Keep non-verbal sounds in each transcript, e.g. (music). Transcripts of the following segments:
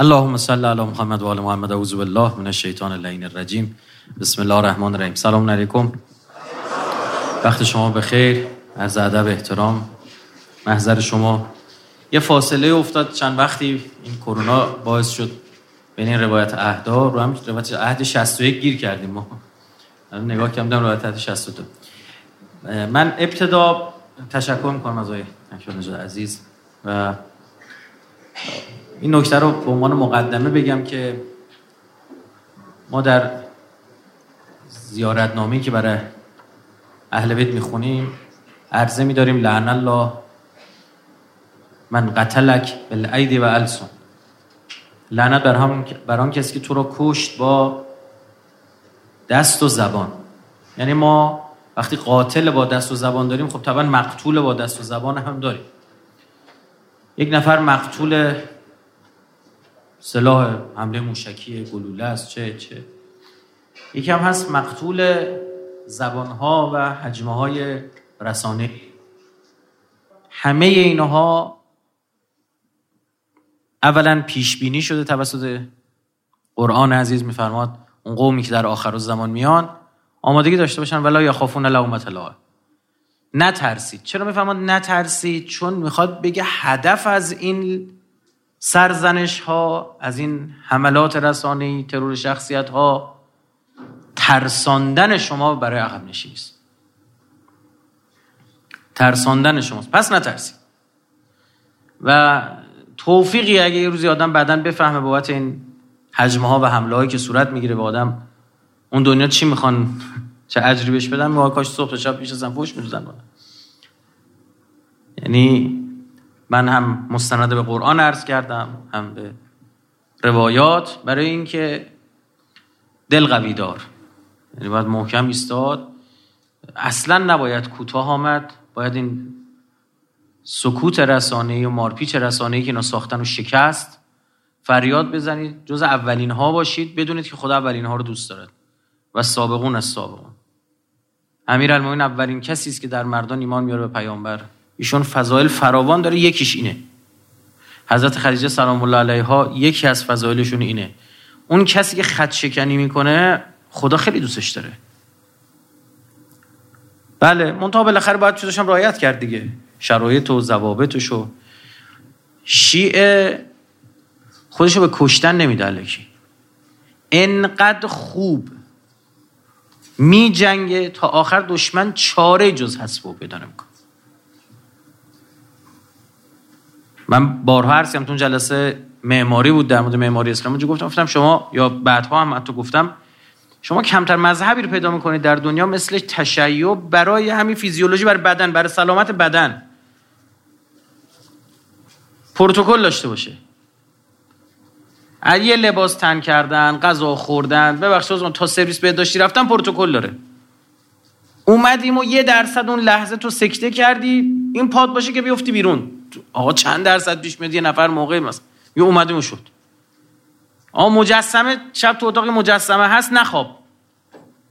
اللهم صل علی محمد و آل محمد. اعوذ بالله من الشیطان اللعین الرجیم. بسم الله الرحمن الرحیم. سلام علیکم. وقت شما بخیر. از ادب احترام. محضر شما. یه فاصله افتاد. چند وقتی این کرونا باعث شد بین این روایت اهدا رو هم روایت عهد 61 گیر کردیم ما. نگاه کردم روایت عهد 62 من ابتدا تشکر می‌کنم از آقای عزیز و این نکته رو به عنوان مقدمه بگم که ما در زیارتنامه‌ای که برای اهل بیت می‌خونیم عرضه میداریم لعن الله من قتلک بالعید و السون لعنت بر هم بر کسی که تو را کشت با دست و زبان. یعنی ما وقتی قاتل با دست و زبان داریم خب طبعا مقتول با دست و زبان هم داریم. یک نفر مقتول سلاح حمله موشکی گلوله است چه چه. یکی هم هست مقتول زبانها و حجمه های رسانه. همه اینها اولا پیش بینی شده توسط قرآن عزیز میفرماد اون قومی که در آخر زمان میان آمادگی داشته باشن ولا یخافون لومت الله. نترسید. چرا میفرماد نترسید؟ چون می‌خواد بگه هدف از این سرزنش ها از این حملات رسانه‌ای ترور شخصیت ها ترساندن شما برای عقب نشینی ترساندن شماست پس نترسید. و توفیقی اگه یه روزی آدم بعدا بفهمه بابت این حجمه ها و حمله که صورت می‌گیره به آدم اون دنیا چی می‌خوان؟ (laughs) چه اجری بهش بدن؟ ما کاش صبح شب ازم فوش میروزن یعنی من هم مستند به قرآن عرض کردم هم به روایات برای اینکه دل قوی دار. یعنی باید محکم ایستاد. اصلا نباید کوتاه آمد. باید این سکوت رسانه و مارپیچ رسانه که اینا ساختن و شکست. فریاد بزنید. جز اولین ها باشید. بدونید که خدا اولین ها رو دوست دارد. و سابقون از سابقون. امیر اولین کسی است که در مردان ایمان میاره به پیامبر. ایشون فضایل فراوان داره یکیش اینه. حضرت خدیجه سلام الله علیها یکی از فضایلشون اینه. اون کسی که خط شکنی می‌کنه خدا خیلی دوستش داره. بله منتها بالاخره باید چیزش هم رعایت کرد دیگه. شرایط و ضوابطش و شیعه خودشو به کشتن نمیده الکی. انقدر خوب می جنگه تا آخر دشمن چاره جز حسب و پیدا نمی‌کنه من بارها عرض کردم تو جلسه معماری بود در مورد معماری اسلام اونجا گفتم گفتم شما یا بعدها هم حتی گفتم شما کمتر مذهبی رو پیدا می‌کنید در دنیا مثل تشیع برای همین فیزیولوژی برای بدن برای سلامت بدن. پروتکل داشته باشه. یه لباس تن کردن غذا خوردن ببخشید تا سرویس بهت داشتی رفتن پروتکل داره. اومدیم و یه درصد اون لحظه تو سکته کردی این پاد باشه که بیفتی بیرون. آقا چند درصد پیش میاد؟ یه نفر موقعی مثلا. یه و شد. آقا مجسمه شب تو اتاق مجسمه هست نخواب.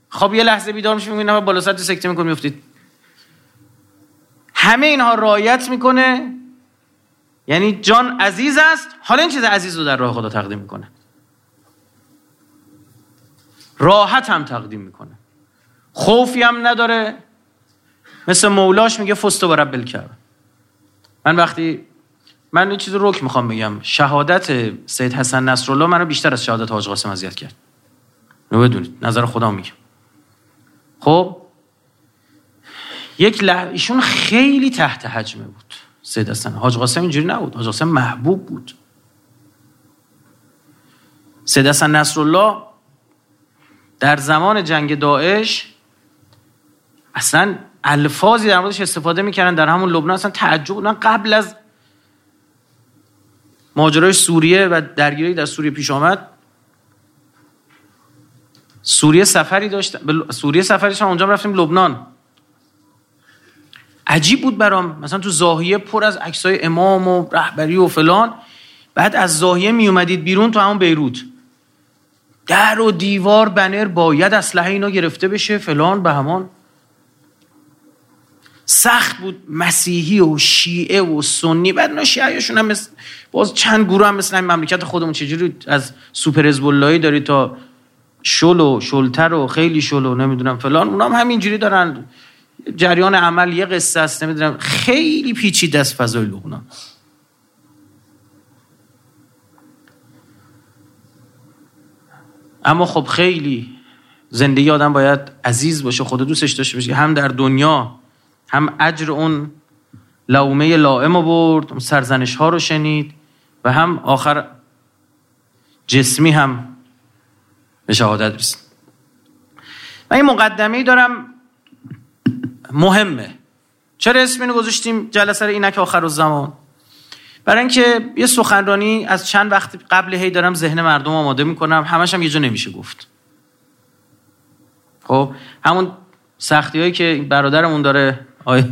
خواب یه لحظه بیدار میشه می‌بینی نفر بالا سطح سکته می‌کنه میفتید همه اینها رایت می‌کنه. یعنی جان عزیز است. حالا این چیز عزیز رو در راه خدا تقدیم می‌کنه. راحت هم تقدیم می‌کنه. خوفی هم نداره. مثل مولاش میگه فستو برب بلکر من وقتی من این چیز رو رک می‌خوام بگم. شهادت سید حسن نصرالله منو بیشتر از شهادت حاج قاسم اذیت کرد. رو بدونید. نظر خدا میگم. خب؟ یک لح... ایشون خیلی تحت حجمه بود سید حسن. حاج قاسم اینجوری نبود. حاج قاسم محبوب بود. سید حسن نصرالله در زمان جنگ داعش اصلا الفاظی در موردش استفاده می‌کردن در همون لبنان اصلا تعجب بودن. قبل از ماجرای سوریه و درگیری در سوریه پیش آمد سوریه سفری داشت سوریه سفری داشتن اونجا رفتیم لبنان. عجیب بود برام. مثلا تو زاهیه پر از عکسای امام و رهبری و فلان. بعد از زاهیه می اومدید بیرون تو همون بیروت. در و دیوار بنر باید اسلحه اینا گرفته بشه فلان به همان سخت بود. مسیحی و شیعه و سنی. بعد اینا شیعهشون هم مثل باز چند گروه هم مثل مملکت خودمون. چجوری از سوپر حزب داری تا شل و شلتر و خیلی شل و نمی‌دونم فلان. اونام هم همینجوری دارن. جریان عمل یه قصه است نمی‌دونم. خیلی پیچیده است فضای لبنان. اما خب خیلی زندگی آدم باید عزیز باشه خود دوستش داشته باشه. هم در دنیا هم اجر اون لومه لائم رو برد اون سرزنش ها رو شنید و هم آخر جسمی هم به شهادت رسید. من این مقدمه دارم مهمه. چرا اسم اینو گذاشتیم جلسه اینک آخر و زمان. برای اینکه یه سخنرانی از چند وقت قبل هی دارم ذهن مردم آماده می‌کنم. همش هم یه جا نمیشه گفت. خب همون سختی هایی که برادرمون داره آقای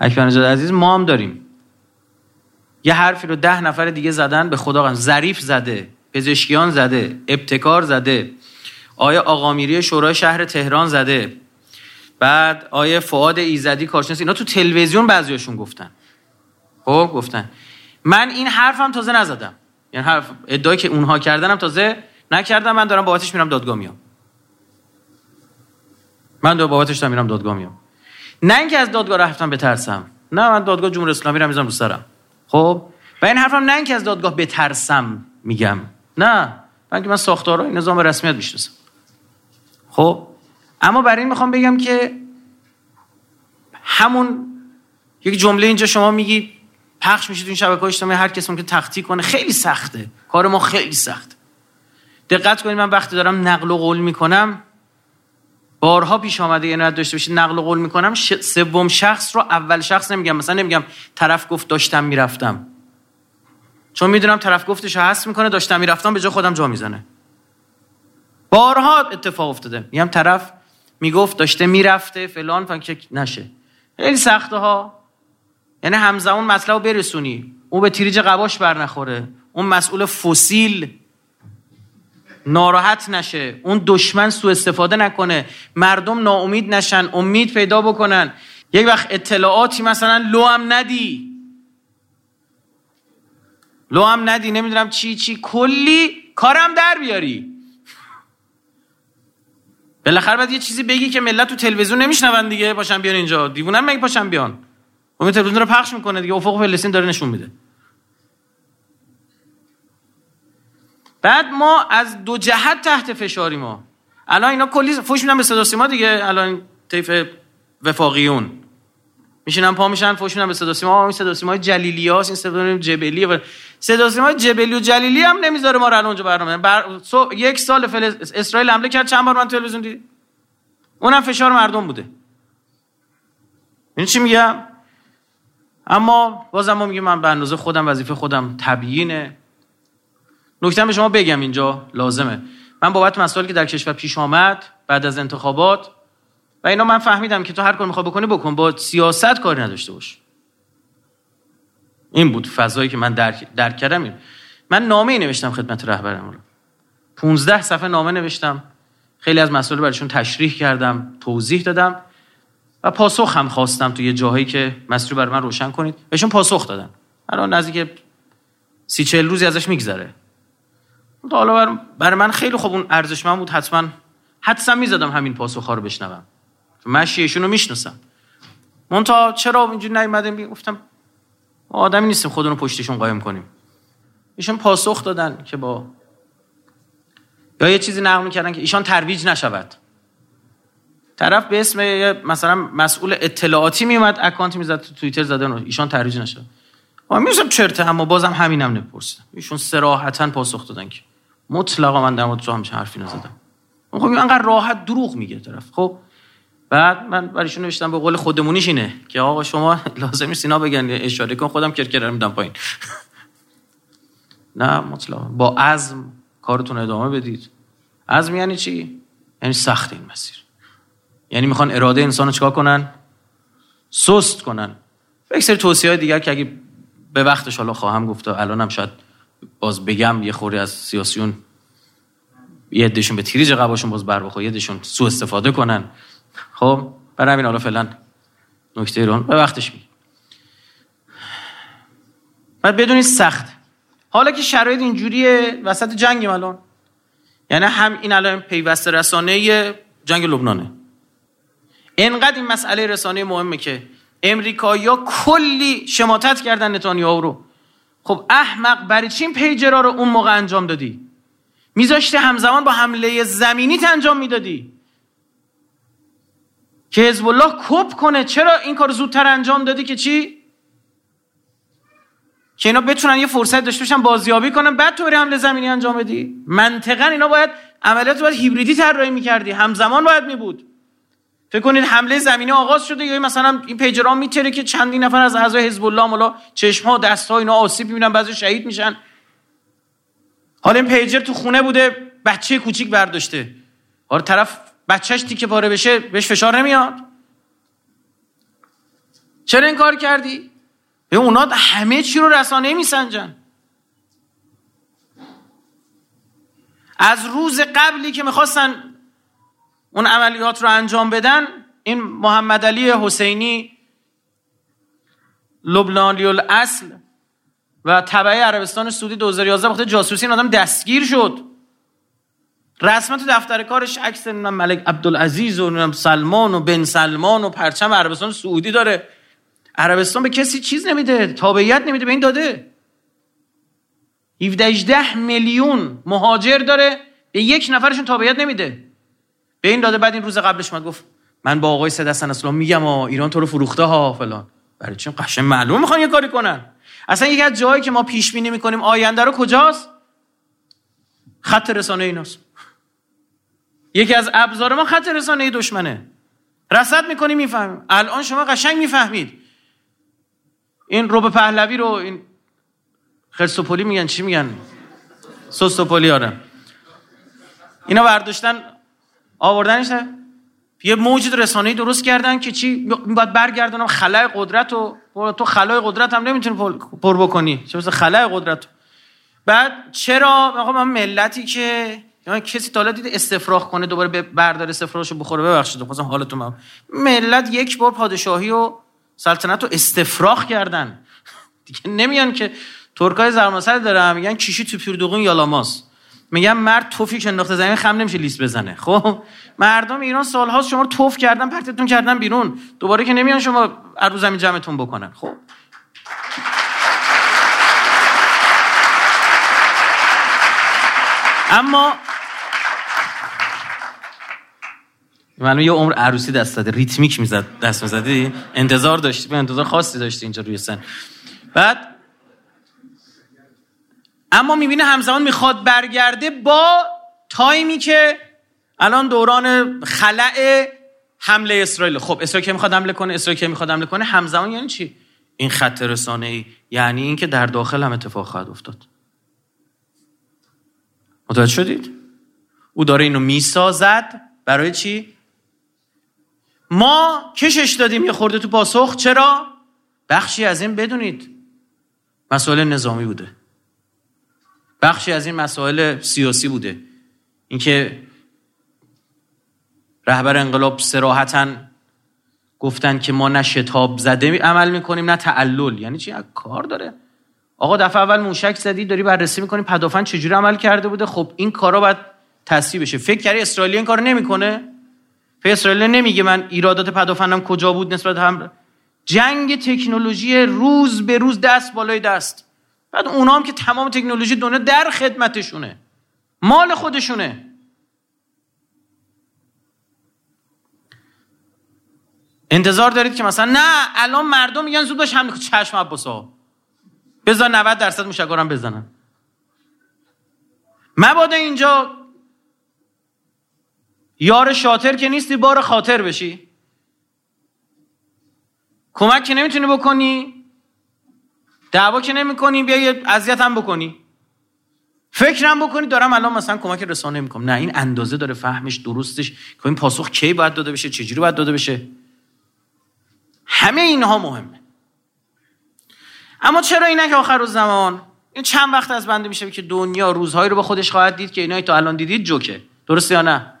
اکبر نژاد عزیز ما هم داریم. یه حرفی رو ده نفر دیگه زدن به خدا ظریف زده پزشکیان زده ابتکار زده. آیا آقامیری شورای شهر تهران زده. بعد آیه فعاد ایزدی کارشناس اینا تو تلویزیون بعضیاشون گفتن. خب گفتن. من این حرفم تازه نزدم. یعنی حرف ادعایی که اونها کردنم تازه نکردم. من دارم بابتش میرم دادگاه میام. من دو بابتش دارم میرم دادگاه میام. نه اینکه از دادگاه رفتم بترسم. نه من دادگاه جمهوری اسلامی رو می‌ذارم رو سرم. خب؟ و این حرفم نه اینکه از دادگاه بترسم میگم. نه من که من ساختارهای نظام رسمیت می‌شناسم. خب؟ اما برای این می‌خوام بگم که همون یک جمله اینجا شما میگی پخش میشه تو این شبکه اجتماعی هر کس ممکن تختی کنه. خیلی سخته. کار ما خیلی سخت دقت کنید من وقتی دارم نقل و قول می‌کنم بارها پیش آمده یه داشته باشید نقل قول می‌کنم سوم شخص رو اول شخص نمیگم مثلا نمیگم طرف گفت داشتم می‌رفتم. چون می‌دونم طرف گفتش هست می‌کنه داشتم می‌رفتم به جا خودم جا می‌زنه. بارها اتفاق افتاده. میگم طرف می‌گفت داشته می‌رفته فلان فن که نشه. خیلی سخته ها یعنی همزمان مطلب برسونی. اون به تیریج قباش بر نخوره اون مسئول فسیل ناراحت نشه. اون دشمن سو استفاده نکنه. مردم ناامید نشن. امید پیدا بکنن. یک وقت اطلاعاتی مثلا لو هم ندی. لو هم ندی. نمی‌دونم چی چی. کلی کارم در بیاری. بالاخره باید یه چیزی بگی که ملت تو تلویزیون نمیشنون دیگه. پاشن بیان اینجا. دیوونن مگه پاشن بیان؟ اون تلویزیون رو پخش می‌کنه دیگه. افق فلسطین داره نشون میده. بعد ما از دو جهت تحت فشاری ما الان اینا کلی فوش میدن به صدا سیما دیگه. الان طیف وفاقیون. میشینن پا میشن فوش میدن به صدا سیما. این صدا سیما جلیلیاس این صدا جبلی و صدا سیما جبلی و جلیلی هم نمی‌ذاره ما رو الان اونجا برنامه بر... یک سال فل... اسرائیل حمله کرد. چند بار من تلویزیون دیدی اونم فشار مردم بوده. این چی میگم؟ اما بازم ما میگیم من به اندازه خودم وظیفه خودم تبیینه. نکته به شما بگم اینجا لازمه. من بابت مسائلی که در کشور پیش آمد بعد از انتخابات و اینا من فهمیدم که تو هر کار می‌خوای بکنی بکن با سیاست کاری نداشته باش. این بود فضایی که من درک, درک کردم. من نامه ای نوشتم خدمت رهبرم رو. 15 صفحه نامه نوشتم. خیلی از مسائل برایشون تشریح کردم توضیح دادم و پاسخ هم خواستم تو یه جاهایی که مسئول برای من روشن کنید. بهشون پاسخ دادم. الان نزدیک سی چهل روزی ازش میگذره. حالا برای من خیلی خوب اون ارزشمند بود. حتما حدسم می‌زدم همین پاسخ ها رو بشنوم. مشیشون رو می‌شناسم. تا چرا اینجوری نیومدیم گفتم آدمی نیستیم خودمون پشتشون قایم کنیم. ایشون پاسخ دادن که با یا یه چیزی نقل کردن که ایشان ترویج نشود. طرف به اسم مثلا مسئول اطلاعاتی میومد اکانت می‌زد تو توییتر زدن ایشان ترویج نشد ما میگم چرته اما بازم همینم نپرسیدم. ایشون صراحتا پاسخ دادن که مطلقا من در مورد تو همچین حرفی نزدم. خب انقدر راحت دروغ میگه طرف. خب بعد من برایشون نوشتم به قول خودمونیش اینه که آقا شما (laughs) لازم نیست اینا بگن اشاره کن خودم کرکر میدم پایین. (laughs) نه مطلقا. با عزم کارتون ادامه بدید. عزم یعنی چی؟ یعنی سخت این مسیر. یعنی می‌خوان اراده انسان رو چیکار کنن؟ سست کنن. یک سری توصیه های دیگر که اگه به وقتش حالا خواهم گفت الانم شاید باز بگم یه خوری از سیاسیون یه عدهشون به تیریج قباشون باز بر بخواه یه عدهشون سو استفاده کنن. خب برای همین حالا فعلا نکته ایران به وقتش میگم. بعد بدونید سخت. حالا که شرایط اینجوریه وسط جنگیم الان. یعنی هم این الان پیوسته رسانه جنگ لبنانه. انقدر این مسئله رسانه مهمه که امریکایی‌ها کلی شماتت کردن نتانیاهو رو. خب احمق برای چی این پیجرا رو اون موقع انجام دادی؟ میذاشته همزمان با حمله زمینی انجام می‌دادی؟ که حزب الله کپ کنه چرا این کار زودتر انجام دادی که چی؟ که اینا بتونن یه فرصت داشته باشن بازیابی کنن بعد تو بری حمله زمینی انجام بدی؟ منطقا اینا باید عملیات باید هیبریدی طراحی می‌کردی همزمان باید میبود. فکر کنید حمله زمینی آغاز شده یا مثلا این پیجران میتره که چندین نفر از اعضای حزب الله مولا چشم ها دست ها اینا آسیب می‌بینن بعضی شهید میشن. حالا این پیجر تو خونه بوده بچه کوچیک برداشته. حالا طرف بچهش تیکه پاره بشه بهش فشار نمیاد. چرا این کار کردی؟ به اونا همه چی رو رسانه میسنجن. از روز قبلی که می‌خواستن اون عملیات رو انجام بدن این محمد علی حسینی لبنانی الاصل و تبعی عربستان سعودی 2011 وقتی جاسوسی این آدم دستگیر شد. رسما تو دفتر کارش عکس ملک عبدالعزیز و سلمان و بن سلمان و پرچم عربستان سعودی داره. عربستان به کسی چیز نمیده تابعیت نمیده به این داده. 17 میلیون مهاجر داره به یک نفرشون تابعیت نمیده. به این داده بعد این روز قبلش اومد گفت من با آقای سید حسن اسلام میگم ایران تو رو فروخته ها فلان. برای چی؟ قشنگ معلوم می‌خوان یه کاری کنن. اصلا یکی از جایی که ما پیش بینی می‌کنیم آینده رو کجاست؟ خط رسانه ایناست. یکی از ابزار ما خط رسانه دشمنه. رصد می‌کنیم می‌فهمیم. الان شما قشنگ می‌فهمید. این روب پهلوی رو این خرسوپولی میگن چی میگن؟ سوستوپولی آره. اینا برداشتن آوردنش یه موجود رسانه‌ای درست کردن که چی؟ باید برگردونم خلای قدرت و تو خلای قدرت هم نمی‌تونی پر بکنی. چه مثل خلای قدرت بعد چرا؟ آقا من ملتی که یعنی کسی تا دیده استفراغ کنه دوباره به بردار استفراغشو بخوره. ببخشید خواستم حالتون من ملت یک بار پادشاهی و سلطنت رو استفراغ کردن. (laughs) دیگه نمیان که ترکای زرماسر دارن میگن کیشی تو پیردوغون یالاماس میگم مرد توفی که انداخته زمین خم نمیشه لیست بزنه. خب؟ مردم ایران سالهاست شما توف کردن پرتتون کردن بیرون. دوباره که نمیان شما رو زمین جمعتون بکنن. خب؟ اما من یه عمر عروسی دست داده ریتمیک می‌زد دست می‌زدی؟ انتظار داشتی انتظار خاصی داشتی اینجا روی سن. بعد اما می‌بینه همزمان می‌خواد برگرده با تایمی که الان دوران خلع حمله اسرائیل. خب اسرائیل که می‌خواد حمله کنه اسرائیل که می‌خواد حمله کنه همزمان یعنی چی؟ این خط رسانه ای یعنی اینکه در داخل هم اتفاق خواهد افتاد. متوجه شدید؟ او داره اینو می‌سازد. برای چی؟ ما کشش دادیم یه خورده تو پاسخ. چرا؟ بخشی از این بدونید. مسئله نظامی بوده. بخشی از این مسائل سیاسی بوده. اینکه رهبر انقلاب سراحتا گفتن که ما نه شتاب زده عمل می‌کنیم نه تعلل. یعنی چی؟ کار داره. آقا دفعه اول موشک زدی داری بررسی می‌کنی پدافند چجوری عمل کرده بوده؟ خب این کارا باید تصحیح بشه. فکر کردی اسرائیلی این کارو نمی‌کنه؟ فکر اسرائیل نمیگه من ایرادات پدافندم کجا بود نسبت هم؟ جنگ تکنولوژی روز به روز دست بالای دست. بعد اونا هم که تمام تکنولوژی دنیا در خدمتشونه. مال خودشونه. انتظار دارید که مثلا نه الان مردم میگن زود باش هم چشم عباسا بذار 90 درصد موشکارم بزنن. مبادا اینجا یار شاطر که نیستی بار خاطر بشی. کمک که نمی‌تونی بکنی دعوا که نمی کنی بیا یه اذیت هم بکنی. فکرم بکنی دارم الان مثلا کمک رسانه می‌کنم. نه این اندازه داره فهمش درستش که این پاسخ کی باید داده بشه چجوری باید داده بشه. همه اینها مهمه. اما چرا اینه که آخر زمان این چند وقت از بنده میشه که دنیا روزهایی رو با خودش خواهد دید که اینایی تا الان دیدید جوکه. درسته یا نه؟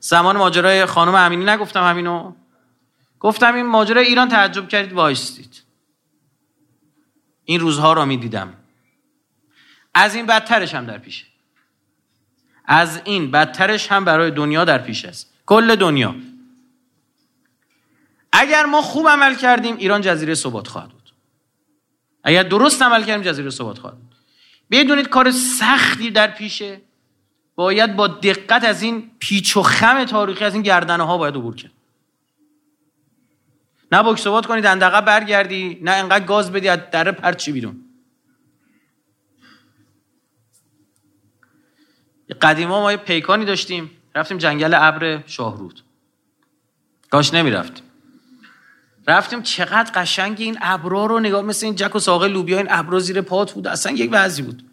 زمان ماجرای خانم امینی نگفتم همینو. گفتم این ماجرا ایران تعجب کردید وایستید. این روزها را می‌دیدم. از این بدترش هم در پیشه. از این بدترش هم برای دنیا در پیش است. کل دنیا. اگر ما خوب عمل کردیم ایران جزیره ثبات خواهد بود. اگر درست عمل کردیم جزیره ثبات خواهد بود. بدونید کار سختی در پیشه. باید با دقت از این پیچ و خم تاریخی از این گردنه ها باید عبور کرد. نه بک ثبات کنید اندقه برگردی نه انقدر گاز بدی از دره پرچی بیرون. قدیما ما یه پیکانی داشتیم رفتیم جنگل ابر شاهرود. کاش نمی‌رفتیم رفتیم چقدر قشنگ این ابرا رو نگاه مثل این جک و ساقه لوبیا این ابرا زیر پات بود اصلا یک وضعی بود.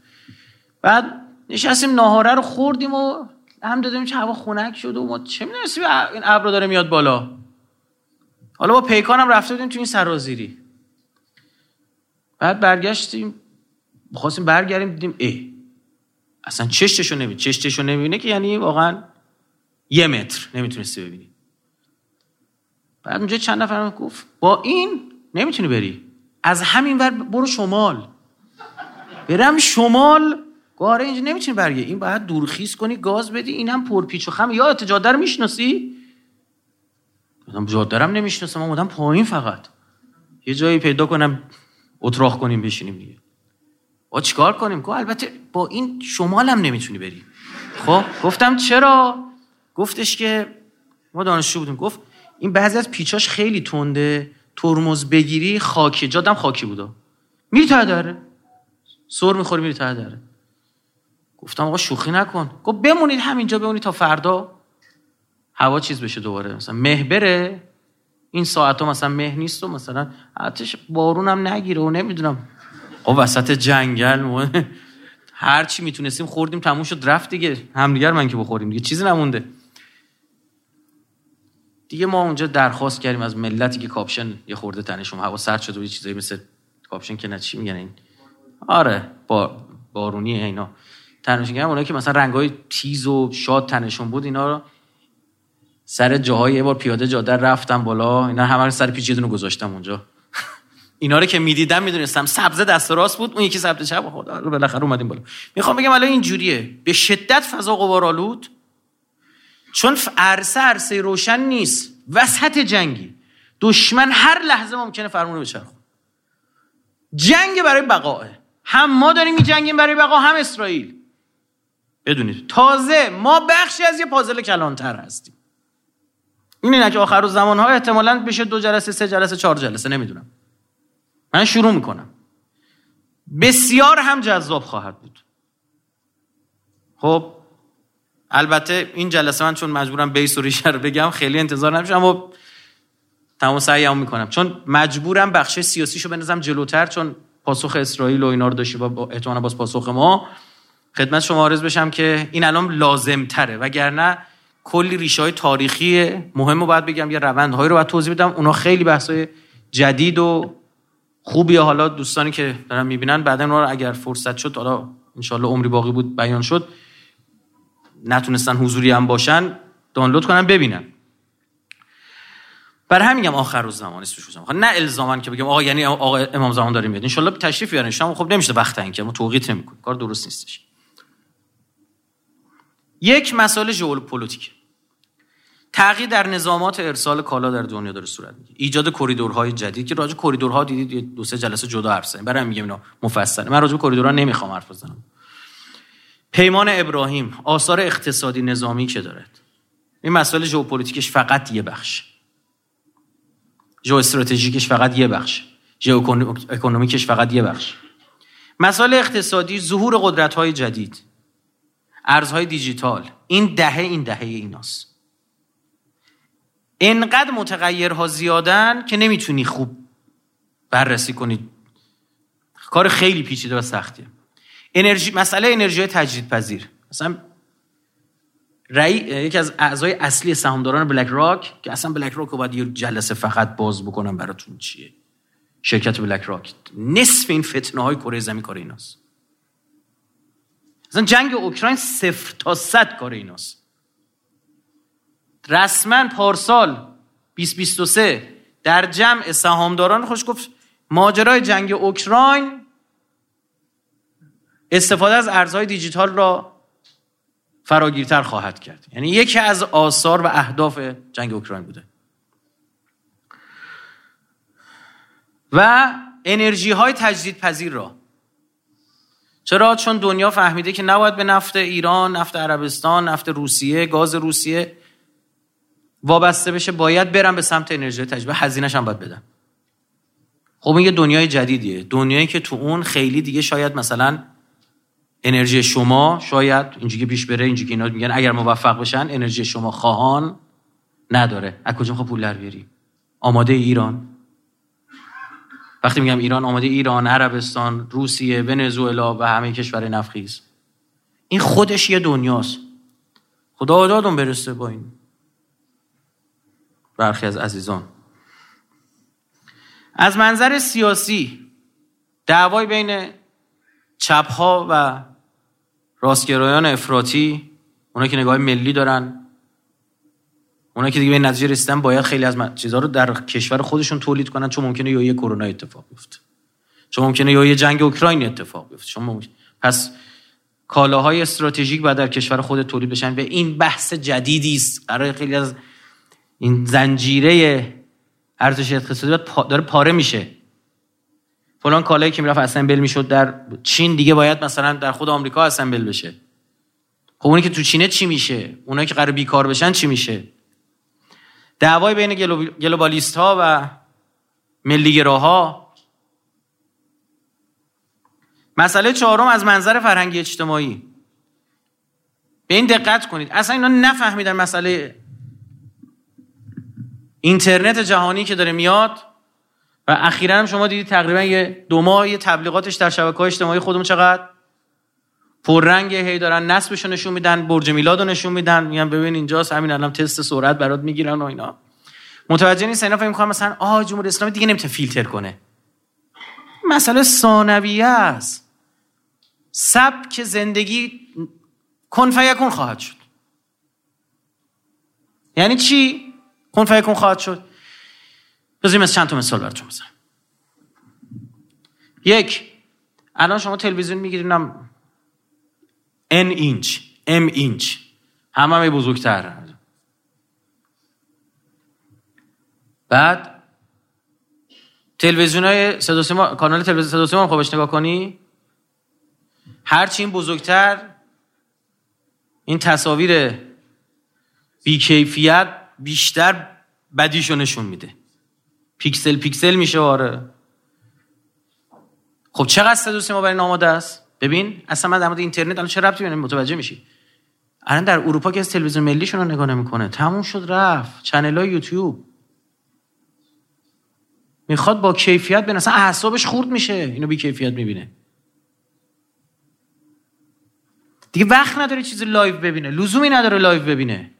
بعد نشستیم ناهاره رو خوردیم و هم دادیم چه هوا خنک شد و ما چه می‌دونستیم این ابرا داره میاد بالا. حالا با پیکان هم رفته بودیم تو این سرازیری. بعد برگشتیم خواستیم برگردیم دیدیم ای اصلا چشتشو نمی‌بینه چشتشو نمی‌بینه که یعنی واقعا یه متر نمی‌تونستی ببینی. بعد اونجا چند نفر گفت با این نمی‌تونی بری. از همین ور برو شمال. برم شمال. گاره اینجا نمی‌تونی برگه این باید دورخیز کنی گاز بدی اینم پرپیچ و خم. یا جاده رو می‌شناسی؟ جاده رو نمی‌شناسم بودم پایین فقط. یه جایی پیدا کنم اتراق کنیم بشینیم دیگه. با چیکار کنیم؟ گفت البته با این شمال هم نمی‌تونی بری. خب گفتم چرا؟ گفتش که ما دانشجو بودیم. گفت این بعضی از پیچاش خیلی تنده ترمز بگیری خاکی جادم خاکی بودا. میری تا داره سر می‌خوری میری تا داره گفتم آقا شوخی نکن. گفت بمونید همینجا بمونید تا فردا. هوا چیز بشه دوباره. مثلا مه بره این ساعت ها مثلا مه نیست و مثلا آتش بارون هم نگیره و نمی‌دونم. خب وسط جنگل (laughs) هر چی می‌تونستیم خوردیم تموم شد رفت دیگه. همدیگر من که بخوریم دیگه. چیزی نمونده. دیگه ما اونجا درخواست کردیم از ملتی که کاپشن یه خورده تنشون هوا سرد شده و یه چیزایی مثل کاپشن که نه چی میگن این. آره با بارونی اینا تنشون کردیم اونایی که مثلا رنگای تیز و شاد تنشون بود اینا رو سر جاهای یه بار پیاده جاده رفتم بالا اینا همه سر پیچ یه گذاشتم اونجا. اینا رو که می‌دیدم می‌دونستم سبز دست راست بود اون یکی سبز چپ خدا رو بالاخره اومدیم بالا. می‌خوام بگم الان این جوریه به شدت فضا آلود چون عرصه عرصه روشن نیست. وسط جنگی. دشمن هر لحظه ممکنه فرمون بچرخه جنگ برای بقاه هم ما داریم میجنگیم برای بقا هم اسرائیل. بدونید. تازه ما بخشی از یه پازل کلانتر هستیم. اینه که آخر زمان ها احتمالاً بشه دو جلسه سه جلسه چهار جلسه نمی‌دونم. من شروع می‌کنم. بسیار هم جذاب خواهد بود. خب البته این جلسه من چون مجبورم بیس و ریشه رو بگم خیلی انتظار نمیشه اما تمام سعیم می‌کنم. چون مجبورم بخش سیاسیشو بنظرم جلوتر چون پاسخ اسرائیل و اینا رو داشتی با احتمالا باز پاسخ ما. خدمت شما عرض بشم که این الان لازم تره وگرنه کلی ریشه های تاریخی مهم رو باید بگم. یه روندهایی رو باید توضیح بدم. اونا خیلی بحثای جدید و خوبی حالا دوستانی که دارن می‌بینن بعدا رو اگر فرصت شد حالا انشالله عمری باقی بود بیان شد نتونستن حضوری هم باشن دانلود کنن ببینن. بر همین میگم آخر روز زمان اسمش خب نه الزاما که بگم آقا یعنی آقا امام زمان داریم میاد. ان شاء الله تشریف بیارین. شما خب نمیشه وقت این که ما توقیت نمی‌کنیم. کار درست نیستش. یک مسئله ژئوپلیتیک. تغییر در نظامات ارسال کالا در دنیا داره صورت می‌گیره. ایجاد کریدورهای جدید. که راجع کریدورها دیدید دو سه جلسه جدا حرف زدیم برای میگم اینا مفصله. من راجع کریدورها نمی‌خوام حرف بزنم. پیمان ابراهیم آثار اقتصادی نظامی که دارد. این مسائل ژئوپلیتیکش فقط یه بخش. ژئو استراتژیکش فقط یه بخش. ژئو اکونومیکش فقط یه بخش. مسائل اقتصادی ظهور قدرت های جدید. ارزهای دیجیتال. این دهه این دهه ایناست. انقدر متغیرها زیادن که نمی‌تونی خوب بررسی کنی. کار خیلی پیچیده و سختیه انرژی مسئله انرژی تجدید پذیر مثلا رئی یکی از اعضای اصلی سهامداران بلک راک که اصلا بلک راک رو باید یه جلسه فقط باز بکنم براتون چیه؟ شرکت بلک راک نصف این فتنه های کره زمین کار ایناست. مثلا جنگ اوکراین صفر تا صد کار ایناست. رسما پارسال 2023 در جمع سهامداران خوش گفت ماجرای جنگ اوکراین استفاده از ارزهای دیجیتال را فراگیرتر خواهد کرد. یعنی یکی از آثار و اهداف جنگ اوکراین بوده. و انرژی های تجدید پذیر را. چرا؟ چون دنیا فهمیده که نباید به نفت ایران نفت عربستان نفت روسیه گاز روسیه وابسته بشه باید برم به سمت انرژی تجدید. هزینه‌ش هم باید بدم. خب این یه دنیای جدیدیه. دنیایی که تو اون خیلی دیگه شاید مثلا انرژی شما شاید اینجوری پیش بره اینجوری اینا میگن اگر موفق بشن انرژی شما خواهان نداره. از کجا می‌خواد پول در بیاری؟ آماده ایران. وقتی میگم ایران آماده ایران عربستان روسیه ونزوئلا و همه کشور نفخیز. این خودش یه دنیاست. خدا دادم برسه با این. برخی از عزیزان. از منظر سیاسی دعوای بین چپ ها و راستگرایان افراطی اونا که نگاه ملی دارن اونا که دیگه به نتیجه رسیدن باید خیلی از چیزها رو در کشور خودشون تولید کنن چون ممکنه یا یه کرونا اتفاق بیفته. چون ممکنه یا یه جنگ اوکراین اتفاق بیفته. چون ممکنه. پس کالاهای استراتژیک باید در کشور خود تولید بشن. و این بحث جدیدی است. برای خیلی از این زنجیره ارزش اقتصادی داره پاره میشه. فلان کالایی که می‌رفت اسمبل می‌شد در چین دیگه باید مثلا در خود آمریکا اسمبل بشه. خب اونی که تو چینه چی میشه؟ اونایی که قرار بیکار بشن چی میشه؟ دعوای بین گلوبالیست ها و ملیگراها مسئله چهارم از منظر فرهنگی اجتماعی. به این دقت کنید. اصلا اینا نفهمیدن مسئله اینترنت جهانی که داره میاد و اخیرا هم شما دیدید تقریبا یه دو ماه یه تبلیغاتش در شبکه اجتماعی خودمون چقدر پررنگ هی دارن نصبش نشون میدن برج میلاد نشون میدن میگن ببین اینجاست همین الان تست سرعت برات می‌گیرن و اینا. متوجه نیست اینا فکر می‌کنن مثلا آه جمهوری اسلامی دیگه نمی‌تونه فیلتر کنه. مسئله ثانویه است. سبک زندگی کن فیکون خواهد شد. یعنی چی؟ کن فیکون خواهد شد. بذاریم از چند تا مثال براتون بزنم. یک الان شما تلویزیون می‌گیرین هم ان اینچ ام اینچ همه همه بزرگتر. بعد تلویزیون های صدا کانال تلویزیون صدا سیما خوبش نگاه کنی؟ هرچی این بزرگتر این تصاویر بیکیفیت بیشتر بدیشو نشون میده. پیکسل پیکسل میشه آره. خب چقدر صدا سیما برای آماده است؟ ببین اصلا من در مورد اینترنت الان چه ربطی به متوجه میشی؟ الان در اروپا که از تلویزیون ملیشون رو نگاه نمی‌کنه. تموم شد رفت. channel یوتیوب. می‌خواد با کیفیت به اصلا اعصابش خورد میشه. اینو بی کیفیت می‌بینه. دیگه وقت نداره چیز live ببینه. لزومی نداره live ببینه.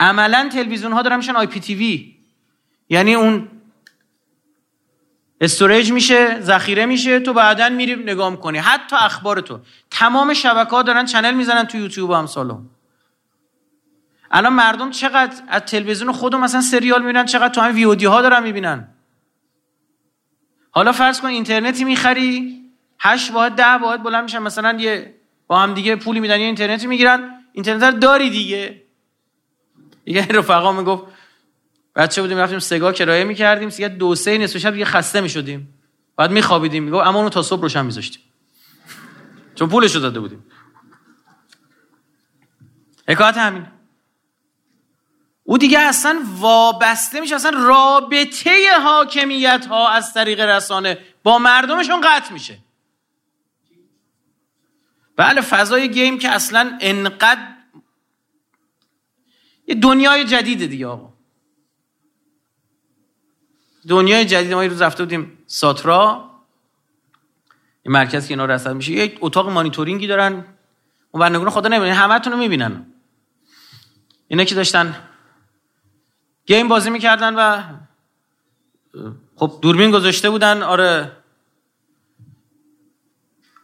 عملا تلویزیون ها دارن میشن IPTV. یعنی اون storage میشه ذخیره میشه تو بعدا میری نگاه می‌کنی. حتی اخبار تو. تمام شبکه ها دارن channel می‌زنن تو یوتیوب و امثالو الان مردم چقدر از تلویزیون خودم مثلا سریال می‌بینن چقدر تو همین VOD ها دارن می‌بینن. حالا فرض کن اینترنتی می‌خری هشت واحد ده واحد بلند میشن مثلا یه با هم دیگه پولی میدن یه اینترنتی می‌گیرن. اینترنت داری دیگه. دیگه رفقا می‌گفت بچه بودیم رفتیم سگا کرایه می‌کردیم سیگه دو سه نصف شب دیگه خسته می‌شدیم. بعد میخوابیدیم. می‌گفت اما اونو تا صبح روشن میذاشتیم. چون پولش داده بودیم. حکایت همین. او دیگه اصلا وابسته میشه اصلا رابطه حاکمیت ها از طریق رسانه با مردمشون قطع میشه. بله فضای گیم که اصلا انقدر یه دنیای جدیده دیگه آقا. دنیای جدید ما روز رفته بودیم ساترا. این مرکز که اینا رسد میشه. یک اتاق مانیتورینگی دارن. اون برنگونه خدا نمی‌بینن همه رو می‌بینن. اینا که داشتن گیم بازی می‌کردن و خب دوربین گذاشته بودن. آره.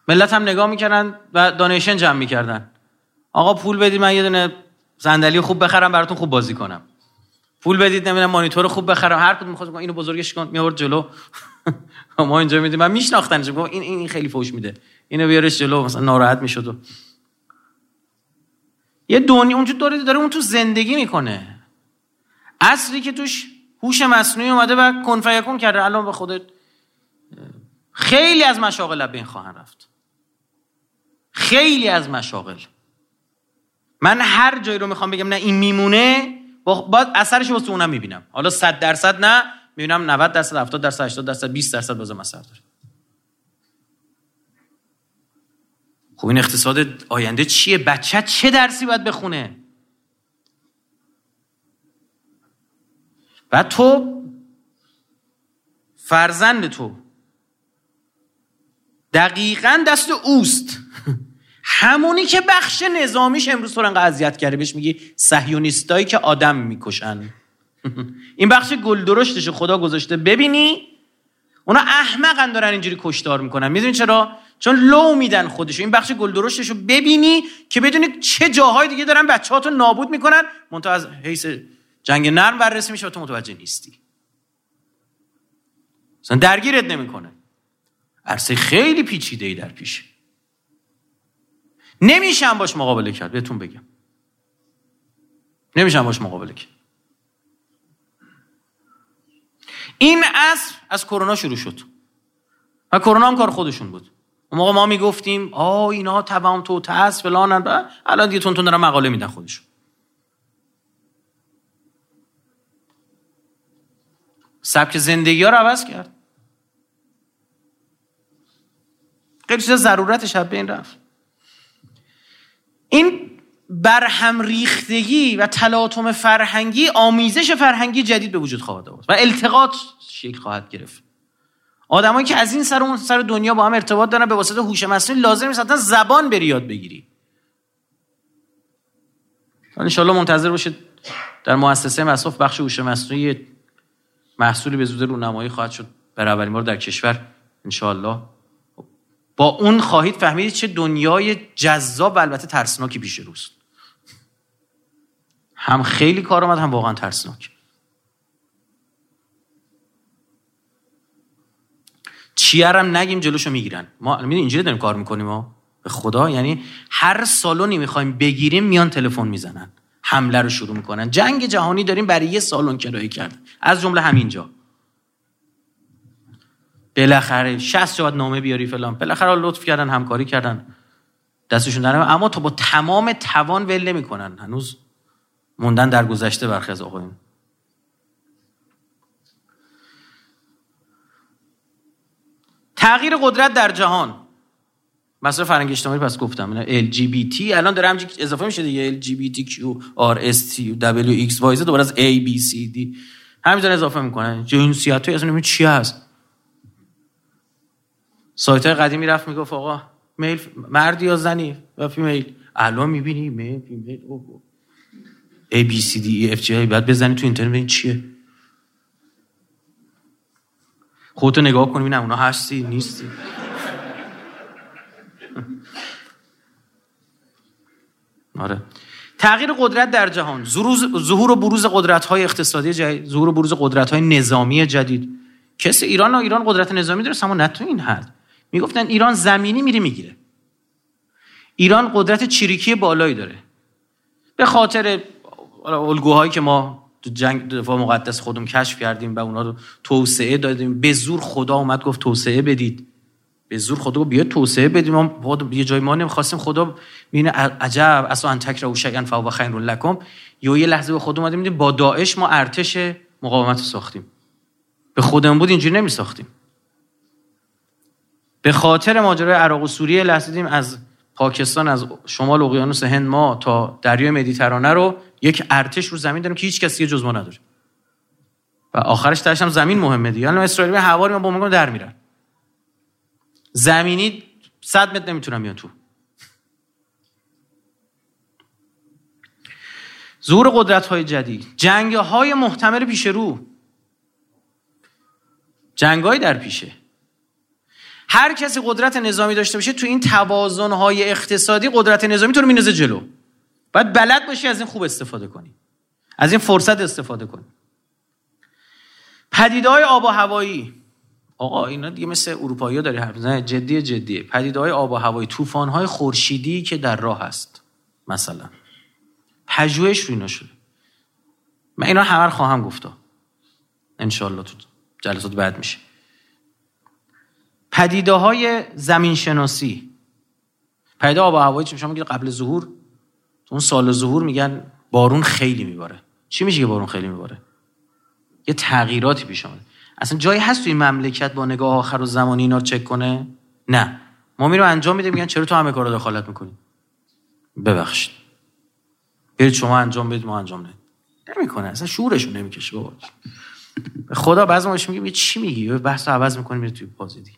ملت هم نگاه می‌کردن و دانیشن جمع می‌کردن. آقا پول بدید من یه دونه صندلی خوب بخرم براتون خوب بازی کنم. پول بدید نمی‌دونم مانیتور خوب بخرم. هر کدوم می‌خواد اینو بزرگش کن میآورد جلو. (laughs) ما اینجا میدیم. من میشناختنش. این این خیلی فوش میده. اینو بیارش جلو مثلا ناراحت می‌شد و. یه دنیا اونجا داره داره اون تو زندگی می‌کنه. اصلی که توش هوش مصنوعی اومده و کن کرده. الان به خودت خیلی از مشاغل به این خواهن رفت. خیلی از مشاغل. من هر جایی رو می‌خوام بگم نه این میمونه باید اثرش واسه اونم می‌بینم. حالا 100 درصد نه می‌بینم 90 درصد 70 درصد 80 درصد 20 درصد بازم اثر داره. خب این اقتصاد آینده چیه؟ بچه چه درسی باید بخونه؟ و تو فرزند تو دقیقا دست اوست. همونی که بخش نظامیش امروز تو رو اذیت کرده بهش میگی صهیونیستایی که آدم می‌کشن. (laughs) این بخش گل درشتش خدا گذاشته. ببینی اونا احمقن دارن اینجوری کشتار می‌کنن. می‌دونی چرا؟ چون لو میدن خودشو. این بخش گل درشتشو ببینی که بدونی چه جاهای دیگه دارن بچه‌هاتو نابود می‌کنن. منتها از حیث جنگ نرم بررسی میشه تو متوجه نیستی. درگیرت نمی‌کنه. عرصه خیلی پیچیده ای در پیش. نمیشم باش مقابله کرد. بهتون بگم. نمیشم باش مقابله کرد. این اصر از کرونا شروع شد. و کرونا هم کار خودشون بود. اون موقع ما می‌گفتیم آه اینا تبام تو تاس فلان الان دیگه تون دارن مقاله میدن خودشون. سبک زندگی ها رو عوض کرد. خیلی چیزا ضرورتش به این رفت. این برهم ریختگی و تلاطم فرهنگی آمیزش فرهنگی جدید به وجود خواهد آورد و التقاط شکل خواهد گرفت. آدمایی که از این سر اون سر دنیا با هم ارتباط دارن به واسطه هوش مصنوعی لازم نیست زبان بری یاد بگیری. ان منتظر باشید در مؤسسه مصرف بخش هوش مصنوعی محصولی به زودی رونمایی خواهد شد. برای اولین بار در کشور ان با اون خواهید فهمید چه دنیای جذاب البته ترسناکی پیش روست. هم خیلی کار آمد هم واقعا ترسناک. چیارم نگیم جلوشو می‌گیرن. ما اینجوری داریم کار می‌کنیم ما به خدا یعنی هر سالونی می‌خوایم بگیریم میان تلفن می‌زنن. حمله رو شروع می‌کنن. جنگ جهانی داریم برای یه سالن کرایه کرد از جمله همینجا. بالاخره 60 جواد نامه بیاری فلان. بالاخره لطف کردن همکاری کردن. دستشون در اما تو با تمام توان ول نمی‌کنن. هنوز موندن در گذشته برخی از آقایون. تغییر قدرت در جهان. مثلا فرهنگ اجتماعی پس گفتم. LGBT الان داره همچین اضافه میشه دیگه. LGBTQ RST W X Y Z دوباره از A B C D. همینطور اضافه می‌کنن. جنسیت های اصلا چی هست. سایت های قدیمی رفت می‌گفت آقا male مرد یا زنی؟ و female الان می‌بینی male female A B C D E F G بعد بزنی تو اینترنت ببین چیه. خودتو نگاه کنی نه اونا هستی نیستی. (laughs) آره. تغییر قدرت در جهان. ظهور و بروز قدرت های اقتصادی جدید ظهور و بروز قدرت های نظامی جدید. کسی ایران و ایران قدرت نظامی داره اما نه تو این حد. می‌گفتن ایران زمینی میره می‌گیره. ایران قدرت چریکی بالایی داره. به خاطر الگوهایی که ما تو جنگ دفاع مقدس خودم کشف کردیم و اونا رو توسعه دادیم به زور خدا اومد گفت توسعه بدید. به زور خدا بیا توسعه بدیم ما یه جای ما نمی‌خواستیم خدا میینه عجب اصلا ان تکرهوا شیئا فهو خیر لکم. یه یه لحظه به خود اومدیم با داعش ما ارتش مقاومت ساختیم. به خودمون بود اینجوری نمی ساختیم به خاطر ماجرای عراق و سوریه لحظه دیدیم از پاکستان از شمال اقیانوس هند ما تا دریای مدیترانه رو یک ارتش رو زمین داریم که هیچ کسی جز ما نداره. و آخرش درش هم زمین مهمه دیگه. الان اسرائیل به هواری ما با در میرن. زمینی صد متر نمی‌تونم بیان تو. ظهور قدرت های جدید. جنگ های محتمل پیش رو. جنگ های در پیشه. هر کسی قدرت نظامی داشته باشه تو این توازن های اقتصادی قدرت نظامی تو رو مینزه جلو. باید بلد باشی از این خوب استفاده کنی. از این فرصت استفاده کنیم پدیده های آب و هوایی. آقا اینا دیگه مثل اروپایی ها داری حرف نه جدی جدیه. پدیده های آب و هوایی. طوفان های خورشیدی که در راه هست. مثلا. پژوهش رو اینا شده. من اینا همه خواهم گفتا. انشالله تو جلسات بعد میشه. پدیده های زمین شناسی پدیده آب و هوایی شما قبل ظهور؟ تو اون سال ظهور میگن بارون خیلی میباره. چی میشه که بارون خیلی میباره؟ یه تغییراتی پیش آمده اصلا جایی هست توی مملکت با نگاه آخر و زمانی اینا رو چک کنه؟ نه. ما میرو انجام میدیم میگن چرا تو همه کارا دخالت می‌کنی؟ ببخشید. برید شما انجام بدید ما انجام ندید نمی‌کنه اصلا شورشون نمی‌کشه بابا. خدا بعضی موقع میگه چی میگی؟ بحث رو عوض می‌کنی میره توی پازیدی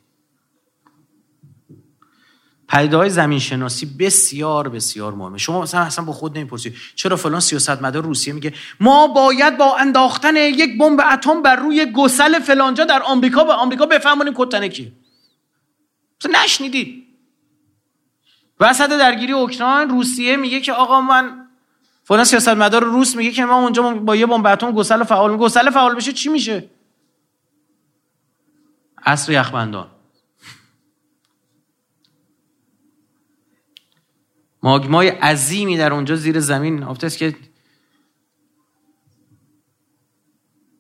پدیده های زمین شناسی بسیار بسیار مهمه. شما مثلا اصلا با خود نمی‌پرسید چرا فلان سیاستمدار روسیه میگه ما باید با انداختن یک بمب اتم بر روی گسل فلانجا در آمریکا به آمریکا بفهمونیم کتنه کی مثلا نشنیدید. وسط درگیری اوکراین روسیه میگه که آقا من فلان سیاستمدار روس میگه که ما اونجا با یه بمب اتم گسل فعال گسل فعال بشه چی میشه؟ عصر یخبندان. ماگمای عظیمی در اونجا زیر زمین. افته که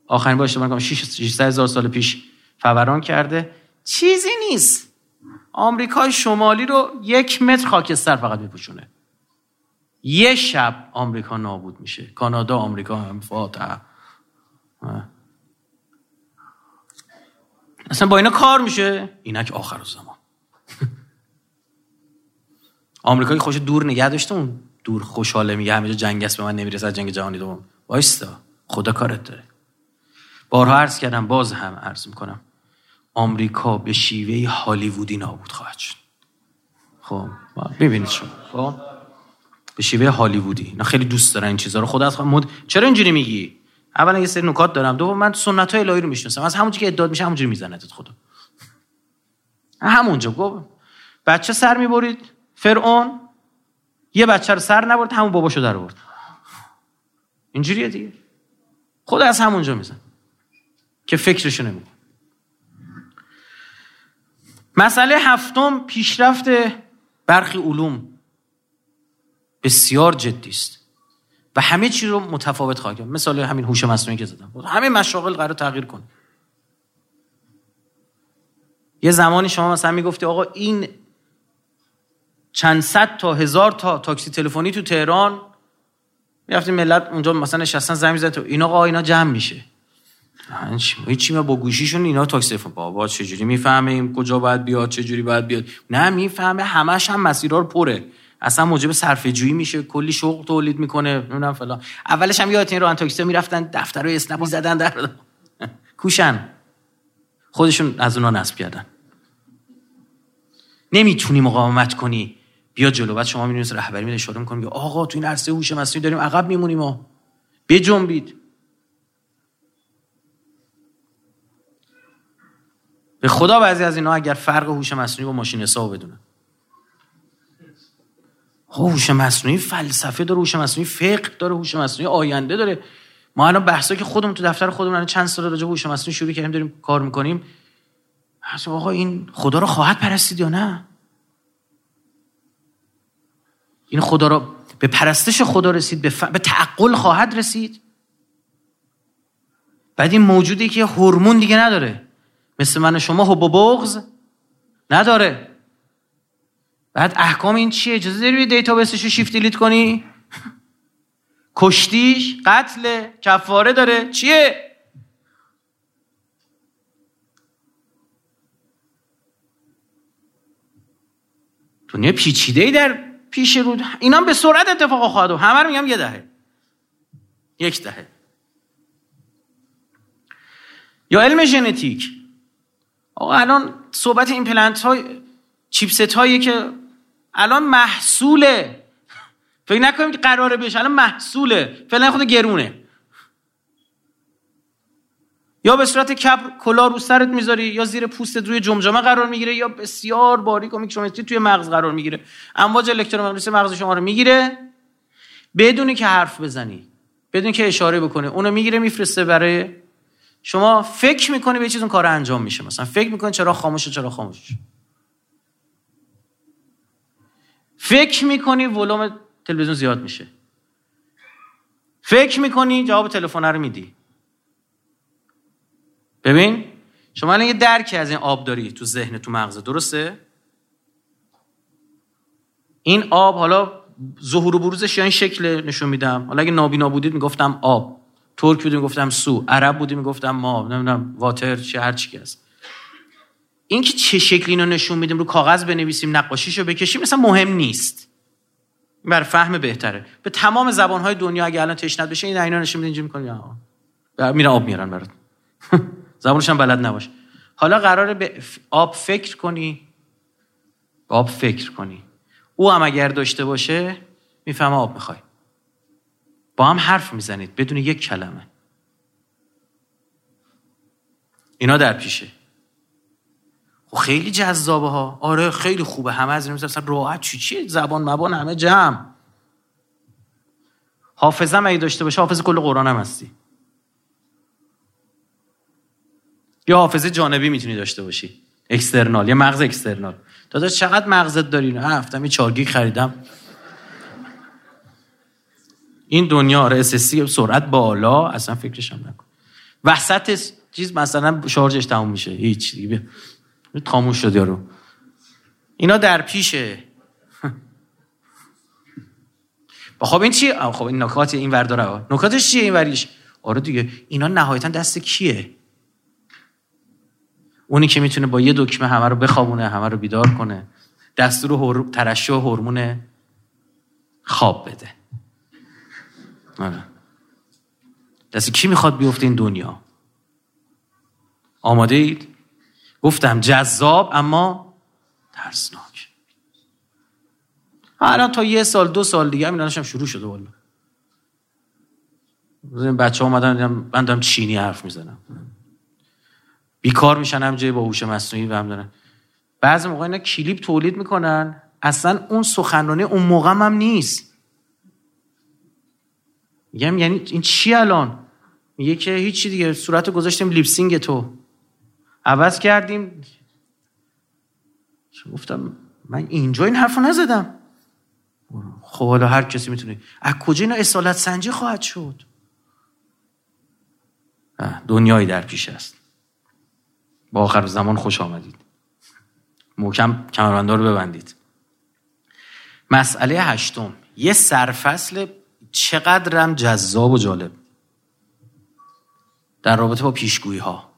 آخرین باشه من 600 هزار سال پیش فوران کرده. چیزی نیست. آمریکای شمالی رو یک متر خاکستر فقط میپوشونه. یه شب آمریکا نابود میشه. کانادا آمریکا هم فاتح اصلا با اینا کار میشه؟ اینک آخر زمان آمریکایی خوش دور نگه داشته اون دور خوشحاله میگه همه جنگ است به من نمی‌رسه جنگ جهانی دوم. وایستا خدا کارت داره. بارها عرض کردم باز هم عرض می‌کنم. آمریکا به شیوه هالیوودی نابود خواهد شد. خب ببینید شما. خب. به شیوه هالیوودی. نه خیلی دوست دارن این چیزا رو. خدا از مد... چرا اینجوری میگی؟ اولا یه سری نکات دارم. دوم من سنت های الهی رو می‌شناسم. از همونجوری که ادعا میشه همونجوری می‌زنه خدا. همونجا گفت بچه سر می‌برید. فرعون یه بچه رو سر نبرد همون باباشو در برد اینجوریه دیگه. خود از همونجا میزن که فکرشو نمیکن مسئله هفتم پیشرفت برخی علوم. بسیار جدی است. و همه چی رو متفاوت خواهد کرد. مثال همین هوش مصنوعی که زدم. همه مشاغل قرار تغییر کنه. یه زمانی شما مثلا می‌گفتی آقا این چند صد تا هزار تا تاکسی تلفنی تو تهران. می‌رفتیم ملت اونجا مثلا نشستن زمین زد تو. اینا آقا اینا جمع میشه. هیچی ما با گوشیشون اینا تاکسی تلفن بابا چجوری می‌فهمیم؟ کجا باید بیاد؟ چجوری باید بیاد؟ نه می‌فهمه همش هم مسیرها رو پره. اصلا موجب صرفه جویی میشه. کلی شغل تولید می‌کنه. نمی‌دونم فلان. اولش هم یادت این راه تاکسی می‌رفتن دفترهای اسنپ زدن در (laughs) کوشن. خودشون از اونا نصب کردن. نمی‌تونی مقاومت کنی. بیا جلو. بعد شما می‌بینید رهبری میده اشاره می‌کنیم که آقا تو این عرصه هوش مصنوعی داریم عقب میمونیم ما. بجنبید. به خدا بعضی از اینا اگر فرق هوش مصنوعی با ماشین حساب بدونن. هوش مصنوعی فلسفه داره هوش مصنوعی فقه داره هوش مصنوعی آینده داره. ما الان بحثا که خودمون تو دفتر خودمون چند سال راجع هوش مصنوعی شروع کردیم داریم کار می‌کنیم. آقا این خدا رو خواهد پرستید یا نه؟ این خدا را به پرستش خدا رسید به, ف... به تعقل خواهد رسید. بعد این موجودی که هورمون دیگه نداره. مثل من شما حب و بغض نداره. بعد احکام این چیه؟ اجازه داری database ش رو shift delete کنی؟ (laughs) کشتیش قتل کفاره داره. چیه؟ دنیا پیچیده ای در پیش رو اینا به سرعت اتفاق خواهد و همه رو میگم یه دهه. یک دهه. یا علم ژنتیک. آقا الان صحبت این ایمپلنت های chipset هایی که الان محصوله. فکر نکنیم که قراره بشه. الان محصوله. فعلا خود گرونه. یا به صورت cap کلاه رو سرت می‌ذاری یا زیر پوستت روی جمجمه قرار می‌گیره یا بسیار باریک و میکرومتری توی مغز قرار می‌گیره. امواج الکترومغناطیسی مغز شما رو می‌گیره. بدونی که حرف بزنی بدون که اشاره بکنه اونو می‌گیره میفرسته برای شما. فکر می‌کنی به چیز اون کار انجام میشه مثلا. فکر می‌کنی چرا خاموشه چرا خاموش فکر می‌کنی ولوم تلویزیون زیاد میشه. فکر می‌کنی جواب تلفن رو میدی. ببین شما الان یه درکی از این آب داری تو ذهن تو مغز درسته؟ این آب حالا ظهور و بروزش یا این شکل نشون میدم؟ حالا اگه نابینا بودید می‌گفتم آب ترک بودیم می‌گفتم سو عرب بودیم می‌گفتم ما نمی‌دونم واتر چه هر چی هست. این که چه شکلی اینو نشون میدیم رو کاغذ بنویسیم نقاشیشو بکشیم مثلا مهم نیست. بر فهم بهتره. به تمام زبانهای دنیا اگه الان تشنت بشه این عینا نشون میدین اینجوری میرن آب میارن برات. (laughs) زبانش هم بلد نباش. حالا قراره به آب فکر کنی. آب فکر کنی. او هم اگر داشته باشه می‌فهمه آب می‌خوای. با هم حرف می‌زنید. بدون یک کلمه. اینا در پیشه. خب خیلی جذابه ها. آره خیلی خوبه. همه از این مثلا راحت. چی چی؟ زبان مبان همه جمع. حافظه اگه داشته باشه حافظ کل قرآن هم هستی. یا حافظه جانبی می‌تونی داشته باشی. اکسترنال یا مغز اکسترنال. داداش چقدر مغزت داری؟ هفتم یه چارگی خریدم. این دنیا آره اسسی سرعت بالا اصلا فکرش هم نکن. وسط چیز مثلا شارژش تموم میشه. هیچ دیگه. خاموش شد یارو. اینا در پیشه. (laughs) خب این چیه؟ خب این نکات این ور داره نکاتش چیه این وریش؟ آره دیگه. اینا نهایتا دست کیه؟ اونی که می‌تونه با یه دکمه همه رو بخوابونه همه رو بیدار کنه. دستور ترشح هورمون خواب بده. آره. دست کی می‌خواد بیفته این دنیا؟ آماده اید؟ گفتم جذاب اما ترسناک. الان تا یه سال دو سال دیگه همین هم شروع شده والا بچه ها اومدن من دارم چینی حرف می‌زنم. بیکار میشن هم جای با هوش مصنوعی و هم دارن. بعضی موقع اینا کلیپ تولید می‌کنن. اصلا اون سخنرانی اون موقع هم نیست. میگم یعنی این چی الان؟ میگه که هیچی دیگه. صورت گذاشتیم lip sync تو. عوض کردیم. گفتم من اینجا این حرفو نزدم. خب حالا هر کسی می‌تونه. از کجا اینا اصالت سنجی خواهد شد؟ دنیایی در پیش است. با آخر زمان خوش آمدید. محکم کمربنده رو ببندید. مسئله هشتم. یه سرفصل چقدرم جذاب و جالب. در رابطه با پیشگویی ها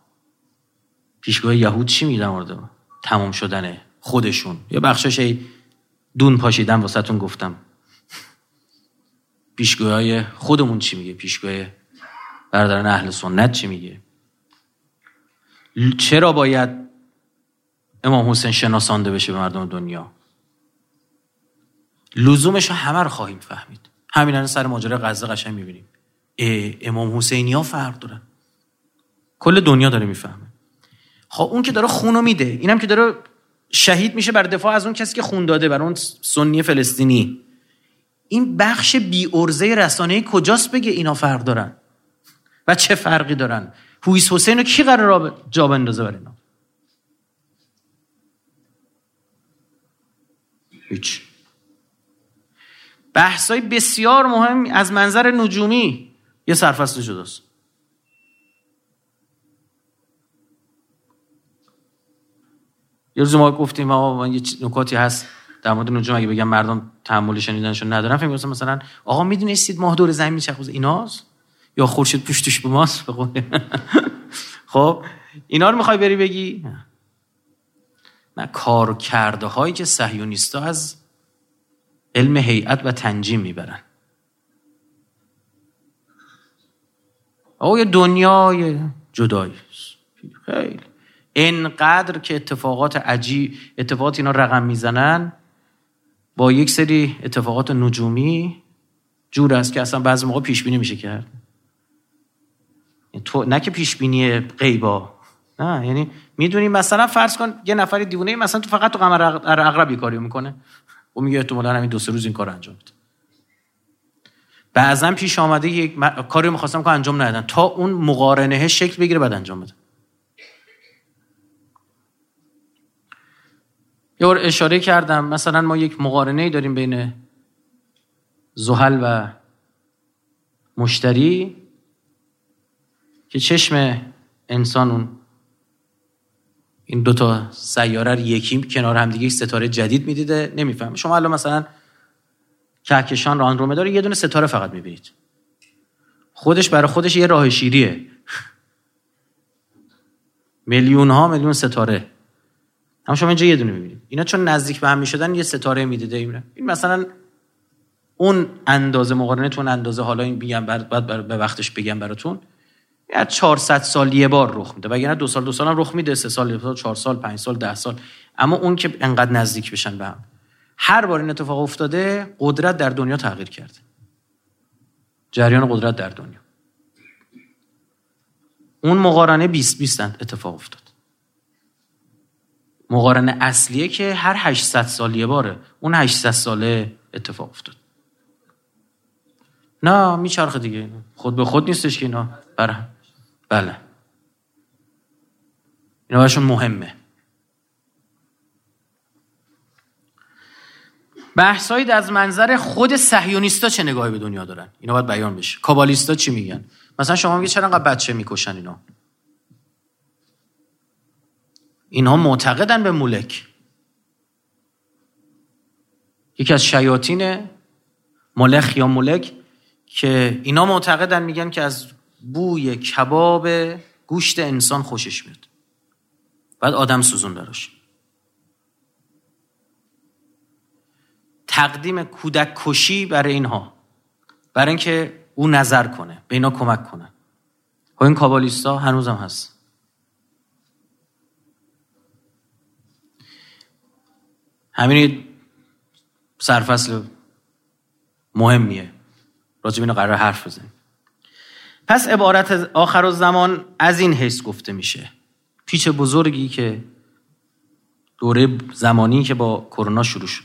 پیشگوی یهود چی میگه مورد تمام شدن خودشون؟ یه بخشش دون پاشیدن واسهتون گفتم. پیشگوی های خودمون چی میگه؟ پیشگوی برادران اهل سنت چی میگه؟ چرا باید امام حسین شناسانده بشه به مردم دنیا؟ لزومش همه رو خواهیم فهمید. همین سر ماجرای غزه قشنگ می‌بینیم. امام حسینی ها فرق دارن. کل دنیا داره می‌فهمه. خب اون که داره خونو میده اینم که داره شهید میشه بر دفاع از اون کسی که خون داده بر اون سنی فلسطینی. این بخش بی ارزه رسانه کجاست بگه اینا فرق دارن؟ و چه فرقی دارن؟ هویس حسین رو کی قرار جا بندازه بر اینا هیچ. بحثای بسیار مهم از منظر نجومی یه سرفصل جداست. یه روز ما گفتیم آقا یه نکاتی هست در مورد نجوم اگه بگم مردم تحمل شنیدنشون ندارن فکر مثلا آقا می‌دونستید ماه دور زمین میچرخه؟ ایناست یا خورشید پشتش به ماست؟ (laughs) خب اینا رو می‌خوای بری بگی؟ نه. کار کرده هایی که صهیونیستا از علم هیئت و تنجیم می‌برن. آقا یه دنیای جدایی. خیلی. انقدر که اتفاقات عجیب اتفاقات اینا رقم می‌زنن با یک سری اتفاقات نجومی جور است که اصلا بعضی موقع پیش بینی میشه کرد. تو نه که پیش بینی غیبا. نه یعنی می‌دونی مثلا فرض کن یه نفری دیوونه مثلا تو فقط تو قمر اغربی کاری می‌کنه. و میگه احتمالاً همین دو سه روز این کار انجام بده. بعضا پیش آمده یک کاری می‌خواستم که انجام ندادن. تا اون مقارنه شکل بگیره بعد انجام بدن یه اشاره کردم مثلا ما یک مقارنه داریم بین زحل و مشتری. که چشم انسان اون این دوتا سیاره رو یکی کنار هم دیگه ستاره جدید می‌دیده نمیفهم شما الان مثلا کهکشان رو آندرومدا رو یه دونه ستاره فقط می‌بینید. خودش برای خودش یه راه شیریه. میلیون ها میلیون ستاره. اما شما اینجا یه دونه می‌بینید. اینا چون نزدیک به هم می‌شدن یه ستاره می‌دیده این مثلا اون اندازه مقارنه تون اندازه حالا این بگم بعد به وقتش بگم براتون. یا 400 سال یه بار رخ میده. وگرنه دو سال دو سال هم رخ میده سه سال چهار سال پنج سال ده سال. اما اون که انقدر نزدیک بشن به هم. هر بار این اتفاق افتاده قدرت در دنیا تغییر کرده جریان قدرت در دنیا. اون مقارنه 20 20 اتفاق افتاد. مقارنه اصلیه که هر 800 سال یه باره اون 800 ساله اتفاق افتاد. نه میچرخه دیگه. خود به خود نیستش که اینا. بره بله. اینا برشون مهمه. بحثایی از منظر خود صهیونیستا چه نگاهی به دنیا دارن؟ اینا باید بیان بشه. کابالیستا چی میگن؟ مثلا شما میگه چرا انقدر بچه می‌کشن اینا؟ اینها معتقدن به مولک یکی از شیاطین ملخ یا مولک که اینا معتقدن میگن که از بوی کباب گوشت انسان خوشش میاد. بعد آدم سوزون براش. تقدیم کودک کشی برای اینها. برای اینکه او نظر کنه به اینا کمک کنه. خب این کابالیستا هنوزم هست. همین سرفصل مهمیه. راجب اینو قرار حرف بزنیم. پس عبارت آخر زمان از این حیث گفته میشه. پیچ بزرگی که دوره زمانی که با کرونا شروع شد.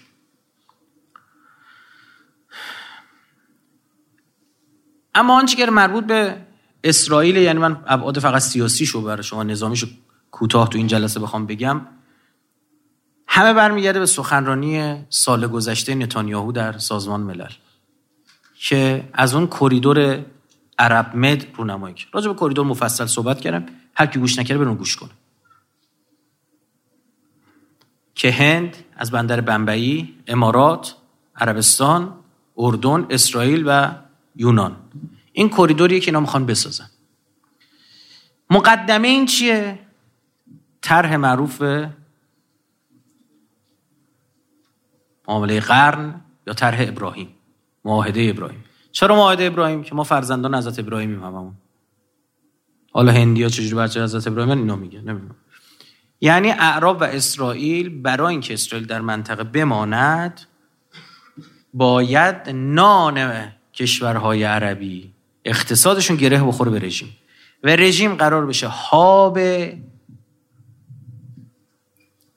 اما آنچه که مربوط به اسرائیل یعنی من ابعاد فقط سیاسی شو برای شما نظامیشو کوتاه تو این جلسه بخوام بگم همه برمیگرده به سخنرانی سال گذشته نتانیاهو در سازمان ملل که از اون کریدور عرب مد رونمایی کرد. راجع به کریدور مفصل صحبت کردم. هر کی گوش نکرده برون گوش کنه. که هند از بندر بمبئی امارات عربستان اردن اسرائیل و یونان. این کریدوریه که اینا می‌خوان بسازن. مقدمه این چیه؟ طرح معروف معامله قرن یا طرح ابراهیم معاهده ابراهیم. چرا معاهده ابراهیم که ما فرزندان حضرت ابراهیمیم هممون حالا هندیا چجوری بچه حضرت ابراهیم اینو میگه نمی‌دونم. یعنی اعراب و اسرائیل برای اینکه اسرائیل در منطقه بماند باید نان کشورهای عربی اقتصادشون گره بخوره به رژیم. و رژیم قرار بشه هاب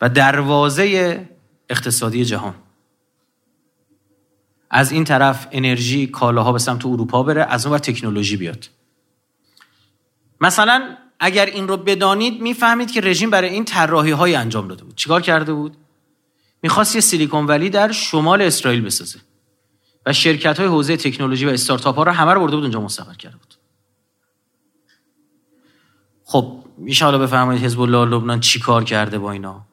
و دروازه اقتصادی جهان. از این طرف انرژی کالاها به سمت اروپا بره از اون تکنولوژی بیاد. مثلا اگر این رو بدانید می‌فهمید که رژیم برای این طراحی های انجام داده بود. چیکار کرده بود؟ می‌خواست یه سیلیکون ولی در شمال اسرائیل بسازه و شرکت های حوزه تکنولوژی و استارتاپ ها رو همه رو برده بود اونجا مستقر کرده بود. خب میشه حالا بفرمایید حزب الله لبنان چی کار کرده با اینا؟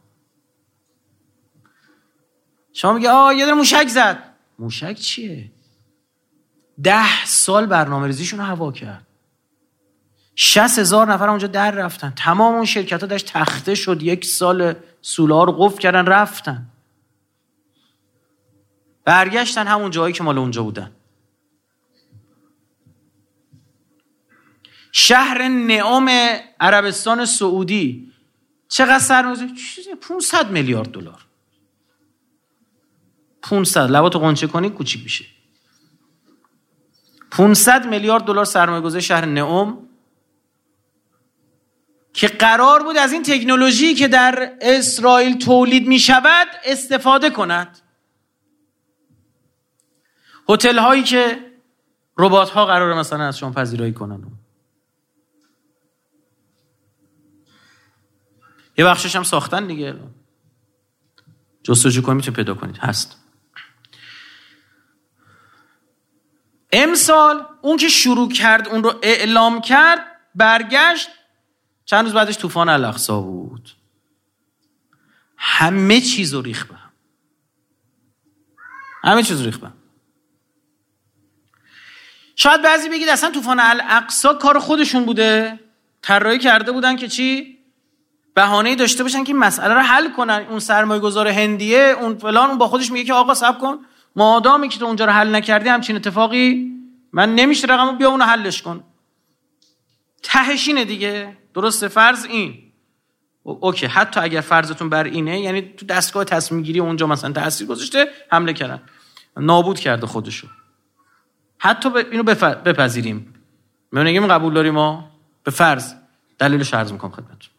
شما میگه آه یه موشک زد. موشک چیه؟ ده سال برنامه ریزیشون هوا کرد. شست هزار نفر اونجا در رفتن. تمام اون شرکت ها داشت تخته شد. یک سال سوله ها رو قفل کردن رفتن. برگشتن همون جایی که مال اونجا بودن. شهر نعام عربستان سعودی. چقدر سرمایه 500 میلیارد دلار. 500 لباتو قنچه کنی کوچیک میشه. 500 میلیارد دلار سرمایه گذاری شهر نئوم که قرار بود از این تکنولوژی که در اسرائیل تولید می شود استفاده کند. هتل هایی که ربات ها قرار مثلا از شما پذیرایی کنن. یه بخشش هم ساختن دیگه. جستجو کنید می‌تونید پیدا کنید هست. امسال اون که شروع کرد اون رو اعلام کرد برگشت. چند روز بعدش طوفان الاقصا بود. همه چیز رو ریخ به همه چیز ریخ به شاید بعضی بگید اصلا طوفان الاقصا کار خودشون بوده. طراحی کرده بودن که چی؟ بهانه داشته باشن که مسئله رو حل کنن. اون سرمایه گذار هندیه اون فلان اون با خودش میگه که آقا سب کن. مادامی که تو اونجا رو حل نکردی همچین اتفاقی من نمیشه رقمو بیا اونو حلش کن. تهشینه دیگه. درسته؟ فرض این. اوکی. حتی اگر فرضتون بر اینه یعنی تو دستگاه تصمیم گیری اونجا مثلا تاثیر گذاشته حمله کردن. نابود کرده خودشو. حتی اینو بپذیریم. میگیم قبول داریم ما؟ به فرض. دلیلش عرض می‌کنم خدمتتون.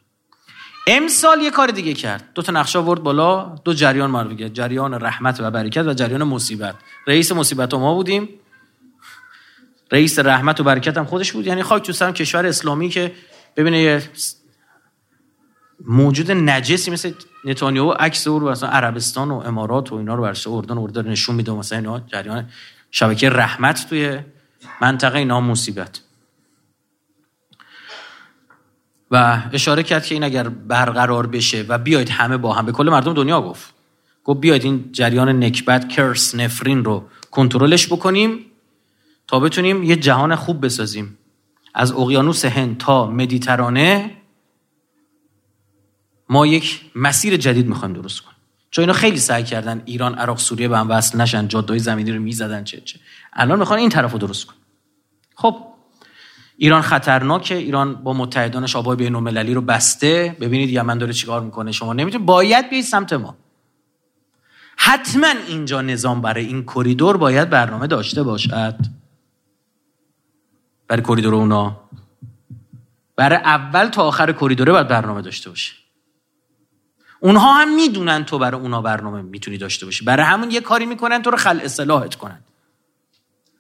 امسال یه کار دیگه کرد. دو تا نقشه آورد بالا دو جریان معرفی کرد جریان رحمت و برکت و جریان مصیبت. رئیس مصیبت ما بودیم. رئیس رحمت و برکت هم خودش بود. یعنی خاک تو سرم کشور اسلامی که ببینه یه موجود نجسی مثل نتانیاهو عکس او رو مثلا عربستان و امارات و اینا رو برش اردن اردن نشون میده مثلا اینا جریان شبکه رحمت توی منطقه اینا مصیبت و اشاره کرد که این اگر برقرار بشه و بیاید همه با هم به کل مردم دنیا گفت. گفت بیاید این جریان نکبت کرس نفرین رو کنترلش بکنیم تا بتونیم یه جهان خوب بسازیم. از اقیانوس هند تا مدیترانه ما یک مسیر جدید می‌خوایم درست کنیم. چون اینا خیلی سعی کردن ایران عراق سوریه به هم وصل نشن جاده‌های زمینی رو می‌زدن چه چه. الان می‌خوان این طرف رو درست کنیم خب ایران خطرناکه. ایران با متحدانش آبای بین المللی رو بسته. ببینید یمن داره چیکار می‌کنه. شما نمی‌تونید باید بیاید سمت ما. حتما اینجا نظام برای این کریدور باید برنامه داشته باشد. برای کریدور اونا. برای اول تا آخر کریدوره باید برنامه داشته باشه. اونها هم می‌دونن تو برای اونا برنامه می‌تونی داشته باشی. برای همون یه کاری می‌کنن تو رو خل اصلاحت کنن.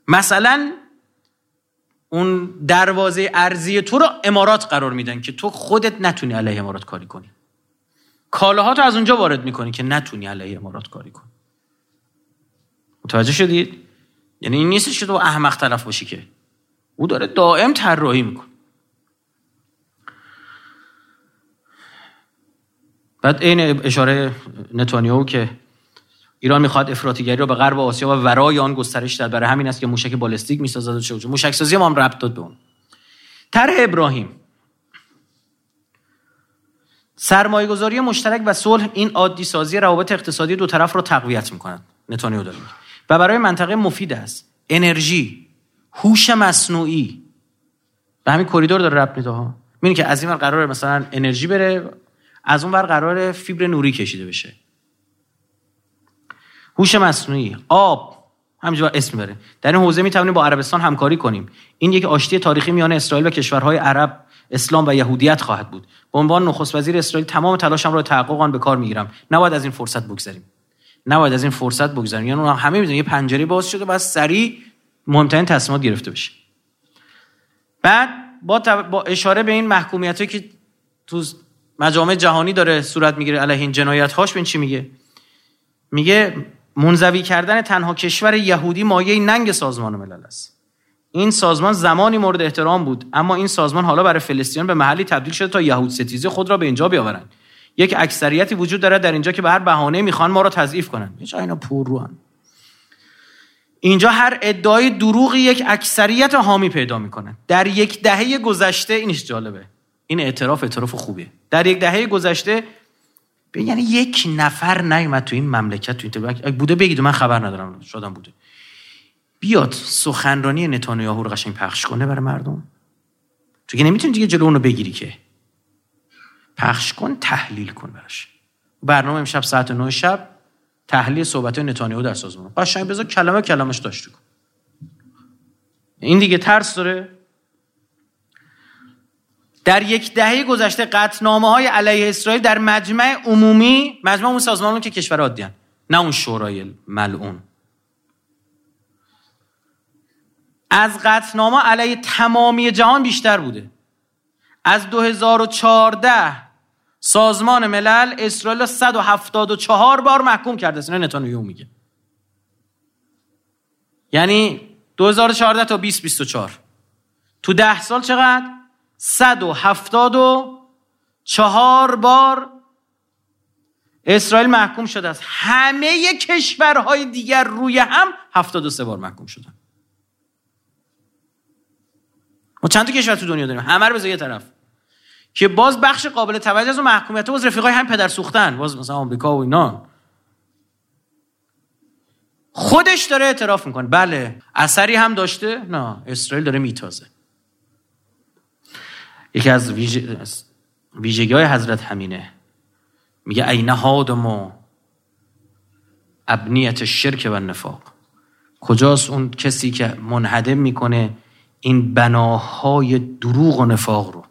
مثلا اون دروازه ارزی تو رو امارات قرار میدن که تو خودت نتونی علیه امارات کاری کنی. کالاها تو از اونجا وارد می‌کنی که نتونی علیه امارات کاری کنی. متوجه شدید یعنی این نیستش که تو احمق طرف باشی که. او داره دائم طراحی می‌کنه. بعد این اشاره نتانیاهو که ایران می‌خواد افراطیگری رو به غرب آسیا و ورای آن گسترش دهد برای همین است که موشک بالستیک می‌سازد و چه موشک سازی ما هم ربط داد به اون. طرح ابراهیم. سرمایه گذاری مشترک و صلح این عادی سازی روابط اقتصادی دو طرف رو تقویت می‌کنند نتانیاهو داره و برای منطقه مفید است. انرژی هوش مصنوعی. به همین کریدور داره ربط میده ها. که از این قرار مثلا انرژی بره از اون بر قرار فیبر نوری کشیده بشه. هوش مصنوعی آب همینجا اسم بره در این حوزه می توانیم با عربستان همکاری کنیم. این یک آشتی تاریخی میان اسرائیل و کشورهای عرب اسلام و یهودیت خواهد بود. به عنوان نخست وزیر اسرائیل تمام تلاشم را تحقق آن به کار می‌گیرم. نباید از این فرصت بگذریم. نباید از این فرصت بگذریم. یعنی همه می‌دونن یه پنجره باز شده بعد سریع مهمترین تصمیمات گرفته بشه. بعد با, با اشاره به این محکومیت که تو مجامع جهانی داره صورت می‌گیره علیه این جنایت هاش ببین چی میگه؟ میگه منزوی کردن تنها کشور یهودی مایه ننگ سازمان ملل است. این سازمان زمانی مورد احترام بود اما این سازمان حالا برای فلسطین به محلی تبدیل شده تا یهود ستیزی خود را به اینجا بیاورند. یک اکثریتی وجود دارد در اینجا که به هر بهانه می‌خوان ما را تضعیف کنند. چه اینا پر اینجا هر ادعای دروغی یک اکثریت حامی پیدا می‌کنه. در یک دهه گذشته اینش جالبه. این اعتراف اعتراف خوبیه. در یک دهه گذشته یعنی یک نفر نیومد تو این مملکت تو این بوده بگید من خبر ندارم شدم بوده. بیاد سخنرانی نتانیاهو رو قشنگ پخش کنه برای مردم. تو که نمی‌تونی دیگه جلو اونو بگیری که. پخش کن تحلیل کن براش. برنامه امشب ساعت 9 شب تحلیل صحبت نتانیاهو در سازمان. قشنگ بذار کلمه کلمش داشته کن این دیگه ترس داره. در یک دهه گذشته قطنامه های علیه اسرائیل در مجمع عمومی مجمع اون سازمان که کشور عادی نه اون شورای ملعون. از قطنامه علیه تمامی جهان بیشتر بوده. از 2014 سازمان ملل اسرائیل 174 بار محکوم کرده. است نتانیاهو میگه. یعنی 2014 تا 2024 تو ده سال چقدر؟ 174 بار اسرائیل محکوم شده است. همه کشورهای دیگر روی هم 73 بار محکوم شدن. ما چند تا کشور تو دنیا داریم؟ همه رو بذار یه طرف. که باز بخش قابل توجه از محکومیت باز رفیقای هم پدر سوختن. باز مثلا آمریکا و اینا. خودش داره اعتراف می‌کنه. بله اثری هم داشته. نه اسرائیل داره میتازه. یکی از ویژگی های حضرت همینه. میگه این هادم ابنیت شرک و نفاق. کجاست اون کسی که منهدم می‌کنه این بناهای دروغ و نفاق رو؟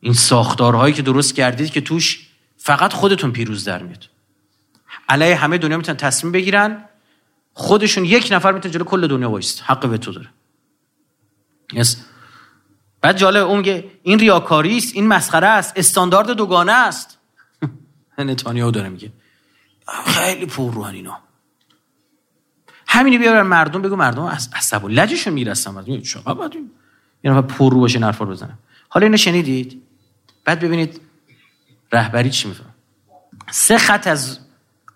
این ساختارهایی که درست کردید که توش فقط خودتون پیروز در میاد. علیه همه دنیا می‌تونن تصمیم بگیرن خودشون یک نفر می‌تونه جلو کل دنیا وایست حق به تو داره. بعد جالب اون که این ریاکاری است این مسخره است استاندارد دوگانه است. (laughs) نتانیاهو داره میگه خیلی پر روحن اینا. همینی بیار مردم بگو مردم عصبو لجشون می‌رسن. مردم چقدر باید یه نفر پر رو باشه نرفار بزنه. حالا اینو شنیدید؟ بعد ببینید رهبری چی میفهم. سه خط از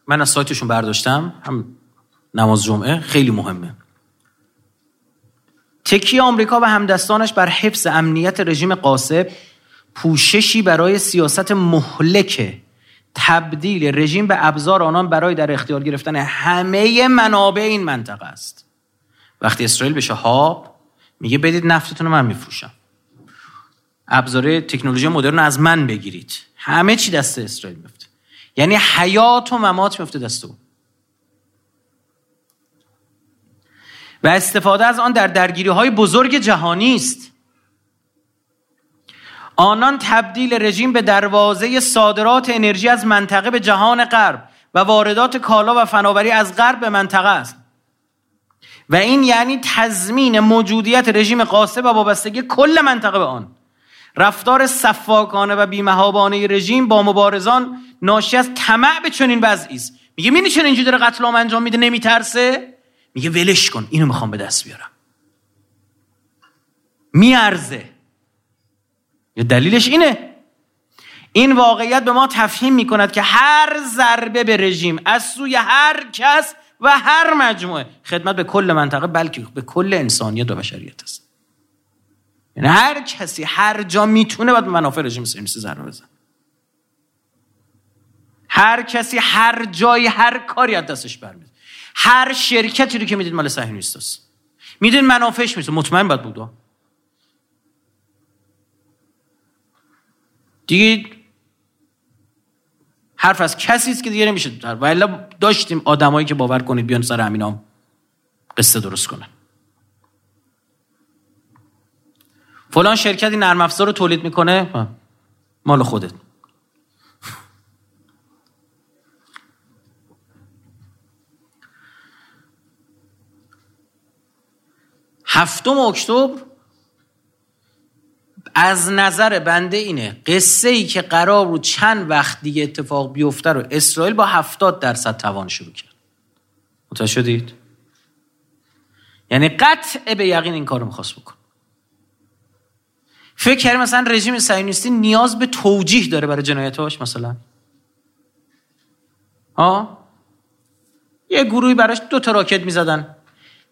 من از سایتشون برداشتم هم نماز جمعه خیلی مهمه. تکی آمریکا و همدستانش بر حفظ امنیت رژیم قاسب پوششی برای سیاست مهلک تبدیل رژیم به ابزار آنان برای در اختیار گرفتن همه منابع این منطقه است. وقتی اسرائیل بشه هاب میگه بدید نفتتون رو من میفروشم. ابزار تکنولوژی مدرن از من بگیرید. همه چی دست اسرائیل میفته. یعنی حیات و ممات میفته دست او و استفاده از آن در درگیری های بزرگ جهانی است. آنان تبدیل رژیم به دروازه صادرات انرژی از منطقه به جهان غرب و واردات کالا و فناوری از غرب به منطقه است. و این یعنی تضمین موجودیت رژیم قاسب و وابستگی کل منطقه به آن. رفتار صفاکانه و بیمهابانه رژیم با مبارزان ناشی از طمع به چنین وضعی است. میگه می‌دونی چرا اینجوری قتل عام انجام میده؟ نمیترسه؟ میگه ولش کن اینو می‌خوام به دست بیارم. میارزه. یا دلیلش اینه. این واقعیت به ما تفهیم می‌کند که هر ضربه به رژیم از سوی هر کس و هر مجموعه خدمت به کل منطقه بلکه به کل انسانیت و بشریت است. یعنی هر کسی هر جا می‌تونه باید منافع رژیم صهیونیستی ضربه بزن هر کسی هر جایی هر کاری از دستش برمیاد هر شرکتی رو که می‌دید مال صهیونیست است میدین منافعش میشه مطمئن باید بودا دیگه حرف از کسی است که دیگه نمیشه. و الا داشتیم آدمایی که باور کنید بیان سر همین قصه درست کنن. فلان شرکتی نرم افزار رو تولید می‌کنه؟ مال خودت. هفتم اکتبر از نظر بنده اینه. قصه ای که قرار رو چند وقت دیگه اتفاق بیفته رو اسرائیل با هفتاد درصد توان شروع کرد. متوجه شدید؟ یعنی قطع به یقین این کار رو می‌خواست بکن فکر کردیم مثلا رژیم صهیونیستی نیاز به توجیه داره برای جنایتاش مثلا؟ ها؟ یه گروهی براش دو تا راکت می‌زدن.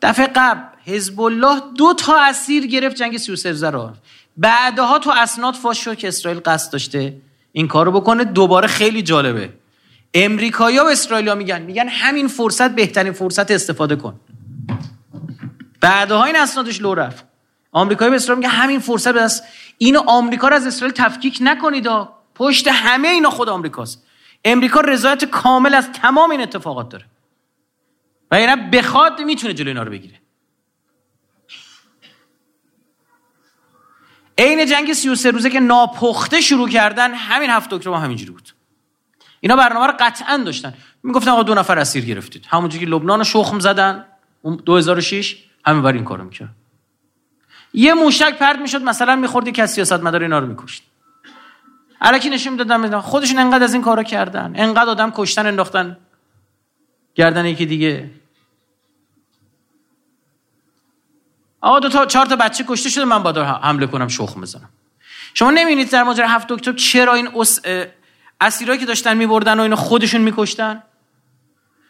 دفعه قبل حزب الله دو تا اسیر گرفت جنگ 33 روزه رو. بعدها تو اسناد فاش شد که اسرائیل قصد داشته این کارو بکنه. دوباره خیلی جالبه. امریکایا و اسرائیلیا میگن میگن همین فرصت بهترین فرصت استفاده کن. بعدها این اسنادش لو رفت. آمریکایی به اسرائیل میگه همین فرصت بس اینو آمریکا رو از اسرائیل تفکیک نکنید پشت همه اینا خود آمریکاست. امریکا رضایت کامل از تمام این اتفاقات داره. و یعنی بخواد می‌تونه جلوی اینا رو بگیره. عین جنگ 33 روزه که ناپخته شروع کردن همین هفت اکتبر همینجوری بود. اینا برنامه رو قطعا داشتن. می‌گفتن آقا دو نفر اسیر گرفتید. همونجوری که لبنان شخم زدن 2006 همین بار این کارو می‌کرد یه موشک پرد می‌شد مثلا میخوردی که سیاست مدار اینا رو میکشت. علکی نشون می‌دادن خودشون انقدر از این کارا کردن. انقدر آدم کشتن انداختن گردن یکی دیگه. آقا دو تا چهار تا بچه کشته شده من باید حمله کنم شخم بزنم. شما نمی‌بینید در ماجرا هفت اکتبر چرا این اسیرایی که داشتن میبردن و اینو خودشون میکشتن؟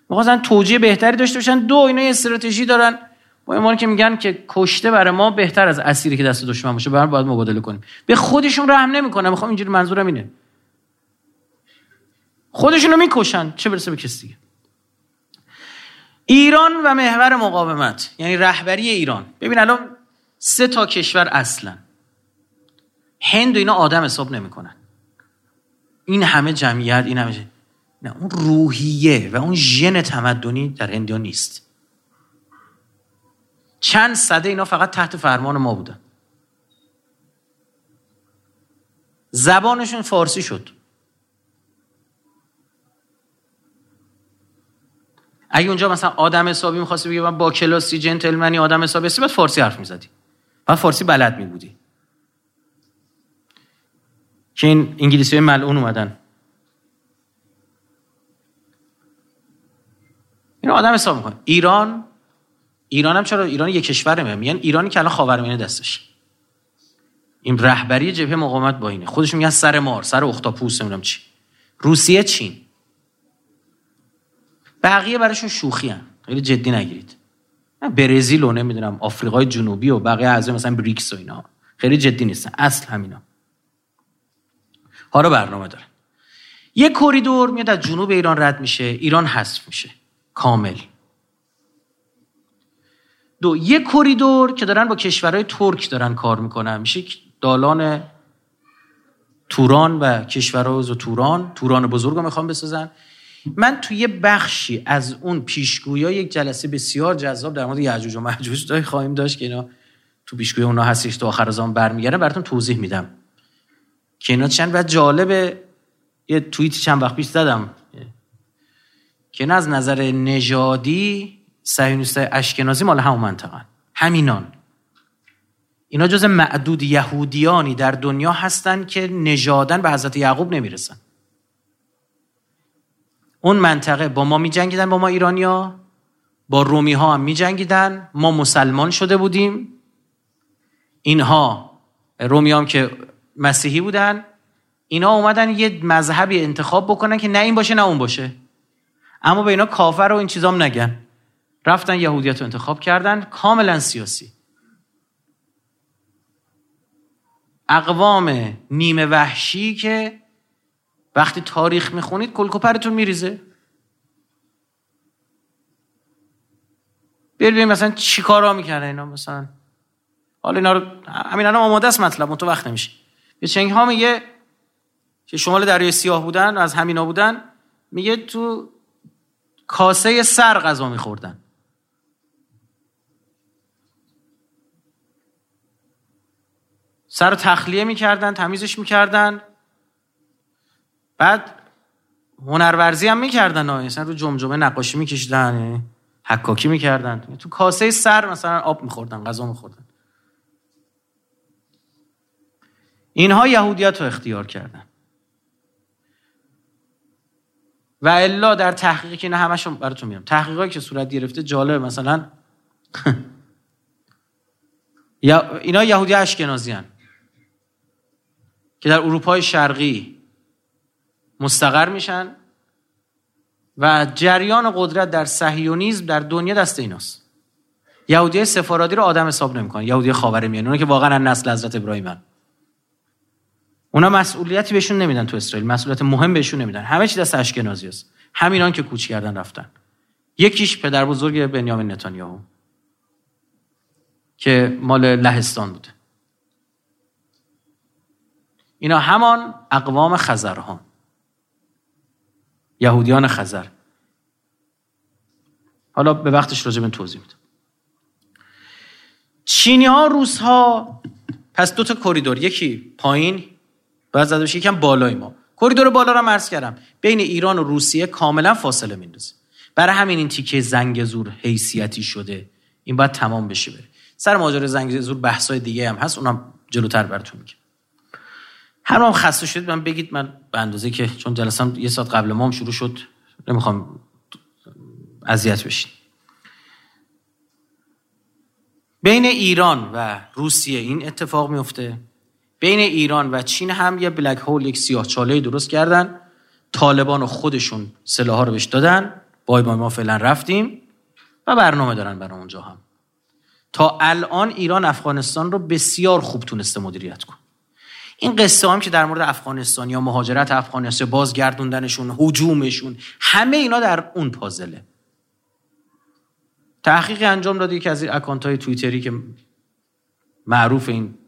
می‌خواستن توجیه بهتری داشته باشن. دو اینا یه استراتژی دارن. با ایمان که میگن که کشته برای ما بهتر از اسیری که دست دشمن باشه. برای باید مبادله کنیم. به خودشون رحم نمی‌کنن. می‌خوام اینجوری منظورم اینه. خودشون رو می‌کشن. چه برسه به کسی دیگه. ایران و محور مقاومت یعنی رهبری ایران. ببین الان سه تا کشور اصلا هند و اینا آدم حساب نمی‌کنن. این همه جمعیت این همه نه اون روحیه و اون ژن تمدنی در هندیا نیست. چند صده اینا فقط تحت فرمان ما بودن. زبانشون فارسی شد. اگه اونجا مثلا آدم حسابی می‌خواستی بگی من با کلاسی جنتلمنی آدم حسابی هستی بعد فارسی حرف می‌زدی. بعد فارسی بلد میبودی. که این انگلیسی های ملعون اومدن. این آدم حساب می‌کنه. ایران ایران هم چرا؟ ایران یک کشور میگن ایرانی که الان خاورمیانه دستش. این رهبری جبهه مقاومت با اینه. خودش میگن سر مار سر اختاپوس نمی‌دونم چی. روسیه چین. بقیه براشون شوخی هم. خیلی جدی نگیرید. برزیل و نمی‌دونم آفریقای جنوبی و بقیه اعضای مثلا بریکس و اینا. خیلی جدی نیستن. اصل همینا. حالا برنامه داره یه کوریدور میاد از جنوب ایران رد میشه. ایران حذف میشه. کامل. دو یه کوریدور که دارن با کشورهای ترک دارن کار می‌کنن. میشه دالان توران و کشورهای توران توران بزرگ رو می‌خوام بسازن. من توی یه بخشی از اون پیشگویا یک جلسه بسیار جذاب در مورد یعجوج و معجوج داری خواهیم داشت که اینا تو پیشگوی اونا هستش تو آخر زمان برمیگردن براتون توضیح میدم. که اینا چند و جالب یه توییتی چند وقت پیش زدم. که اینا از نظر نژادی صهیونیست اشکنازی مال همون منطقه همینان. اینا جز معدود یهودیانی در دنیا هستن که نژادن به حضرت یعقوب نمی‌رسن. اون منطقه با ما می جنگیدن با ما ایرانیا با رومی ها هم می جنگیدن ما مسلمان شده بودیم. اینها رومی هم که مسیحی بودن اینا اومدن یه مذهبی انتخاب بکنن که نه این باشه نه اون باشه. اما به اینا کافر و این چیزام نگن. رفتن یهودیت رو انتخاب کردن کاملا سیاسی. اقوام نیمه وحشی که وقتی تاریخ می‌خونید کلکوپرتون میریزه. ببینید مثلا چی کارا می‌کنه اینا مثلا. حالا اینا رو همین الان آماده است مطلب تو وقت نمیشه. به چنگ ها میگه که شمال دریای سیاه بودن از همینا بودن میگه تو کاسه سر غذا میخوردن. سر تخلیه می‌کردن تمیزش می‌کردن. بعد هنرورزی هم می‌کردن مثلا رو جمجمه نقاشی میکشیدن حکاکی می‌کردن. تو کاسه سر مثلا آب میخوردن غذا میخوردن. اینها یهودیت رو اختیار کردن. و الا در تحقیقی که نه همشون براتون میام تحقیقاتی که صورت گرفته جالب مثلا (laughs) اینا یهودی اشکنازی هن. که در اروپای شرقی مستقر میشن و جریان قدرت در صهیونیسم در دنیا دست ایناست. یهودی سفارادی رو آدم حساب نمی‌کنن یهودی خاورمیانه اونا که واقعا نسل حضرت ابراهیمن اونا مسئولیتی بهشون نمیدن تو اسرائیل مسئولیت مهم بهشون نمیدن. همه چی دست اشکنازی است همینان که کوچ کردن رفتن. یکیش پدر بزرگ بنیامین نتانیاهو که مال لهستان بوده. اینا همان اقوام خزرها یهودیان خزر حالا به وقتش راجع به توضیح میدم. چینی ها روس ها پس دو تا کریدور یکی پایین بعد زده بشه یکم بالای ما. کریدور بالا رو عرض کردم. بین ایران و روسیه کاملا فاصله میندازه. برای همین این تیکه زنگ زور حیثیتی شده. این باید تمام بشه بره. سر ماجرای زنگ زور بحثای دیگه هم هست. اونم جلوتر براتون میگم. هر هم خسته شدید من بگید من به اندازه که چون جلسم یه ساعت قبل ما هم شروع شد نمی‌خوام اذیت بشین. بین ایران و روسیه این اتفاق میفته. بین ایران و چین هم یه بلک هول یک سیاه چاله درست کردن. طالبان و خودشون سلاح رو بهش دادن. بای بای ما فعلا رفتیم و برنامه دارن برای اونجا هم. تا الان ایران افغانستان رو بسیار خوب تونسته مدیریت کن این قصه هم که در مورد افغانستان یا مهاجرت افغانستان بازگردوندنشون هجومشون همه اینا در اون پازله. تحقیق انجام داده یکی از این اکانت های تویتری که معروف این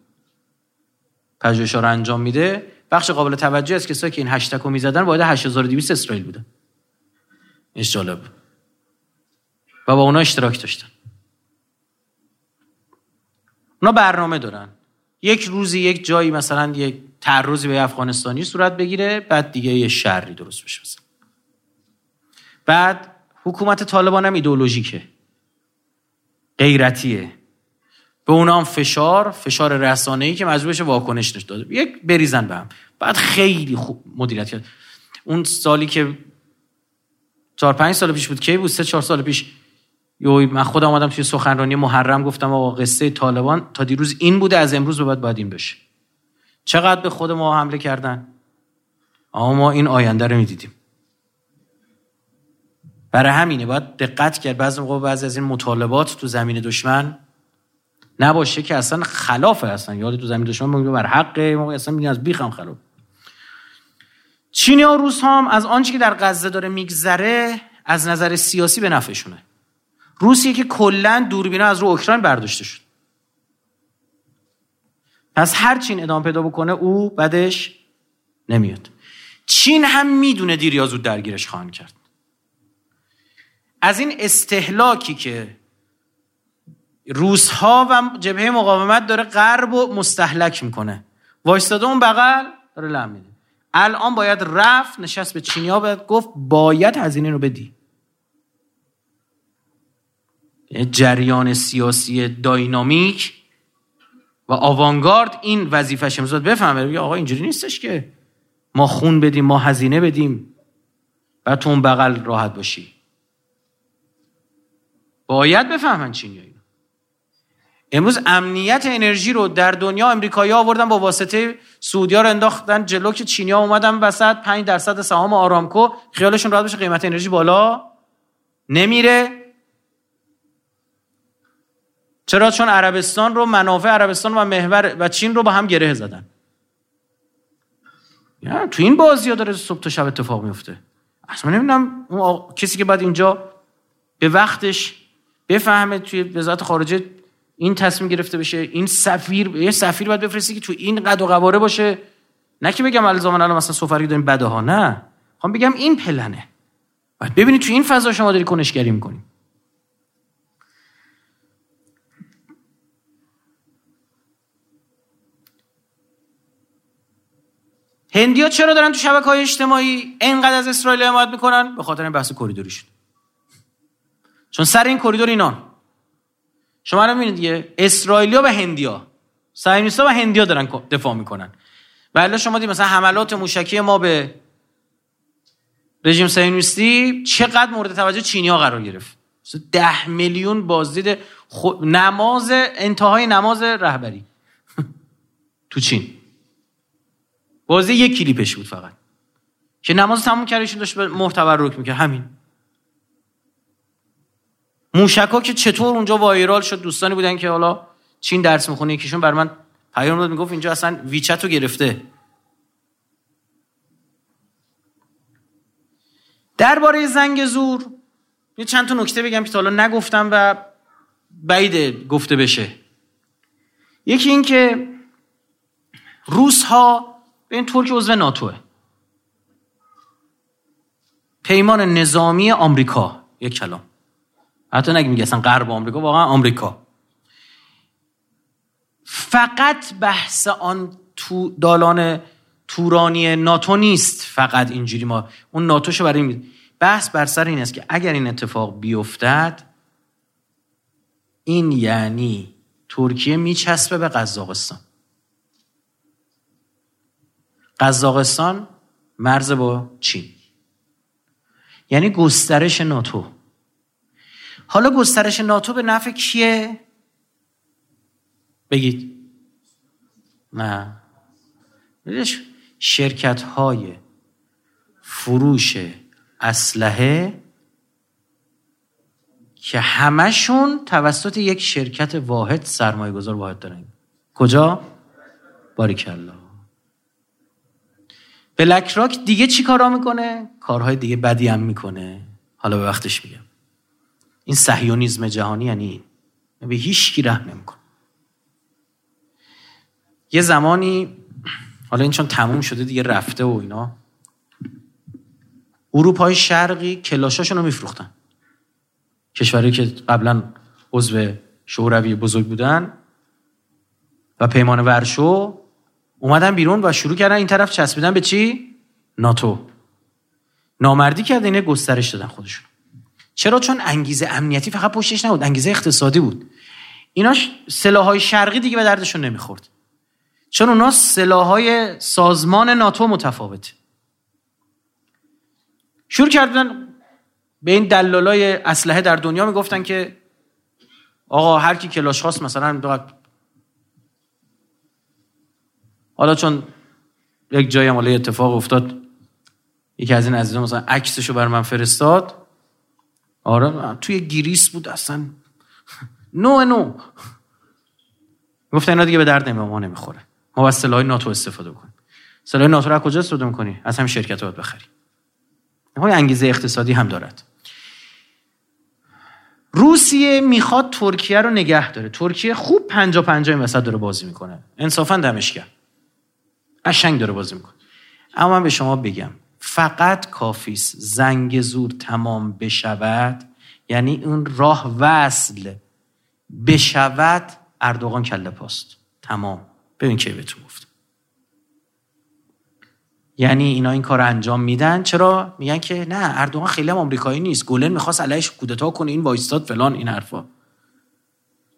پژوهش رو انجام میده. بخش قابل توجه است کسایی که این هشتگ رو می‌زدن واحد 8200 اسرائیل بودن. این جالب. و با اونا اشتراک داشتن. اونا برنامه دارن. یک روزی یک جایی مثلا یک تعرضی به افغانستانی صورت بگیره بعد دیگه یه شری درست بشه مثلا. بعد حکومت طالبان هم ایدئولوژیکه. غیرتیه. به اونا هم فشار فشار رسانه‌ای که مجبور بشه واکنش نشون داده. یک بریزن به هم. بعد خیلی خوب مدیریت کرد. اون سالی که چهار پنج سال پیش بود کی بود؟ سه چهار سال پیش یو من خودم آمدم توی سخنرانی محرم گفتم آقا قصه طالبان تا دیروز این بوده از امروز به بعد باید این بشه. چقدر به خود ما حمله کردن؟ اما ما این آینده رو می‌دیدیم. برای همینه باید دقت کرد. بعضی موقع بعضی از این مطالبات تو زمین دشمن نباشه که اصلا خلافه اصلا یاد تو زمین دشمن میگه بر حق ما اصلا میگن از بیخم خلاف. چینی ها روس هم از آنچه که در غزه داره میگذره از نظر سیاسی به نفعشونه. روسیه که کلا دوربینا از رو اوکراین برداشته شد. پس هر چین ادامه پیدا بکنه او بعدش نمیاد. چین هم می‌دونه دیر یا زود درگیرش خواهند کرد. از این استهلاکی که روسها و جبهه مقاومت داره غرب و مستحلک می‌کنه. وایستاده اون بغل داره لم الان باید رفت نشست به چینیا باید گفت باید هزینه رو بدی. جریان سیاسی داینامیک و آوانگارد این وظیفه امروز بفهمه. بگه آقا اینجوری نیستش که ما خون بدیم ما هزینه بدیم و تو اون بغل راحت باشی. باید بفهمن چینیا امروز امنیت انرژی رو در دنیا امریکایی آوردن با واسطه سعودیا رو انداختن جلو که چینیا اومدن وسط 5 درصد سهام آرامکو خیالشون راحت بشه قیمت انرژی بالا نمیره. چرا؟ چون عربستان رو منافع عربستان و محور و چین رو با هم گره زدن. یا تو این بازی ها داره صبح تا شب اتفاق میفته اصلا نمی‌دونم اون کسی که بعد اینجا به وقتش بفهمه توی وزارت خارجه این تصمیم گرفته بشه این سفیر یه سفیر باید بفرستی که تو این قد و قواره باشه. نه که بگم الزاما الان مثلا سفری داریم بده ها نه. خواهم بگم این پلنه. باید ببینید تو این فضا شما داری کنشگری می‌کنیم هندیا چرا دارن تو شبکه های اجتماعی اینقدر از اسرائیل حمایت می‌کنن؟ به خاطر این بحث کریدوریشون چون سر این کریدور اینان شما رو می‌بینید دیگه اسرائیلیا و هندیا. صهیونیست‌ها و هندیا دارن دفاع می‌کنن. ولی شما دیدید مثلا حملات موشکی ما به رژیم صهیونیستی چقدر مورد توجه چینیا قرار گرفت. ده میلیون بازدید نماز انتهای نماز رهبری. (laughs) تو چین. بازی یک کلیپش بود فقط. که نماز تموم کردشون داشت محتوا رک می‌کرد. همین. موشکا که چطور اونجا وایرال شد دوستانی بودن که حالا چین درس می‌خونه یکیشون بر من پیام داد می‌گفت اینجا اصلا ویچت رو گرفته. درباره زنگ زور یه چند تا نکته بگم که تا حالا نگفتم و بعید گفته بشه. یکی این که روس ها این طور که عضو ناتوه. پیمان نظامی آمریکا یک کلام. حتی نگیم میگه اصلا غرب آمریکا واقعا آمریکا. فقط بحث آن تو دالان تورانی ناتو نیست فقط اینجوری ما. اون ناتوشو برای این بحث بر سر این است که اگر این اتفاق بیفتد این یعنی ترکیه میچسبه به قزاقستان. قزاقستان مرز با چین. یعنی گسترش ناتو. حالا گسترش ناتو به نفع کیه؟ بگید. نه. شرکت های فروش اسلحه که همشون توسط یک شرکت واحد سرمایه گذار واحد دارن. کجا؟ باریکلا. بلک راک دیگه چی کارا می‌کنه؟ کارهای دیگه بدی هم می‌کنه. حالا به وقتش میگم. این سهیونیزم جهانی یعنی به هیچ کی رحم نمی‌کنه. یه زمانی حالا این چون تموم شده دیگه رفته و اینا اروپای شرقی کلاشاشون رو میفروختن. کشوری که قبلا عضو شوروی بزرگ بودن و پیمان ورشو اومدن بیرون و شروع کردن این طرف چسبیدن به چی؟ ناتو. نامردی کرده اینه گسترش دادن خودشون. چرا؟ چون انگیزه امنیتی فقط پشتش نبود انگیزه اقتصادی بود. اینا سلاحهای شرقی دیگه به دردشون نمی‌خورد. چون اونا سلاحهای سازمان ناتو متفاوته شروع کردن به این دلالای اسلحه در دنیا می‌گفتن که آقا هر کی کلاش خواست مثلا حالا چون یک جایی هم اتفاق افتاد یکی از این عزیزان مثلا عکسشو بر من فرستاد. آره توی گریس بود اصلا. نو نو. گفتن اینا دیگه به درد ما نمی‌خوره. ما از سلاح ناتو استفاده کنیم سلاح ناتو رو از کجا استفاده می‌کنی؟ از همین شرکت باید بخری. های انگیزه اقتصادی هم دارد. روسیه می‌خواد ترکیه رو نگه داره. ترکیه خوب پنجا پنجا این وسط داره بازی می‌کنه. انصافا دمش قشنگ داره بازی می‌کنه. اما من به شما بگم فقط کافیس زنگ زور تمام بشود یعنی اون راه وصل بشود اردوغان کله پاست. تمام. ببین که بهتون گفتم یعنی اینا این کار انجام میدن. چرا؟ میگن که نه اردوغان خیلی هم آمریکایی نیست. گولن می‌خواست علیش کودتا کنه این وایستاد فلان این حرفا.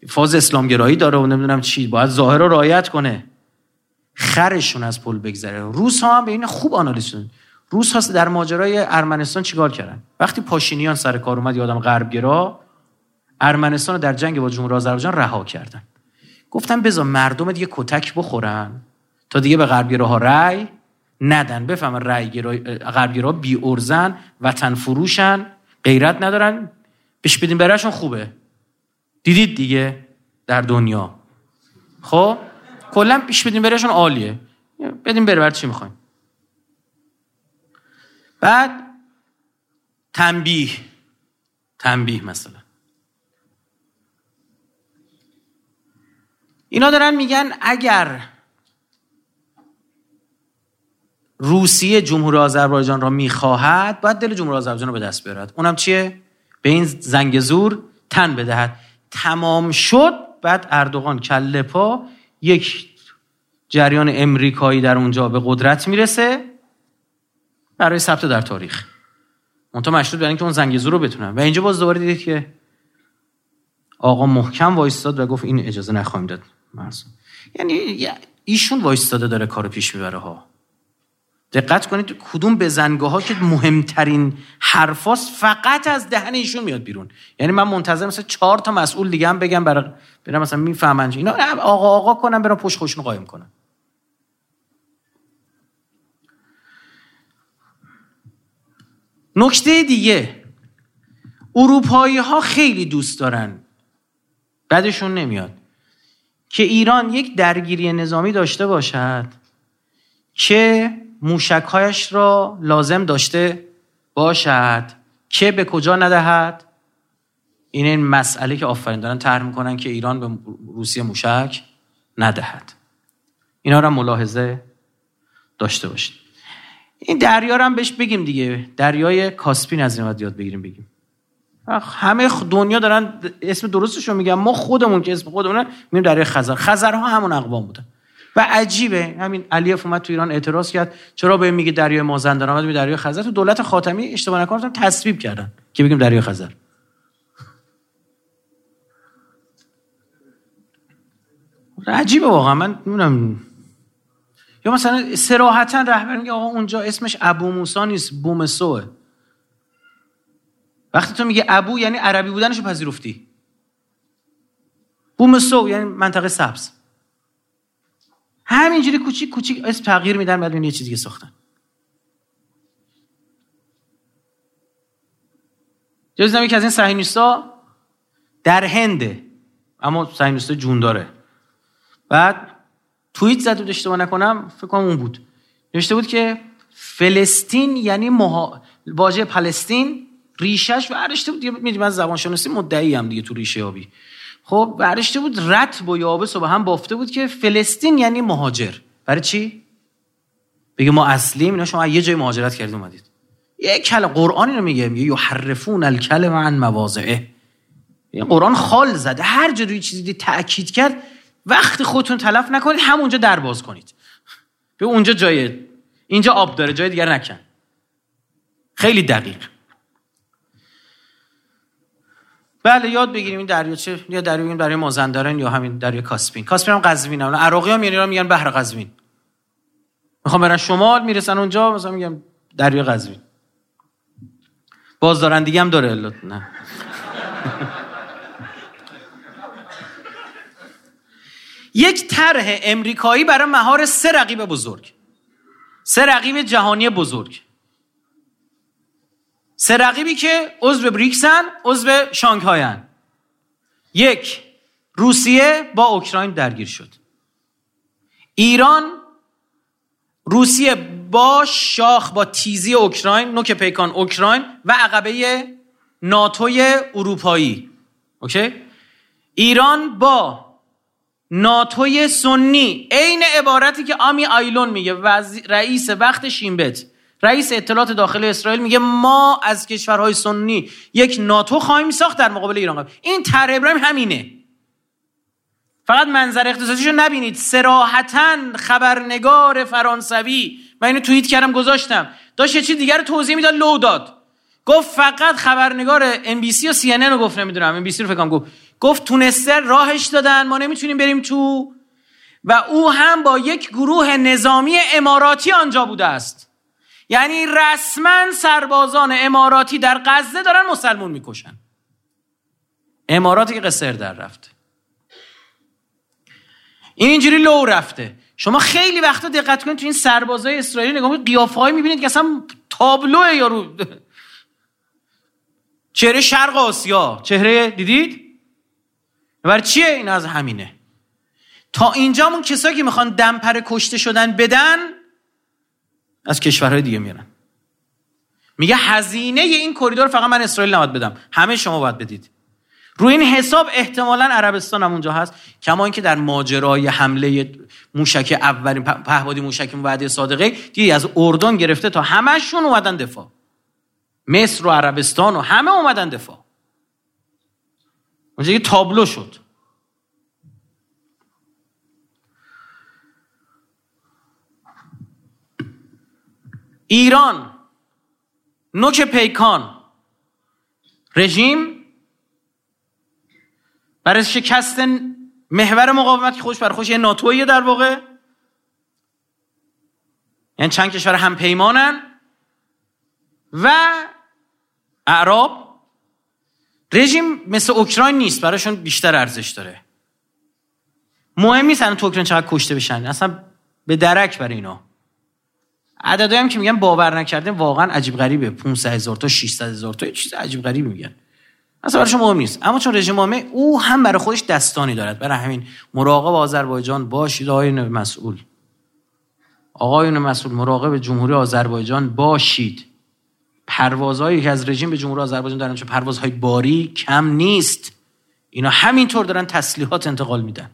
فاز اسلامگرایی داره و نمی‌دونم چی. باید ظاهر رو رعایت کنه. خرشون از پل بگذره. روس ها هم به این خوب آنالیز شدن روس ها در ماجرای ارمنستان چیکار کردن؟ وقتی پاشینیان سر کار اومد یادم غربگرا ارمنستان رو در جنگ با جمهوری آذربایجان رها کردن. گفتم بذار مردم دیگه کتک بخورن. تا دیگه به غربگراها رأی ندن. بفهم غربگرا بی ارزن وطن فروشن غیرت ندارن. بهش بدین برشون خوبه. دیدید دیگه در دنیا. خب؟ کلا پیش بدین برشون عالیه. بدین بره بر چی می‌خوایم؟ بعد تنبیه. تنبیه مثلا. اینا دارن میگن اگر روسیه جمهوری آذربایجان را می‌خواهد باید دل جمهوری آذربایجان رو به دست بیارد. اونم چیه؟ به این زنگ زور تن بدهد. تمام شد بعد اردوغان کله پا یک جریان امریکایی در اونجا به قدرت می‌رسه برای ثبت در تاریخ. منتها مشروط برای اینکه اون زنگ زور رو بتونن. و اینجا باز دوباره دیدید که آقا محکم وایستاد و گفت این اجازه نخواهیم داد. یعنی ایشون وایستاده داره کارو پیش می‌بره ها. دقت کنید کدوم بزنگاه ها که مهمترین حرفاست فقط از دهن ایشون میاد بیرون. یعنی من منتظر مثلا چهار تا مسئول دیگه هم بگم برای برم مثلا می‌فهمن اینا آقا آقا کنم برم پشت خوشون قایم کنم نکته دیگه. اروپایی ها خیلی دوست دارن. بعدشون نمیاد. که ایران یک درگیری نظامی داشته باشد که موشکهایش را لازم داشته باشد. که به کجا ندهد؟ این این مسئله که آفرین دارن طرح می‌کنن که ایران به روسیه موشک ندهد. اینا را ملاحظه داشته باشید. این دریا رو هم بهش بگیم دیگه. دریای کاسپین از این یاد بگیریم بگیم. همه دنیا دارن اسم درستش رو میگن. ما خودمون که اسم خودمون میگیم دریای خزر. خزرها همون اقوام بودن. و عجیبه. همین علیف اومد تو ایران اعتراض کرد. چرا به میگه دریای مازندران؟ به دریای خزر. تو دولت خاتمی اشتباه نکنم تصویب کردن. که بگیم دریای خزر؟ عجیبه واقعا. من نمی‌دونم. یا مثلا سراحتا رهبر میگه آقا اونجا اسمش ابو موسا نیست بومسوه وقتی تو میگه ابو یعنی عربی بودنشو پذیرفتی. بومسو یعنی منطقه سبز. همینجوری کوچیک کوچیک اسم تغییر میدن بعد یه چیزی ساختن. جز که از این صهیونیستا در هنده اما صهیونیستا جون داره. بعد توییت زد بود اشتباه نکنم فکر کنم اون بود. نوشته بود که فلسطین یعنی مها... واژه پلستین ریشش ورشته بود می‌دونی من زبان شناسی مدعی هم دیگه تو ریشه آبی. خب ورشته بود رت و یابس و به هم بافته بود که فلسطین یعنی مهاجر. برای چی؟ بگه ما اصلیم اینا شما یه جای مهاجرت کردید اومدید. یک کل قرآن رو میگه میگه یحرفون الکلم عن مواضعه. قرآن خال زده هر جا روی چیزی تاکید کرد وقت خودتون تلف نکنید همونجا در باز کنید. به اونجا جای اینجا آب داره جای دیگر نکن. خیلی دقیق. بله یاد بگیریم این دریاچه یا دریا بگیریم دریا مازندران یا همین دریا کاسپین. کاسپین هم قزوین هم. عراقی هم یعنی میگن بحر قزوین. می‌خوام برن شمال می‌رسن اونجا مثلا میگم دریا قزوین. باز دارن دیگه هم داره نه. (laughs) یک طرح امریکایی برای مهار سه رقیب بزرگ. سه رقیب جهانی بزرگ. سه رقیبی که عضو بریکسن عضو شانگهاین یک روسیه با اوکراین درگیر شد. ایران روسیه با شاخ با تیزی اوکراین نوک پیکان اوکراین و عقبه ناتوی اروپایی. اوکی؟ ایران با ناتوی سنی. عین عبارتی که آمی آیلون میگه رئیس وقت شیمبت. رئیس اطلاعات داخل اسرائیل میگه ما از کشورهای سنی یک ناتو خواهیم ساخت در مقابل ایران. این طرح ابراهیم همینه. فقط منظر اقتصادیشو نبینید. صراحتا خبرنگار فرانسوی من اینو توییت کردم گذاشتم. داشت یه چیز دیگر رو توضیح می‌داد لو داد. گفت فقط خبرنگار MBC و CNN رو گفت نمی‌دونم MBC رو فکر گفت. گفت تونسته راهش دادن ما نمی‌تونیم بریم تو. و او هم با یک گروه نظامی اماراتی آنجا بوده است. یعنی رسما سربازان اماراتی در غزه دارن مسلمون می‌کشن. اماراتی که قصر در رفته. این اینجوری لو رفته. شما خیلی وقتا دقت کنید تو این سربازای اسرائیلی نگاه کنید قیافه‌ای می‌بینید که اصلا تابلو یارو چهره شرق آسیا. چهره دیدید؟ برای چیه این از همینه؟ تا اینجامون کسایی که می‌خوان دمپر کشته شدن بدن از کشورهای دیگه میرن میگه هزینه این کریدور فقط من اسرائیل نباید بدم. همه شما باید بدید. روی این حساب احتمالا عربستان هم اونجا هست. کما اینکه در ماجرای حمله موشک اولین پهبادی موشک وعده صادقه دیدی از اردن گرفته تا همشون اومدن دفاع. مصر و عربستان و همه اومدن دفاع. اونجا یه تابلو شد. ایران نوک پیکان رژیم برای شکست محور مقاومت که خوش بر خوش یه ناتویه در واقع. یعنی چند کشور هم پیمانن و اعراب. رژیم مثل اوکراین نیست برایشون بیشتر ارزش داره. مهم نیست تو اوکراین چقدر کشته بشن اصلا به درک برای اینا. عددهایی هم که میگن باور نکردیم واقعا عجیب غریبه. 500 هزار تا 600 هزار تا چیز عجیب غریبی میگن. اصلا برای مهم نیست. اما چون رژیم مهمه او هم برای خودش دستانی دارد. برای همین مراقب آذربایجان باشید آقایون مسئول آقایون مسئول مراقب جمهوری آذربایجان باشید. پروازهایی که از رژیم به جمهوری آذربایجان دارن چه پروازهای باری کم نیست. اینا همینطور دارن تسلیحات انتقال میدن.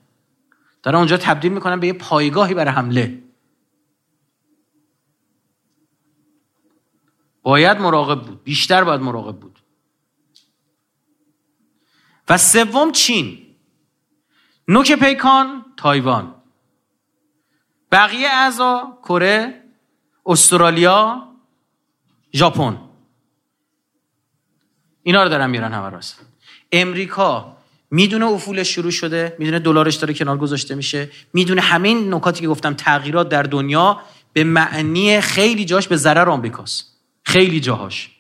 دارن اونجا تبدیل می‌کنن به یه پایگاهی برای حمله. باید مراقب بود. بیشتر باید مراقب بود. و سوم چین. نوک پیکان تایوان. بقیه اعضا کره استرالیا ژاپن. اینا رو دارن میرن همه راست. امریکا می‌دونه افولش شروع شده می‌دونه دلارش داره کنار گذاشته میشه می‌دونه همه این نکاتی که گفتم تغییرات در دنیا به معنی خیلی جاش به ضرر آمریکاست. خیلی جاهاش.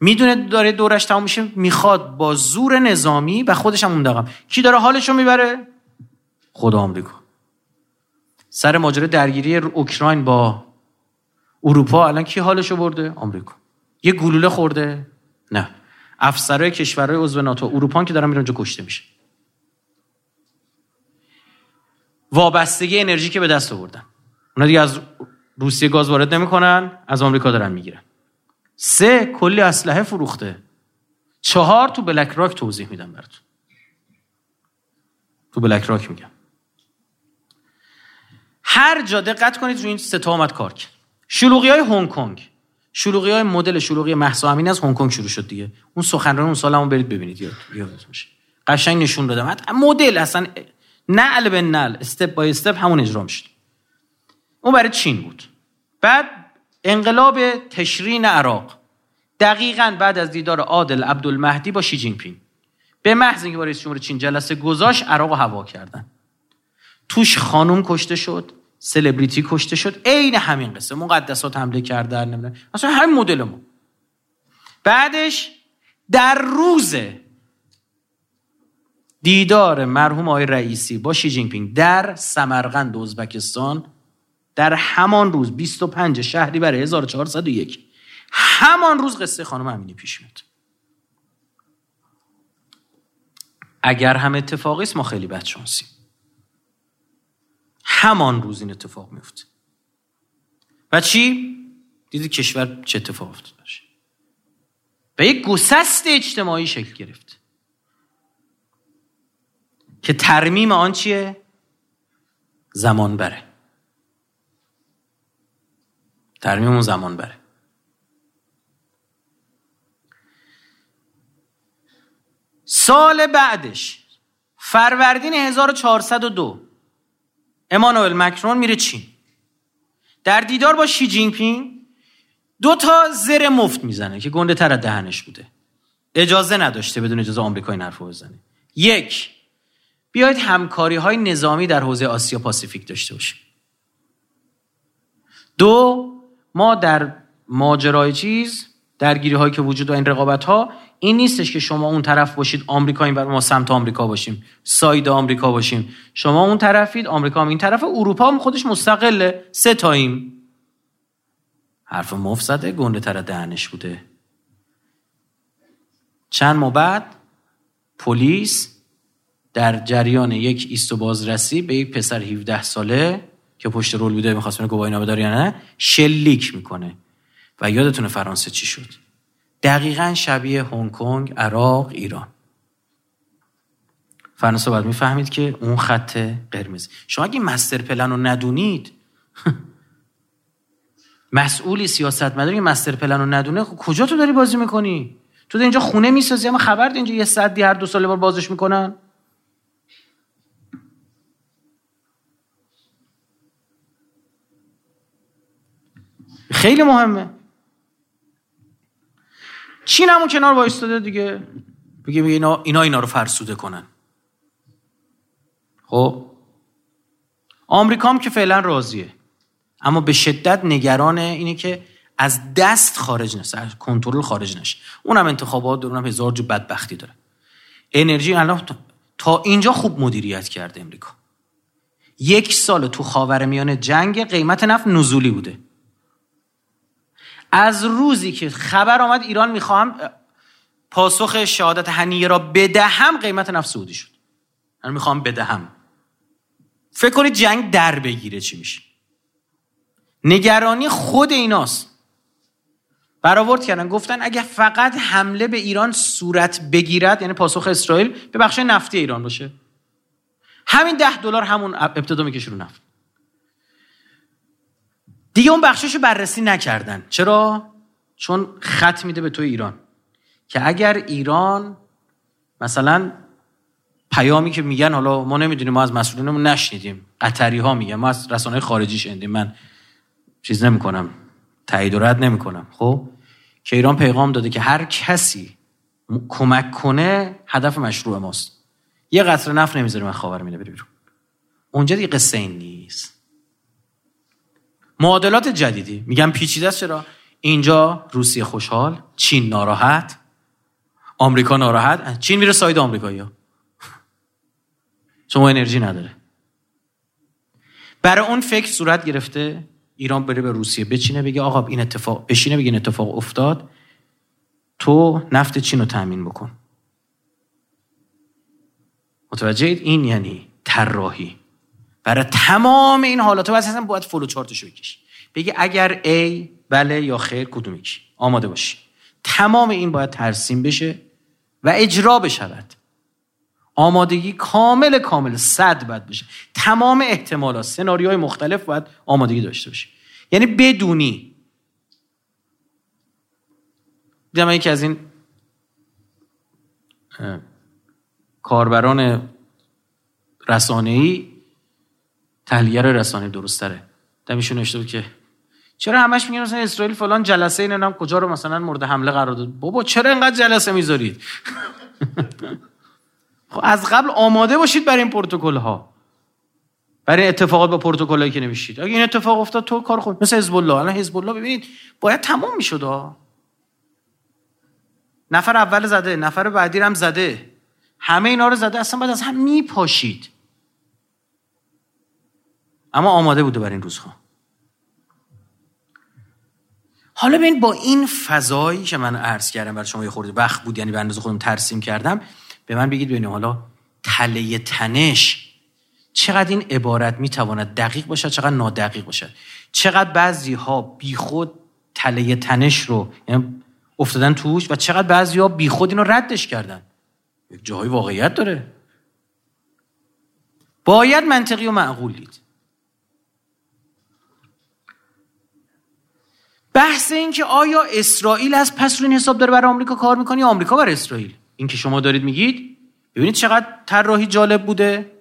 می‌دونه داره دورش تموم میشه می‌خواد با زور نظامی و خودش هم اون کی داره حالشو می‌بره؟ خدا آمریکا. سر ماجرا درگیری اوکراین با اروپا الان کی حالشو برده؟ آمریکا. یه گلوله خورده؟ نه. افسرهای کشورهای عضو ناتو اروپا که دارن میرن اونجا کشته میشه. وابستگی انرژی که به دست آوردن. اونا دیگه از روسیه گاز وارد نمی‌کنن از آمریکا دارن می‌گیرن. سه کلی اسلحه فروخته. چهار تو بلک راک توضیح میدم براتون. تو بلک راک میگم. هر جا دقت کنید رو این سه تا آمد کار کرد. شلوغی های هنگ کنگ. شلوغی های مدل شلوغی مهسا امین از هنگ کنگ شروع شد دیگه. اون سخنران اون سالمو برید ببینید. یاد یادتون باشه. قشنگ نشون دادم. مدل اصلا نعل به نعل استپ بای استپ همون اجرا می‌شد. اون برای چین بود. بعد انقلاب تشرین عراق. دقیقا بعد از دیدار عادل عبدالمهدی با شی جین پینگ. به محض اینکه با رئیس جمهور چین جلسه گذاشت عراق هوا کردن. توش خانوم کشته شد سلبریتی کشته شد عین همین قصه. مقدسات حمله کردن نمی‌دونم. اصلا همین مدل ما. بعدش در روز دیدار مرحوم آقای رئیسی با شی جین پینگ در سمرقند ازبکستان در همان روز 25 شهری برای 1401 همان روز قصه خانم امینی پیش میاد. اگر هم اتفاقی است ما خیلی بد شانسیم. همان روز این اتفاق میفته و چی؟ دیدی کشور چه اتفاق افتاد؟ و یک گسست اجتماعی شکل گرفت. که ترمیم آن چیه؟ زمان بره. ترمیم اون زمان بره. سال بعدش فروردین 1402 امانوئل مکرون میره چین. در دیدار با شی جین پینگ دو تا زر مفت می‌زنه که گنده تر دهنش بوده. اجازه نداشته بدون اجازه آمریکا این حرفو بزنه. یک بیاید همکاری های نظامی در حوزه آسیا پاسیفیک داشته باشیم. دو ما در ماجرای چیز درگیری هایی که وجود و این رقابت ها این نیستش که شما اون طرف باشید آمریکا این ما سمت آمریکا باشیم ساید آمریکا باشیم. شما اون طرفید آمریکا هم این طرف اروپا هم خودش مستقله. سه تاییم. حرف مفسده گنده تر دهنش بوده. چند ماه بعد پلیس در جریان یک ایست بازرسی به یک پسر 17 ساله که پشت رول بوده می‌خواست ببینه گواهی نامه یا نه شلیک می‌کنه. و یادتونه فرانسه چی شد؟ دقیقا شبیه هنگ کنگ عراق ایران. فرانسه باید می‌فهمید که اون خط قرمز. شما اگه مستر پلن رو ندونید (laughs) مسئولی سیاست مداری مستر پلن رو ندونه خب کجا تو داری بازی می‌کنی؟ تو اینجا خونه می‌سازی اما خبر اینجا یه صدی هر دو ساله بار بازش می‌کنن؟ خیلی مهمه. چین همون کنار وایستاده دیگه. بگه اینا اینا اینا رو فرسوده کنن. خب؟ آمریکا هم که فعلا راضیه. اما به شدت نگران اینه که از دست خارج نشه از کنترل خارج نشه. اونم انتخابات داره اونم هزار جو بدبختی داره. انرژی الان تا اینجا خوب مدیریت کرده امریکا. یک سال تو خاور میانه جنگ قیمت نفت نزولی بوده. از روزی که خبر آمد ایران می‌خواهم پاسخ شهادت هنیه را بدهم قیمت نفت سعودی شد. من می‌خوام بدهم. فکر کنید جنگ در بگیره چی میشه. نگرانی خود ایناست. برآورد کردن گفتن اگه فقط حمله به ایران صورت بگیرد یعنی پاسخ اسرائیل به بخش نفتی ایران باشه. همین ده دلار همون ابتدا می‌کشه رو نفت. دیگه اون بخشش بررسی نکردن. چرا؟ چون خط میده به تو ایران. که اگر ایران مثلا پیامی که میگن حالا ما نمی‌دونیم ما از مسئولینمون نشنیدیم. قطری ها میگن. ما از رسانه خارجی شنیدیم من چیز نمی‌کنم. تایید و رد نمی‌کنم. خب؟ که ایران پیغام داده که هر کسی کمک کنه هدف مشروع ماست. یه قطره نفت نمی‌ذاریم من خاورمیانه بری بیرون. اونجا دیگه قصه این نیست. معادلات جدیدی. میگم پیچیده است چرا؟ اینجا روسیه خوشحال چین ناراحت آمریکا ناراحت. چین میره ساید آمریکایی شما انرژی نداره. برای اون فکر صورت گرفته ایران بره به روسیه بچینه بگه آقا این اتفاق بشینه بگه این اتفاق افتاد. تو نفت چین رو تامین بکن. متوجه این یعنی طراحی. برای تمام این حالات تو اصلا باید فلو چارتشو بکشی بگی اگر A بله یا خیر کدوم یکی؟ آماده باشی. تمام این باید ترسیم بشه و اجرا بشود. آمادگی کامل کامل صد باید بشه. تمام احتمالات سناریوهای مختلف باید آمادگی داشته باشه. یعنی بدونی. دیدم یکی از این کاربران رسانه‌ای تحلیلگر رسانه درست تره. دمیشون بود که چرا همش میگن مثلا اسرائیل فلان جلسه این هم کجا رو مثلا مورد حمله قرار داد. بابا چرا اینقدر جلسه می‌ذارید؟ (laughs) خب از قبل آماده باشید برای این پروتکل ها برای اتفاقات با پروتکلایی که نمیشید اگه این اتفاق افتاد تو کار خود مثل حزب الله الان حزب الله ببینید باید تمام می‌شد نفر اول زده نفر بعدی هم زده. همه اینا رو زده. اصلا باید از هم میپاشید. اما آماده بوده برای این روزها. حالا ببین با این فضایی که من عرض کردم برای شما یه خورده وقت بود یعنی به اندازه خودم ترسیم کردم به من بگید ببینید حالا تله تنش چقدر این عبارت می‌تواند دقیق باشد چقدر نادقیق باشد. چقدر بعضی ها بیخود تله تنش رو یعنی افتادن توش و چقدر بعضی ها بیخود اینو ردش کردن. یک جاهای واقعیت داره. باید منطقی و معقول دید بحث این که آیا اسرائیل از پس رو این حساب داره برای آمریکا کار می‌کنه یا آمریکا برای اسرائیل؟ این که شما دارید میگید ببینید چقدر طراحی جالب بوده.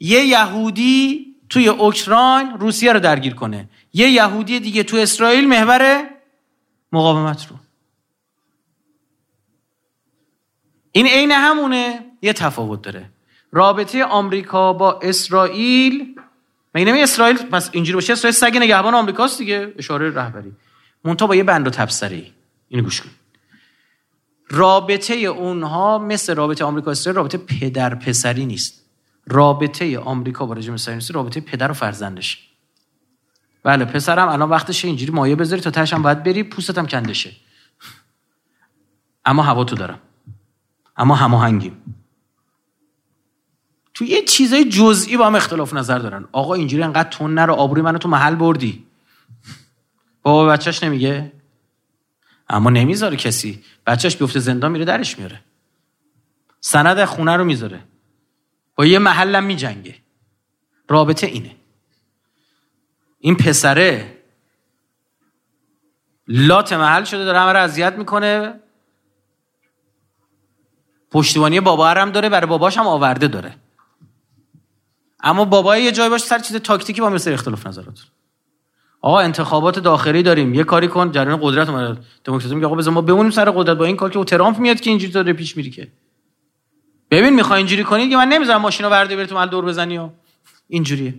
یه یهودی توی اوکراین روسیه رو درگیر کنه. یه یهودی دیگه تو اسرائیل محور مقاومت رو. این عین همونه. یه تفاوت داره. رابطه آمریکا با اسرائیل مگه نمی اسرائیل؟ پس اینجوری باشه اسرائیل سگ نگهبان آمریکاست دیگه. اشاره رهبری. مونتا با یه بند و تبصره. اینو گوش کن. رابطه اونها مثل رابطه آمریکا اسرائیل رابطه پدر پسری نیست. رابطه آمریکا با رژیم صهیونیستی رابطه پدر و فرزندش. بله پسرم الان وقتشه اینجوری مایه بذاری تا تاشم باید بری پوستت هم کندشه اما هوا تو دارم. اما هماهنگیم. تو یه چیزای جزئی با هم اختلاف نظر دارن. آقا اینجوری انقدر تون نرو آبروی منو تو محل بردی. بابا بچهش نمیگه؟ اما نمی‌ذاره کسی. بچهش بیفته زندان میره درش میاره. سند خونه رو می‌ذاره. با یه محلم میجنگه. رابطه اینه. این پسره لات محل شده داره همه رو اذیت می‌کنه. پشتیبانی بابا هم داره برای باباش هم آورده داره. اما بابا یه جای باشه سر چیز تاکتیکی با مثل اختلاف نظرات. آقا انتخابات داخلی داریم. یه کاری کن جریان قدرت اومده دموکراسی میگه آقا بذار ما بمونیم سر قدرت. با این کار که ترامپ میاد که اینجوری داره پیش میری که. ببین می‌خوای اینجوری کنید که من نمی‌ذارم ماشینو ورده بری تو من دور بزنی و اینجوریه.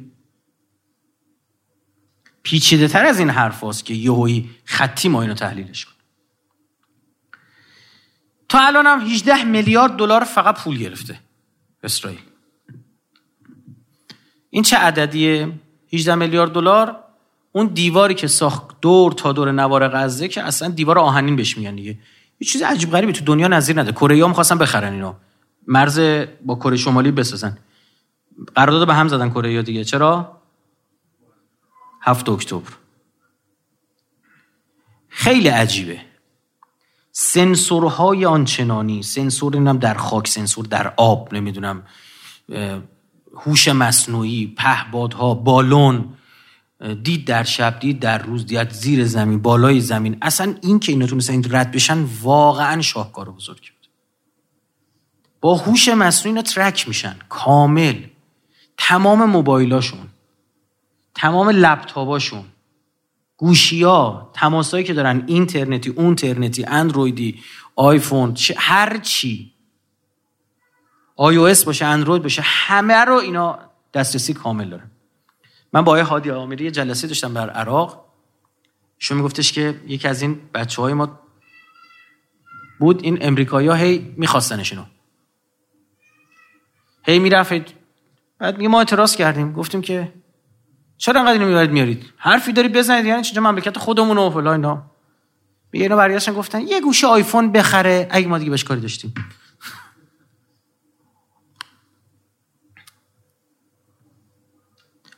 پیچیده تر از این حرف هست که یهویی خطی ما اینو تحلیلش کن تا الان هم 18 میلیارد دلار فقط پول گرفته اسرائیل. این چه عددیه؟ 18 میلیارد دلار؟ اون دیواری که ساخت دور تا دور نوار غزه که اصلا دیوار آهنین بهش میگن دیگه. یه چیز عجیب غریبی تو دنیا نظیر نده. کره ها می‌خواستن بخرن اینو. مرز با کره شمالی بسازن. قرارداد به هم زدن کره دیگه. چرا؟ هفت اکتبر. خیلی عجیبه. سنسورهای آنچنانی سنسور اینم در خاک سنسور در آب نمی‌دونم هوش مصنوعی پهبادها بالون دید در شب دید در روز دید زیر زمین بالای زمین. اصلا این که اینا تونستن رد بشن واقعا شاهکار بزرگ بود با هوش مصنوعی اینا ترک میشن. کامل. تمام موبایلاشون تمام لپتاپاشون گوشی ها تماسایی که دارن اینترنتی اونترنتی اندرویدی آیفون هر چی. آی اس باشه اندروید باشه همه رو اینا دسترسی کامل دارن من با آقای هادی آمری جلسه داشتم بر عراق. شما میگفتش که یکی از این بچه های ما بود این امریکایی ها هی میخواستنش اینو. هی می‌رفت بعد ما اعتراض کردیم. گفتیم که چرا انقدر اینو می‌برید میارید حرفی داری بزنید یعنی چه مملکت خودمون و فلان اینا. میگه اینو برگشتن گفتن یه گوشه آیفون بخره. اگه ما دیگه بهش کاری داشتیم.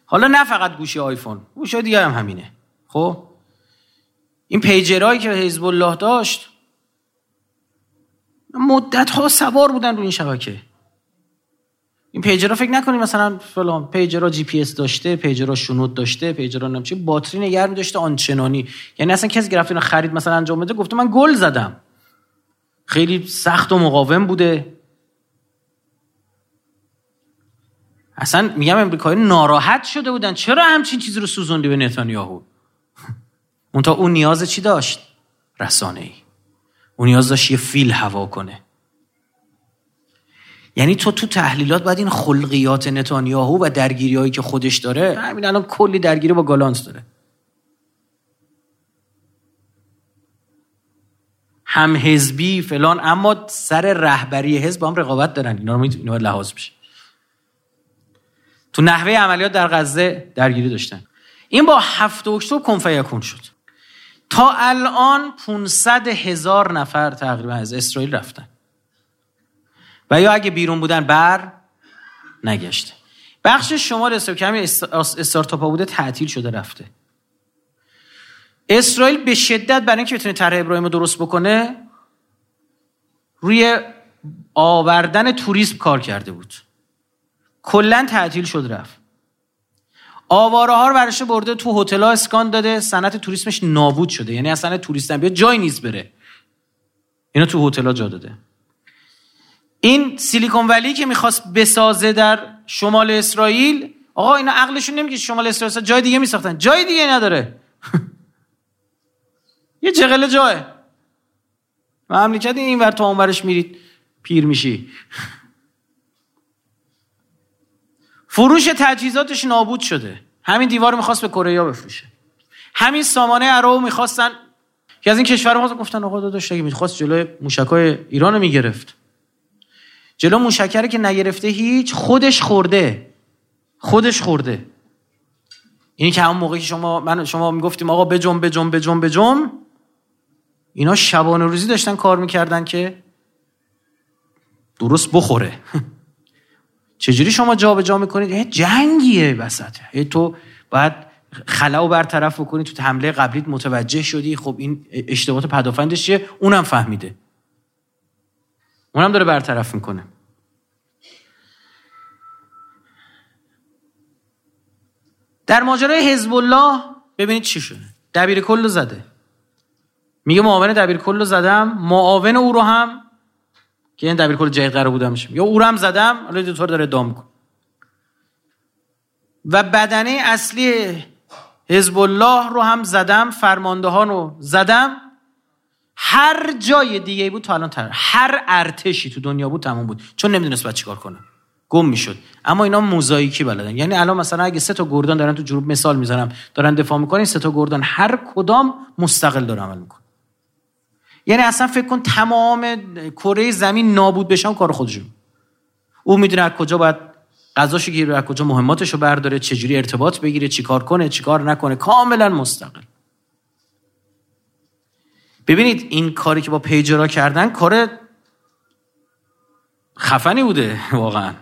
حالا نه فقط گوشی آیفون گوشی دیگه هم همینه. خب؟ این پیجرهایی که حزب الله داشت مدت ها سوار بودن رو این شبکه. این پیجرها فکر نکنید مثلا فلان پیجرها جی پی اس داشته پیجرها شنود داشته پیجرها نمیشه باتری نگرمی داشته آنچنانی. یعنی اصلا کسی گرفت اینو خرید مثلا انجام بده گفته من گل زدم. خیلی سخت و مقاوم بوده. اصلا میگم امریکایی ناراحت شده بودن. چرا همچین چیزی رو سوزوندی به نتانیاهو؟ (laughs) اون تا اون نیاز چی داشت؟ رسانه ای اون نیاز داشت یه فیل هوا کنه. یعنی تو تو تحلیلات باید این خلقیات نتانیاهو و درگیری هایی که خودش داره همین الان کلی درگیری با گالانس داره. هم حزبی فلان اما سر رهبری حزب هم رقابت دارن. اینا رو لحاظ بشه. تو نحوه عملیات در غزه درگیری داشتن. این با هفت اکتبر کنفیکون شد. تا الان 500 هزار نفر تقریبا از اسرائیل رفتن. و یا اگه بیرون بودن بر نگشته. بخش شمال اسرائیل کمی استارتاپ ها بوده تعطیل شده رفته. اسرائیل به شدت برای اینکه بتونه طرح ابراهیم درست بکنه روی آوردن توریسم کار کرده بود. کلا تعطیل شد رفت. آواره ها رو برشه برده تو هتل اسکان داده. صنعت توریسمش نابود شده. یعنی اصلا توریست هم بیاد جای نیست بره. اینا تو هتل جا داده. این سیلیکون ولی که می‌خواست بسازه در شمال اسرائیل آقا اینا عقلشون نمیگه شمال اسرائیل جای دیگه میساختن. جای دیگه نداره. (laughs) یه جغل جای. مملکت این ور تا اونورش میرید پیر میشی. (laughs) فروش تجهیزاتش نابود شده. همین دیوار می‌خواست به کره بفروشه. همین سامانه عرو می‌خواستن که از این کشور گفتن آقا داداش اگه می‌خواست جلوی موشکای ایران رو می‌گرفت. جلو موشکره که نگرفته هیچ خودش خورده. خودش خورده. اینی که همون موقعی شما من شما می‌گفتیم آقا بجنب بجنب بجنب بجنب اینا شبانه روزی داشتن کار می‌کردن که درست بخوره. (laughs) چجوری شما جابجا جا می‌کنید جنگیه وسطه تو باید خلا و برطرف بکنی تو حمله قبلیت متوجه شدی خب این اشتباهات پدافندش چیه؟ اونم فهمیده. اونم داره برطرف می‌کنه. در ماجرای حزب الله ببینید چی شده. دبیر کل زده. میگه معاون دبیر کل زدم معاون او رو هم که این دبیر کل جدید قرار بودم میشه یا او زدم حالا دو داره ادام کن و بدنه اصلی حزب الله رو هم زدم فرمانده رو زدم. هر جای دیگه بود تا الان تر. هر ارتشی تو دنیا بود تموم بود. چون نمی‌دونست باید چیکار کنه. گم می‌شد. اما اینا موزاییکی بلدن. یعنی الان مثلا اگه سه تا گردان دارن تو جنوب مثال می‌زنم دارن دفاع می‌کنن سه تا گردان هر کدام مستقل داره عمل می‌کنه. یعنی اصلا فکر کن تمام کره زمین نابود بشن کار خودشون. او می‌دونه از کجا باید غذاشو گیره از کجا مهماتشو برداره چجوری ارتباط بگیره چیکار کنه چیکار نکنه. کاملا مستقل. ببینید این کاری که با پیجرا کردن کار خفنی بوده (laughs) واقعا.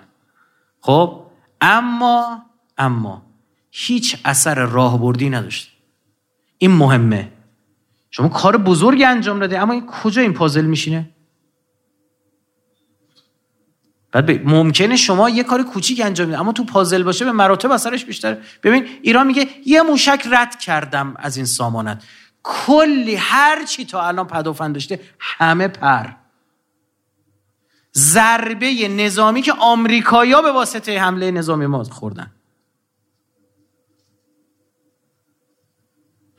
خب اما اما هیچ اثر راهبردی نداشت. این مهمه. شما کار بزرگی انجام داده اما این کجا این پازل میشینه؟ بعد ممکنه شما یه کار کوچیک انجام بدید اما تو پازل باشه به مراتب اثرش بیشتر. ببین ایران میگه یه موشک رد کردم از این سامانت. کلی هر چی تا الان پدافند داشته همه پر. ضربه نظامی که آمریکایا به واسطه حمله نظامی ما خوردن.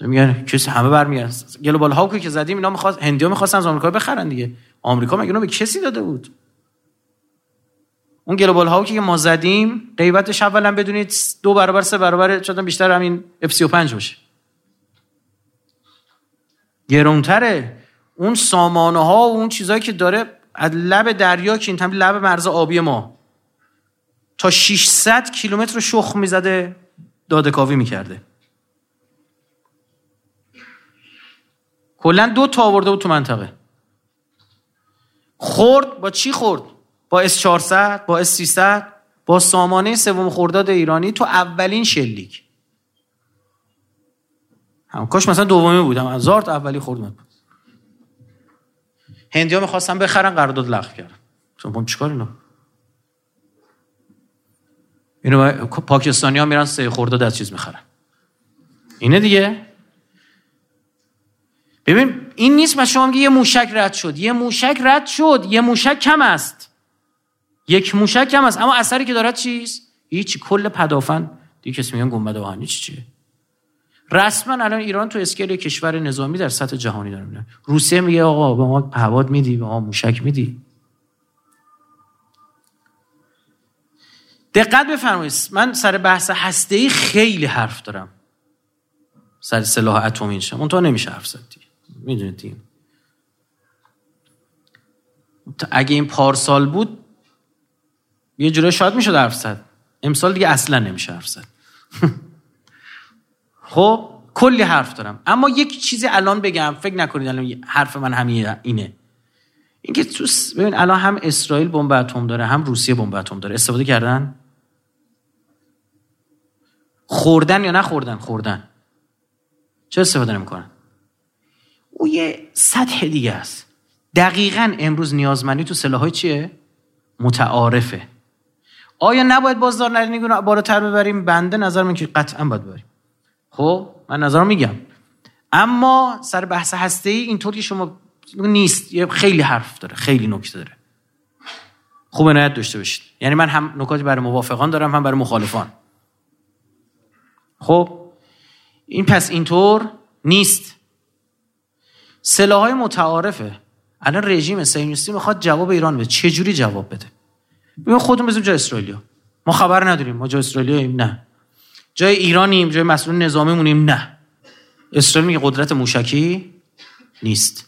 میگن کسی همه برمیگردن. Global Hawk ی که زدیم اینا می‌خواست هندیا می‌خواستن از آمریکا بخرن دیگه. آمریکا مگه به کسی داده بود؟ اون Global Hawk ی که ما زدیم قیمتش اولا بدونید دو برابر سه برابر شدن بیشتر همین F35 باشه. گرونتره. اون سامانه ها و اون چیزهایی که داره از لب دریا که این لب مرز آبی ما. تا 600 کیلومتر رو می‌زده داده کاوی می‌کرده. کلا دو تا آورده بود تو منطقه. خورد با چی خورد با اس 400 با اس 300 با سامانه سوم خورداد ایرانی تو اولین شلیک. هم کاش مثلا دومی بودم. از زارت اولی خورد بود. هندی ها می‌خواستن بخرن قرارداد لغو کردن. چون چیکار اینا؟ اینو پاکستانی ها میرن سه خورداد از چیز می‌خرن. اینه دیگه؟ ببین این نیست من شما میگه یه موشک رد شد. یه موشک رد شد. یه موشک کم است. یک موشک کم است. اما اثری که دارد چیست هیچ. کل پدافن دیگه کسی میگن گنبد آهنی چی چیه؟ رسما الان ایران تو اسکیل کشور نظامی در سطح جهانی داره میره روسیه میگه آقا به ما هواد میدی به ما موشک میدی. دقت بفرمایید. من سر بحث هسته خیلی حرف دارم. سر سلاح اتمی شم اون تو نمیشه حرف زد می‌دونید اگه این پارسال بود یه جوره شاید می‌شد حرف زد. امسال دیگه اصلا نمیشه حرف زد. (laughs) خب کلی حرف دارم. اما یک چیزی الان بگم فکر نکنید الان حرف من همین اینه. اینکه تو ببین الان هم اسرائیل بمب اتم داره هم روسیه بمب اتم داره. استفاده کردن؟ خوردن یا نخوردن؟ خوردن. چه استفاده نمی‌کنن؟ او یه سطح دیگه است. دقیقا امروز نیازمندی تو سلاحهای چیه؟ متعارفه. آیا نباید بازدار نرینی بالاتر ببریم؟ بنده نظر من که قطعا باید ببریم خب من نظرم میگم. اما سر بحث هسته ای اینطوری شما نیست. یه خیلی حرف داره خیلی نکته داره. خوب عنایت داشته باشید. یعنی من هم نکاتی برای موافقان دارم هم برای مخالفان. خب این پس اینطور نیست. های متعارفه. الان رژیم صهیونیستی می‌خواد جواب ایران بده. چه جوری جواب بده؟ ببین خودمون بزنیم جای اسرائیلیا ما خبر نداریم. ما جای اسرائیلیم نه. جای ایرانیم. جای مسئول نظامی مونیم نه. اسرائیل میگه قدرت موشکی نیست.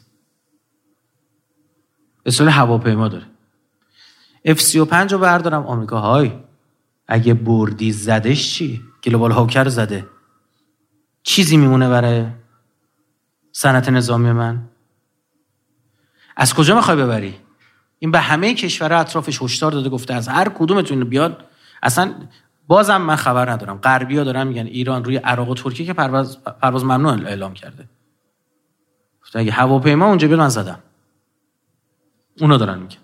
اسرائیل هواپیما داره. F35 رو بردارم. آمریکا های. اگه بردی زدش چی؟ گلوبال هاکر زده. چیزی میمونه برای صنعت نظامی من. از کجا می‌خوای ببری؟ این به همه کشور اطرافش هشدار داده گفته از هر کدومتون بیاد. اصلا بازم من خبر ندارم. غربیا دارن میگن ایران روی عراق و ترکیه که پرواز پرواز ممنوع اعلام کرده. گفته اگه هواپیما اونجا بیاد من زدم. اونا دارن میگن.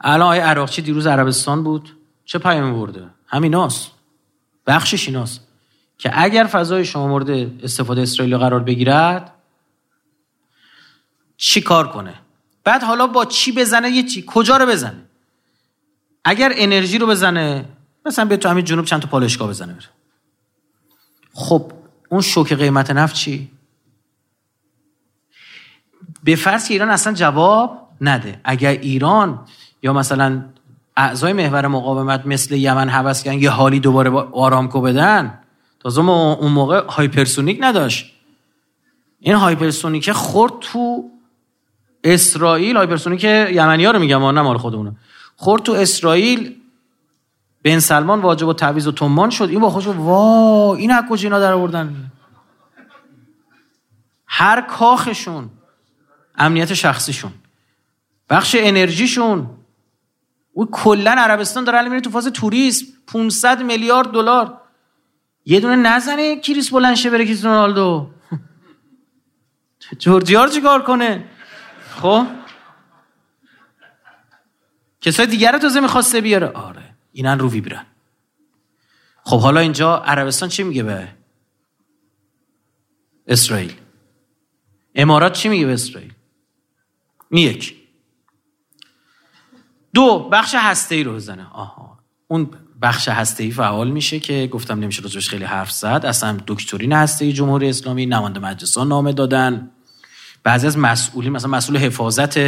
الان آقای عراقچی دیروز عربستان بود. چه پیامی برده همیناست بخشش ایناست که اگر فضای شما مورد استفاده اسرائیل قرار بگیرد چی کار کنه؟ بعد حالا با چی بزنه؟ یه چی؟ کجا رو بزنه؟ اگر انرژی رو بزنه مثلا به تو همین جنوب چند تا پالشگاه بزنه بره. خب اون شوک قیمت نفت چی؟ به فرض ایران اصلا جواب نده. اگر ایران یا مثلا اعضای محور مقاومت مثل یمن کردن یه حالی دوباره با آرامکو بدن تازه ما اون موقع هایپرسونیک نداشت. این هایپرسونیک خورد تو اسرائیل هایپرسونیک یمنی ها رو میگم نه مال خودمونه خورد تو اسرائیل بن سلمان واجب و تعویض و تمان شد. این با خودش وا این از کجا اینا در آوردن؟ هر کاخشون امنیت شخصیشون بخش انرژیشون. او کلا عربستان داره میره تو فاز توریسم. 500 میلیارد دلار. یه دونه نزنه کریس بلند شه بره کریس رونالدو. (laughs) جورجیار چیکار کنه؟ خب. کسای دیگر تازه می‌خواسته بیاره. آره. اینن رو ویبرن خب حالا اینجا عربستان چی میگه به؟ اسرائیل. امارات چی میگه به اسرائیل؟ یک دو بخش هسته ای رو بزنه. آها. اون بخش هسته ای فعال میشه که گفتم نمیشه راجبش خیلی حرف زد. اصلا دکترین هسته جمهوری اسلامی نماینده مجلس نامه دادن. بعضی از مسئولین مثلا مسئول حفاظت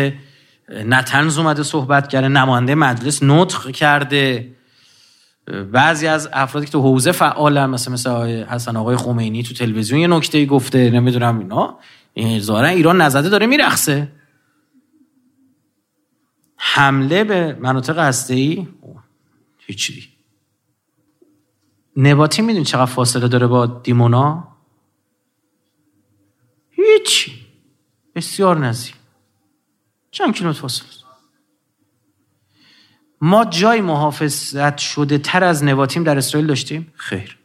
نتنز اومده صحبت کرده نماینده مجلس نطق کرده. بعضی از افرادی که تو حوزه فعالن مثل مثل حسن آقای خمینی تو تلویزیون یه نکته گفته نمی‌دونم اینا. ظاهرا ایران نزده داره میرخصه حمله به مناطق هسته ای هیچی. نباتی می‌دونی چقدر فاصله داره با دیمونا؟ هیچ. بسیار نزدیک. چند کیلومتر فاصله ما جای محافظت شده تر از نواتیم در اسرائیل داشتیم؟ خیر.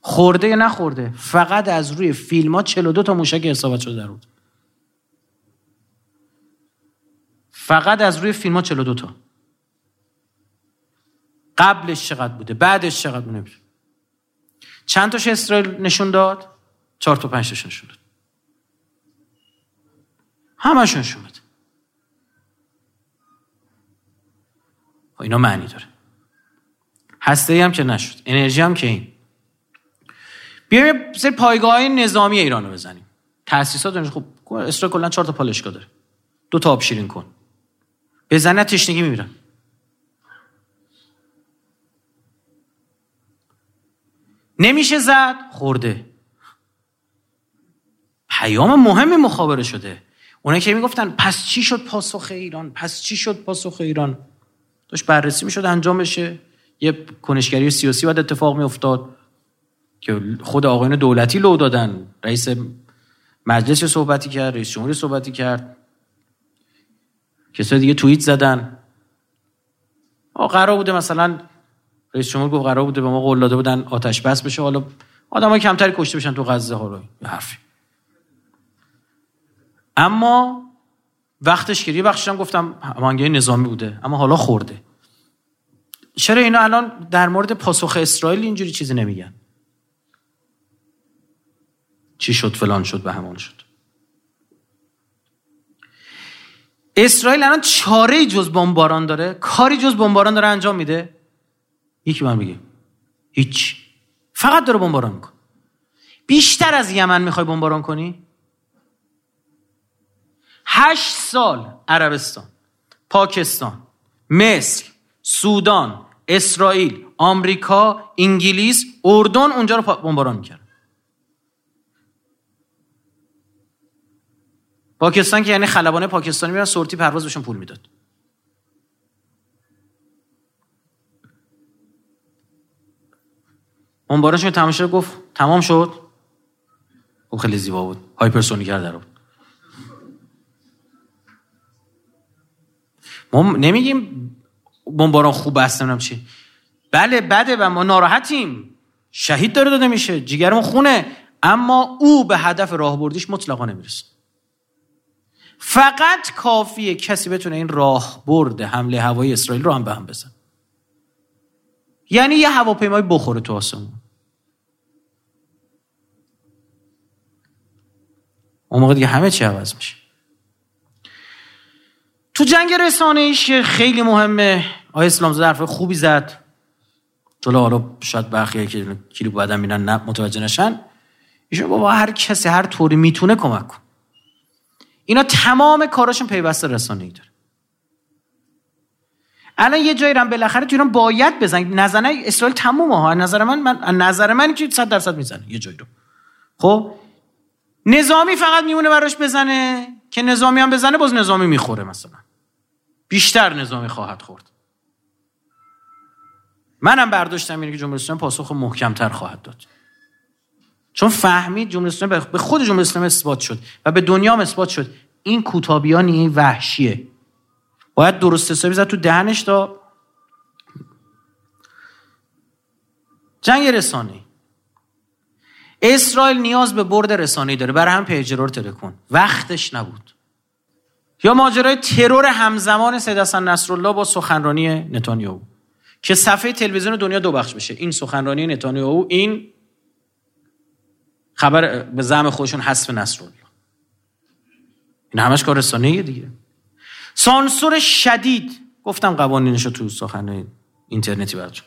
خورده یا نخورده فقط از روی فیلم ها 42 تا موشک اصابت شده در بود فقط از روی فیلم ها 42 تا. قبلش چقدر بوده؟ بعدش چقدر بوده؟ چند تاش اسرائیل نشون داد؟ چهار تا پنج تاش نشون داد. همشون نشون داد. خب اینا معنی داره. هسته هم که نشد انرژی هم که این. بیایم سری پایگاه های نظامی ایران رو بزنیم تاسیسات خب اسرائیل کلا چهار تا پالشگاه داره. دو تا آب شیرین کن بزنه تشنگی میمیرن نمیشه زد خورده. پیام مهمی مخابره شده. اونایی که می‌گفتن پس چی شد پاسخ ایران؟ پس چی شد پاسخ ایران؟ داشت بررسی می‌شد انجام بشه. یه کنشگری سیاسی باید اتفاق میافتاد که خود آقایان دولتی لو دادن. رئیس مجلس صحبتی کرد رئیس جمهوری صحبتی کرد. کسای دیگه توییت زدن. قرار بوده مثلا رئیس جمهور گفت قرار بوده به ما قول داده بودن آتش بس بشه. حالا آدمای کمتری کشته بشن تو غزه ها یه حرفی. اما وقتش که یه بخشش هم گفتم همانگی نظامی بوده اما حالا خورده. چرا اینا الان در مورد پاسخ اسرائیل اینجوری چیزی نمیگن؟ چی شد؟ فلان شد به همان شد. اسرائیل الان چاره جز بمباران داره. کاری جز بمباران داره انجام میده. یکی من بگه. هیچ. فقط داره بمباران میکن بیشتر از یمن می‌خوای بمباران کنی؟ هشت سال عربستان پاکستان مصر سودان اسرائیل آمریکا انگلیس اردن اونجا رو بمباران می‌کرد پاکستان که یعنی خلبانه پاکستانی میرن سورتی پرواز بهشون پول می‌داد. بمبارانش تمام شد گفت تمام شد. خب خیلی زیبا بود. هایپرسونیک در بود ما نمیگیم بمباران خوب است نمی‌دونم چی. بله بده و ما ناراحتیم. شهید داره داده میشه. جیگرمون خونه. اما او به هدف راهبردیش مطلقا نمی‌رسه. فقط کافیه کسی بتونه این راه برد حمله هوایی اسرائیل رو هم به هم بزن یعنی یه هواپیمای بخوره تو آسمون. اون موقع دیگه همه چی عوض میشه. تو جنگ رسانه ایش خیلی مهمه. آیه اسلام زده خوبی زد. جلو حالا شاید برخی که کلیپ بعدم میرن نه متوجه نشن. ایشون بابا هر کسی هر طوری می‌تونه کمک کن. اینا تمام کاراشون پیوسته رسانه ای داره. الان یه جایی رم بالاخره تو ایران باید بزن نزنه اسرائیل تمومه ها. نظر من من نظر من که 100 درصد می‌زنه یه جایی رو. خب؟ نظامی فقط میمونه براش بزنه. که نظامی هم بزنه باز نظامی می‌خوره مثلا. بیشتر نظامی خواهد خورد. منم برداشتم اینه که جمهوری اسلامی پاسخ محکمتر خواهد داد. چون فهمید جمهوری اسلامی به خود جمهوری اسلامی اثبات شد و به دنیا هم اثبات شد. این کوتابیان این وحشیه. باید درست حسابی زد تو دهنش تا جنگ رسانه اسرائیل نیاز به برد رسانه‌ای داره. برای هم پیجر رو ترکون وقتش نبود. یا ماجرای ترور همزمان سید حسن نصرالله با سخنرانی نتانیاهو. که صفحه تلویزیون دنیا دو بخش بشه این سخنرانی نتانیاهو این خبر به زعم خودشون حذف نصرالله. این همش کار رسانه دیگه. سانسور شدید. گفتم قوانینشو تو سخنرانی اینترنتی براتون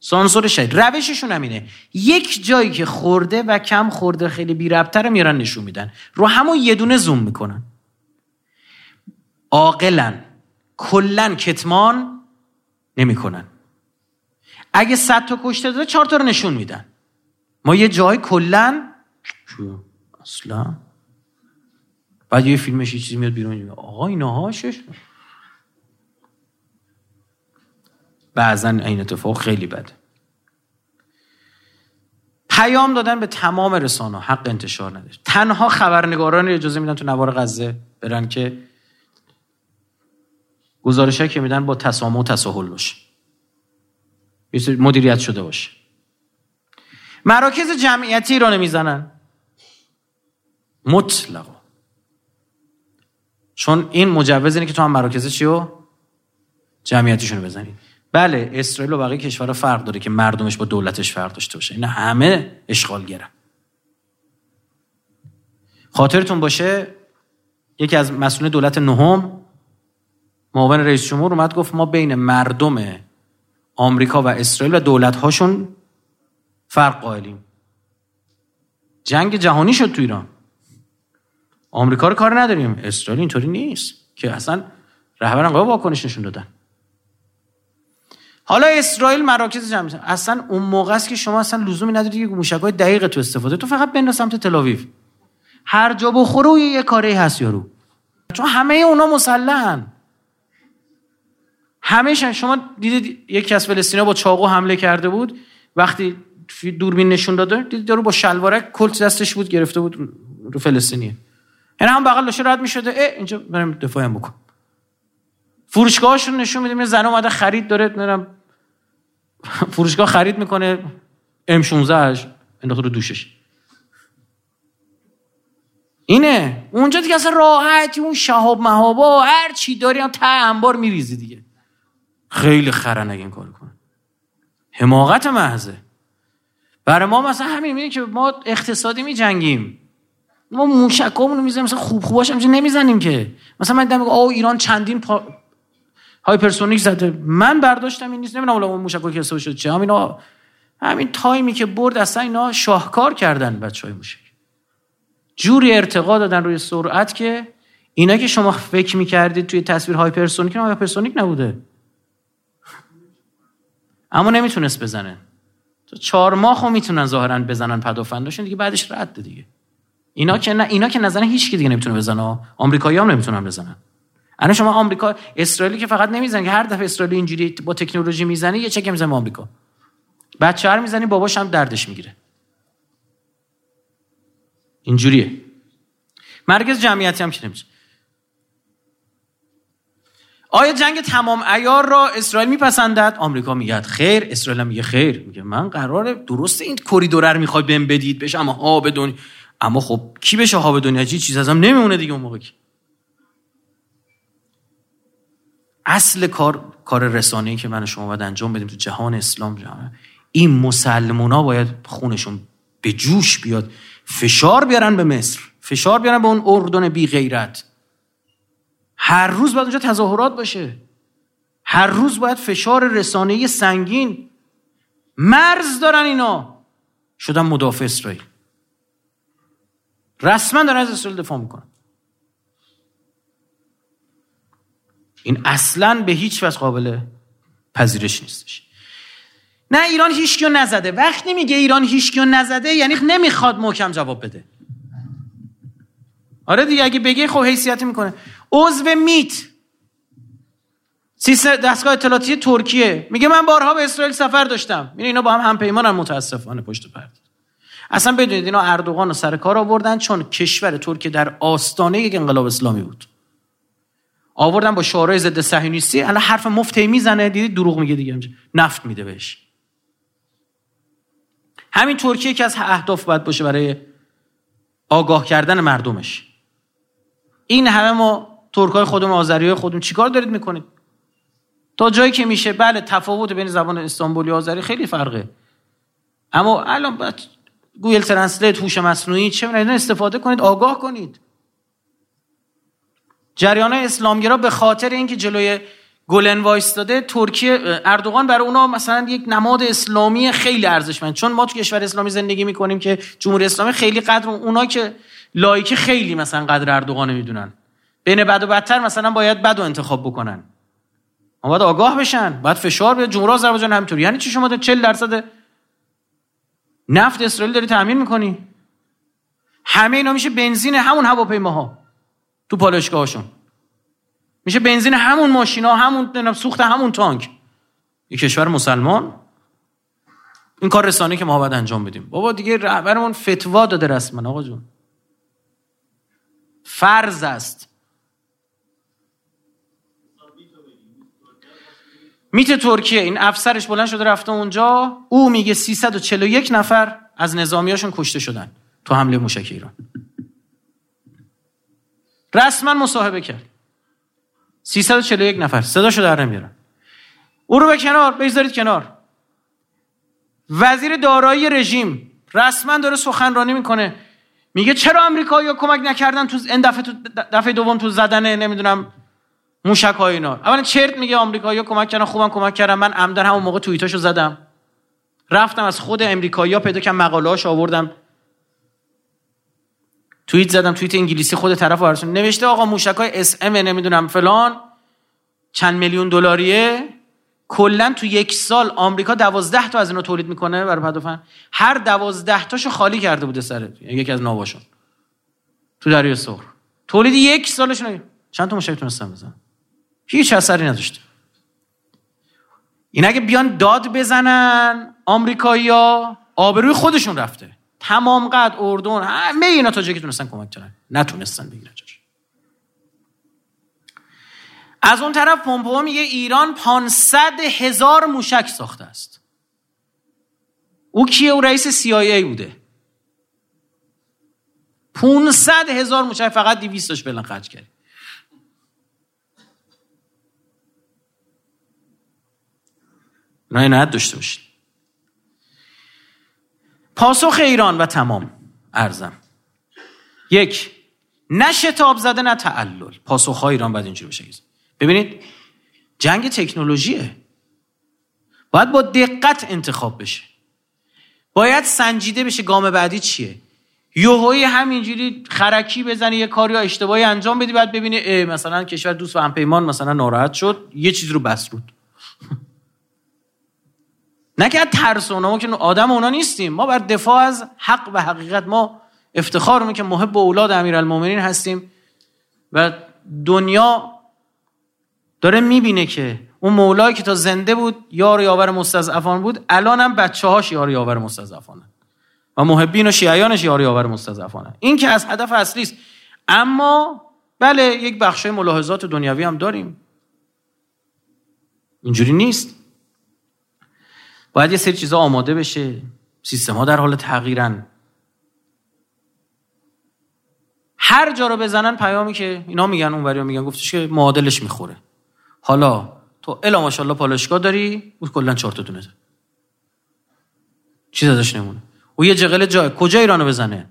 سانسور شدید. روششون همینه یک جایی که خورده و کم خورده خیلی بی ربطر میرن نشون میدن. رو همون یه دونه زوم می‌کنن. عاقلا کلا کتمان نمی‌کنن. اگه صد تا کشته داده چهار تا رو نشون میدن. ما یه جای کلا اصلا. بعد یه فیلمش یه چیزی میاد بیرون. آقا اینها شش بعضا این اتفاق خیلی بده. پیام دادن به تمام رسانه حق انتشار نداشت. تنها خبرنگاران اجازه میدن تو نوار غزه برن که گزارش که میدن با تسامح و تساهل باشه. مدیریت شده باشه. مراکز جمعیتی ایران می‌زنن. مطلقا. چون این مجوز اینه که تو هم مراکز چی و جمعیتیشون بزنید. بله اسرائیل و بقیه کشورها فرق داره که مردمش با دولتش فرق داشته باشه. این همه اشغالگرن خاطرتون باشه یکی از مسئول دولت نهم معاون رئیس جمهور اومد گفت ما بین مردم آمریکا و اسرائیل و دولت هاشون فرق قائلیم. جنگ جهانی شد تو ایران. آمریکا رو کار نداریم. اسرائیل اینطوری نیست که اصلا رهبر انقلاب واکنش نشون دادن. حالا اسرائیل مراکز جمعی اصلا اون موقع است که شما اصلا لزومی نداری که موشکای دقیق تو استفاده. تو فقط بنداز سمت تل هر جا بخوره یه کاری هست یارو. چون همه اونا مسلحن. همه شما دیدید یکی از فلسطینا با چاقو حمله کرده بود. وقتی دوربین نشون داده دیدید رو با شلوارک کلت دستش بود گرفته بود رو فلسطینیه یعنی هم بغل داشته رد می‌شده. اه اینجا بریم دفاع هم بکن. فروشگاهشون نشون میده زن اومده خرید داره (laughs) فروشگاه خرید می‌کنه ام 16 انداخته رو دوشش. اینه. اونجا دیگه اصلا راحتی اون شهاب مهابا هر چی داری هم ته انبار میریزی دیگه. خیلی خرن اگه این کار کنه حماقت محضه. برای ما مثلا همین میگه که ما اقتصادی می جنگیم ما موشکامون رو می‌زنیم مثلا خوب خوباش نمی‌زنیم که. مثلا من دیدم آه ایران چندین. هایپرسونیک زده. من برداشتم این نیست نمی‌دونم اون موشک که شد چه. همین همین تایمی که برد اصلا اینا شاهکار کردن بچه های موشک. جوری ارتقا دادن روی سرعت که اینا که شما فکر می‌کردید توی تصویر هایپرسونیک هایپرسونیک نبوده. اما نمی‌تونست بزنه. تو چهار ماه می‌تونن ظاهرا بزنن پدافنداشون دیگه بعدش رد دیگه. اینا که نه اینا که نزنه هیچ کی دیگه نمی‌تونه بزنه. آمریکایی هم نمی‌تونن بزنن. الان شما آمریکا اسرائیلی که فقط نمی‌زنه هر دفعه اسرائیل اینجوری با تکنولوژی می‌زنه یه چک می‌زنه آمریکا. بچه هر می‌زنی باباش هم دردش می‌گیره. اینجوریه. مرکز جمعیتی هم که نمیشه. آیا جنگ تمام ایار را اسرائیل میپسندد؟ آمریکا میگه خیر. اسرائیل میگه خیر. میگه من قراره درست این کریدور رو می‌خواد بهم بدید بشه اما ها بدون اما خب کی بشه ها به دنیا؟ چی چیز ازم نمیمونه دیگه اون موقع اصل کار کار رسانه‌ای که من شما باید انجام بدیم تو جهان اسلام جهان. این مسلمونا باید خونشون به جوش بیاد فشار بیارن به مصر فشار بیارن به اون اردن بی غیرت هر روز باید اونجا تظاهرات باشه. هر روز باید فشار رسانه‌ای سنگین. مرز دارن اینا. شدن مدافع اسرائیل. رسما دارن از اسرائیل دفاع می‌کنن. این اصلا به هیچ وجه قابل پذیرش نیستش. نه ایران هیچکیو نزده. وقتی میگه ایران هیچکیو نزده یعنی نمی‌خواد محکم جواب بده. آره دیگه اگه بگه خب حیثیتی می‌کنه. عضو میت. دستگاه اطلاعاتی ترکیه. میگه من بارها به اسرائیل سفر داشتم. این اینا با هم همپیمانن متاسفانه پشت پرده. اصلا بدونید اینا اردوغان رو سر کار آوردن چون کشور ترکیه در آستانه یک انقلاب اسلامی بود. آوردن با شعارهای ضد صهیونیستی الان حرف مفتی می‌زنه دیدید دروغ میگه دیگه نفت میده بهش. همین ترکیه که از اهداف باید باشه برای آگاه کردن مردمش. این همه ما ترکای خودمون آذری خودمون چیکار دارید می‌کنید؟ تا جایی که میشه بله تفاوت بین زبان استانبولی و آذری خیلی فرقه. اما الان Google Translate هوش مصنوعی چه استفاده کنید آگاه کنید. جریان اسلامگرا به خاطر اینکه جلوی گلن وایستاده ترکیه اردوغان برای اونا مثلا یک نماد اسلامی خیلی ارزشمند. چون ما تو کشور اسلامی زندگی می‌کنیم که جمهوری اسلامی خیلی قدر اونا که لایکی خیلی مثلا قدر اردوغان می‌دونن. بین بد و بدتر مثلا باید بد و انتخاب بکنن. ما باید آگاه بشن باید فشار بیاد. جمهوری آذربایجان همینطوری. یعنی چی شما 40 درصد نفت اسرائیل داری تامین می‌کنی؟ همه اینا میشه بنزین همون هواپیماها. تو پالایشگاهشون میشه بنزین همون ماشینا همون سوخت همون تانک. یه کشور مسلمان. این کار رسانه که ما باید انجام بدیم. بابا دیگه رهبرمون فتوا داده رسما آقا جون. فرض است. میت ترکیه این افسرش بلند شده رفته اونجا. او میگه 341 نفر از نظامیاشون کشته شدن تو حمله موشک ایران. رسما مصاحبه کرد. 341 نفر صداشو در نمیارن. او رو به کنار بگذارید کنار. وزیر دارایی رژیم رسما داره سخنرانی می‌کنه. میگه چرا امریکا یا کمک نکردن تو این دفعه تو دفعه دوم تو زدن نمی‌دونم موشک های اینا. اولا چرت میگه آمریکایی‌ها کمک کردن خوبم کمک کردن. من عمدن همون موقع توییتاشو زدم. رفتم از خود امریکایی‌ها پیدا کردم مقاله‌اش آوردم. توییت زدم توییت انگلیسی خود طرف ورسون نوشته آقا موشک های اس ام نمی‌دونم فلان چند میلیون دلاریه. کلا تو یک سال آمریکا دوازده تا از اینا تولید می‌کنه برای پدافند هر دوازده تاشو خالی کرده بوده سر یکی از ناواشون تو دریای سرخ تولید یک سالش نه چند تا موشک تونستن بزن هیچ اثری نداشته این اگه بیان داد بزنن آمریکایی‌ها آبروی خودشون رفته. تمام قد اردن همه اینا تا جایی که تونستن کمک کنن. نتونستن بگیرن از اون طرف پومپئو میگه ایران 500 هزار موشک ساخته است. او کیه؟ او رئیس CIA بوده. 500 هزار موشک فقط 200 تاش بلن خرج کرد. نه داشته باشید. پاسخ ایران و تمام. ارزم یک نه شتاب زده نه تعلل. پاسخ ایران باید اینجوری بشه. ببینید جنگ تکنولوژیه. باید با دقت انتخاب بشه. باید سنجیده بشه گام بعدی چیه. یوهوی همینجوری خرکی بزنی یه کاری یا اشتباهی انجام بدی بعد ببینی مثلا کشور دوست و همپیمان مثلا ناراحت شد یه چیزی رو بسرود نه که ترس ما که آدم اونا نیستیم. ما بر دفاع از حق و حقیقت ما افتخار که محب اولاد امیرالمومنین هستیم و دنیا داره می‌بینه که اون مولایی که تا زنده بود یار یاور مستضعفان بود الان هم بچه هاش یار یاور مستضعفانه و محبین و شیعیانش یار یاور مستضعفانه این که از هدف اصلی است. اما بله یک بخش ملاحظات دنیاوی هم داریم. اینجوری نیست. باید یه سری چیزا آماده بشه. سیستم ها در حال تغییرن. هر جا رو بزنن پیامی که اینا میگن اونوری میگن گفتش که معادلش می‌خوره. حالا تو الا ماشاءالله پالشگاه داری او کلا چهار تا دونه چیز ازش نمونه. او یه جغل جای کجا ایرانو بزنه؟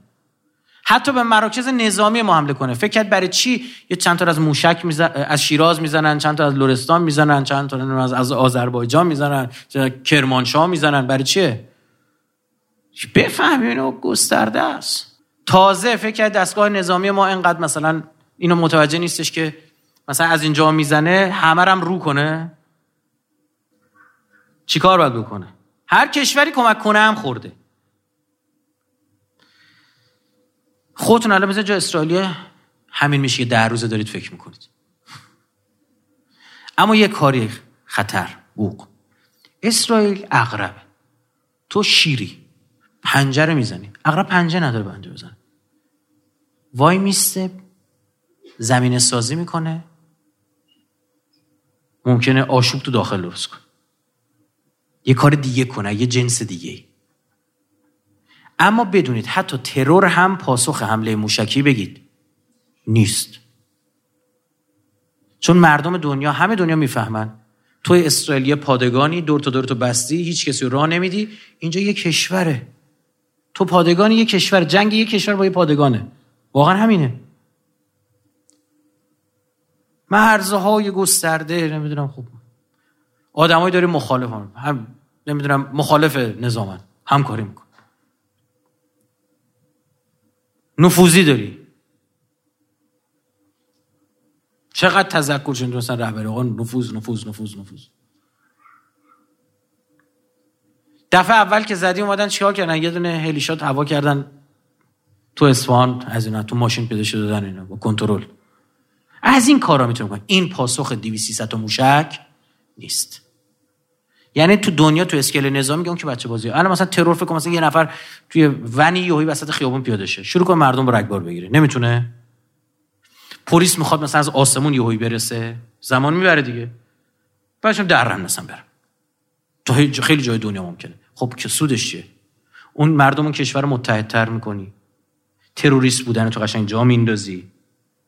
حتی به مراکز نظامی ما حمله کنه. فکر کرد برای چی یه چند تا از موشک میزن... از شیراز می‌زنن چند تا از لرستان می‌زنن چند تا از, از آذربایجان می‌زنن کرمانشاه می‌زنن. برای چیه بفهمی اینو گسترده است. تازه فکر کرد دستگاه نظامی ما اینقدر مثلا اینو متوجه نیستش که مثلا از اینجا می‌زنه همه هم رو کنه. چیکار باید بکنه؟ هر کشوری کمک کنه هم خورده. خودتون الان مثل جا اسرائیلی همین میشه که در روزه دارید فکر می‌کنید. اما یه کاری خطر بوق اسرائیل اقربه تو شیری. پنجره می‌زنی. اقرب پنجه نداره پنجه بزنه. وای میسته زمین سازی می‌کنه. ممکنه آشوب تو داخل درست کن یه کار دیگه کنه یه جنس دیگه اما بدونید حتی ترور هم پاسخ حمله موشکی بگید. نیست. چون مردم دنیا همه دنیا می‌فهمن. تو اسرائیلی پادگانی دور تا دور تو بستی هیچ کسی راه نمیدی. اینجا یه کشوره. تو پادگانی یه کشور جنگ یه کشور با یه پادگانه. واقعا همینه. مرزهای گسترده نمی‌دونم خوب آدمایی داری مخالف هم, هم نمی‌دونم مخالف نظامن. همکاری میکن نفوذی داری. چقدر تذکر شد مثلا رهبری آقا نفوذ نفوذ نفوذ نفوذ. دفعه اول که زدی اومدن چیکار کردن؟ یه دونه هلیشات هوا کردن تو اصفهان از اینا تو ماشین پیدا شده دادن اینا با کنترل. از این کارا می‌تونم کنم. این پاسخ 200 تا موشک نیست. یعنی تو دنیا تو اسکیل نظامی اون که بچه بازی الان مثلا ترور فکر مثلا یه نفر توی ونی یهویی وسط خیابون پیاده شه. شروع کنه مردم رو رگبار بگیره. نمی‌تونه؟ پلیس می‌خواد مثلا از آسمون یهویی برسه. زمان می‌بره دیگه. بعدش درن مثلا برم تو خیلی جای دنیا ممکنه. خب که سودش چیه؟ اون مردم اون کشور متحدتر می‌کنی. تروریست بودن تو قشنگ جا میندازی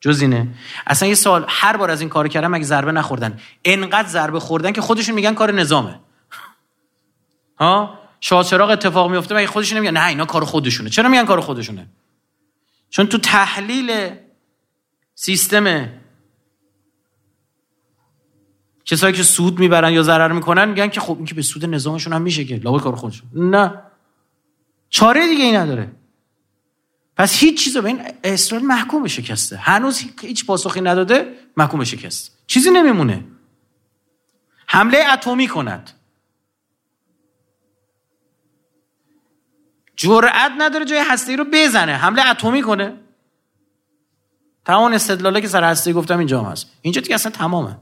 جز اینه. اصلا یه سال هر بار از این کار کردن مگه ضربه نخوردن. انقدر ضربه خوردن که خودشون میگن کار نظامه. ها؟ شاچراغ اتفاق میفته مگه خودشون نمیگن؟ نه اینا کار خودشونه. چرا میگن کار خودشونه؟ چون تو تحلیل سیستم کسایی که سود می‌برن یا ضرر می‌کنن میگن که خب این که به سود نظامشون هم میشه که. لابد کار خودشون. نه. چاره دیگه ای نداره. پس هیچ چیز به این اسرائیل محکوم شکسته. هنوز هیچ پاسخی نداده محکوم به شکست. چیزی نمیمونه. حمله اتمی کند. جرأت نداره جای هسته رو بزنه حمله اتمی کنه. تمام استدلاله که سر هسته گفتم اینجا هست. اینجا دیگه اصلا تمامه.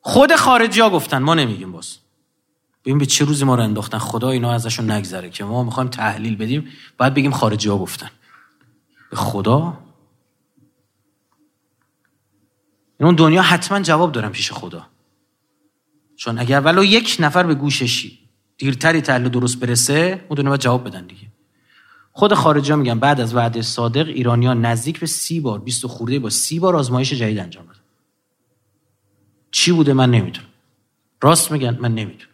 خود خارجی ها گفتن ما نمیگیم باز. ببین به چه روزی ما رو انداختن خدا اینا ازشون نگذره که ما می‌خوایم تحلیل بدیم باید بگیم خارجی ها گفتن. به خدا؟ اون دنیا حتما جواب دارن پیش خدا. چون اگر ولو یک نفر به گوشش دیرتری تحلیل درست برسه اون باید جواب بدن دیگه. خود خارجی ها میگن بعد از وعده صادق ایرانیان نزدیک به سی بار بیست خورده با سی بار آزمایش جدید انجام دادن. چی بوده من نمی‌دونم. راست میگن من نمی‌دونم.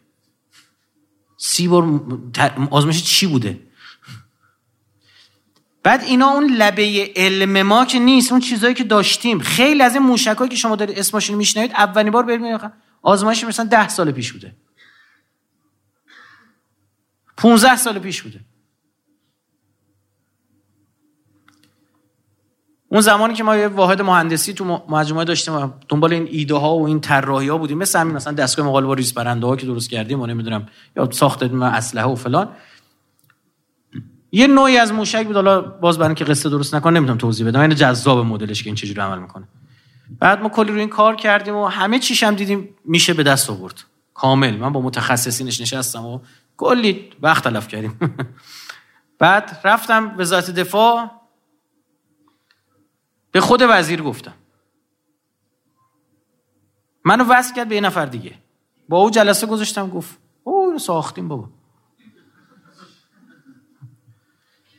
سی بار آزمایش چی بوده؟ بعد اینا اون لبه علم ما که نیست اون چیزایی که داشتیم. خیلی از این موشکایی که شما دارید اسمشون میشنوید اولین بار ببینید آزمایش مثلا ده سال پیش بوده. 15 سال پیش بوده. اون زمانی که ما یه واحد مهندسی تو مجموعه داشتیم دنبال این ایده ها و این طراحی ها بودیم مثل همین مثلا دستگاه مقالبه ریز برنده ها که درست کردیم و نمی‌دونم یا ساخت اسلحه و فلان. یه نوعی از موشک بود حالا باز برای اینکه قصه درست نکنه نمی‌تونم توضیح بدم. این جذاب مدلش که این چجوری عمل می‌کنه. بعد ما کلی رو این کار کردیم و همه چیش هم دیدیم میشه به دست آورد. کامل. من با متخصصینش نشستم و کلی وقت تلف کردیم. (laughs) بعد رفتم وزارت دفاع. به خود وزیر گفتم. منو وصل کرد به یه نفر دیگه. با او جلسه گذاشتم گفت او ساختیم بابا. (laughs)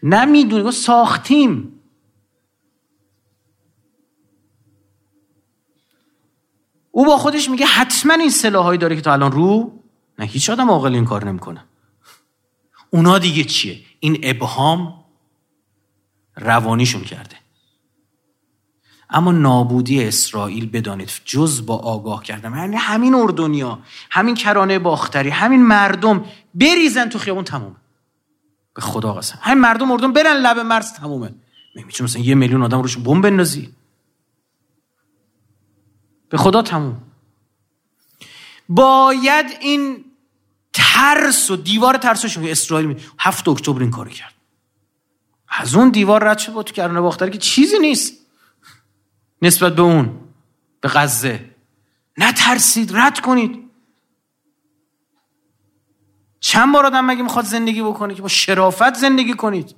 نمی‌دونی ساختیم. او با خودش میگه حتما این سلاحایی داره که تا الان رو نه هیچ آدم عاقل این کار نمی‌کنه. اونا دیگه چیه؟ این ابهام روانیشون کرده. اما نابودی اسرائیل بدانید جز با آگاه کردم یعنی همین اردنیا همین کرانه باختری همین مردم بریزن تو خیابون تمومه. به خدا قسم. همین مردم اردن برن لب مرز تمومه. می‌تونه مثلا یه میلیون آدم روش بمب بندازی. به خدا تموم. باید این ترس و دیوار ترسش که اسرائیل هفت اکتبر این کار کرد. از اون دیوار رد شد با تو کرانه باختری که چیزی نیست. نسبت به اون به غزه. نترسید رد کنید. چند بار آدم مگه می‌خواد زندگی بکنه که با شرافت زندگی کنید؟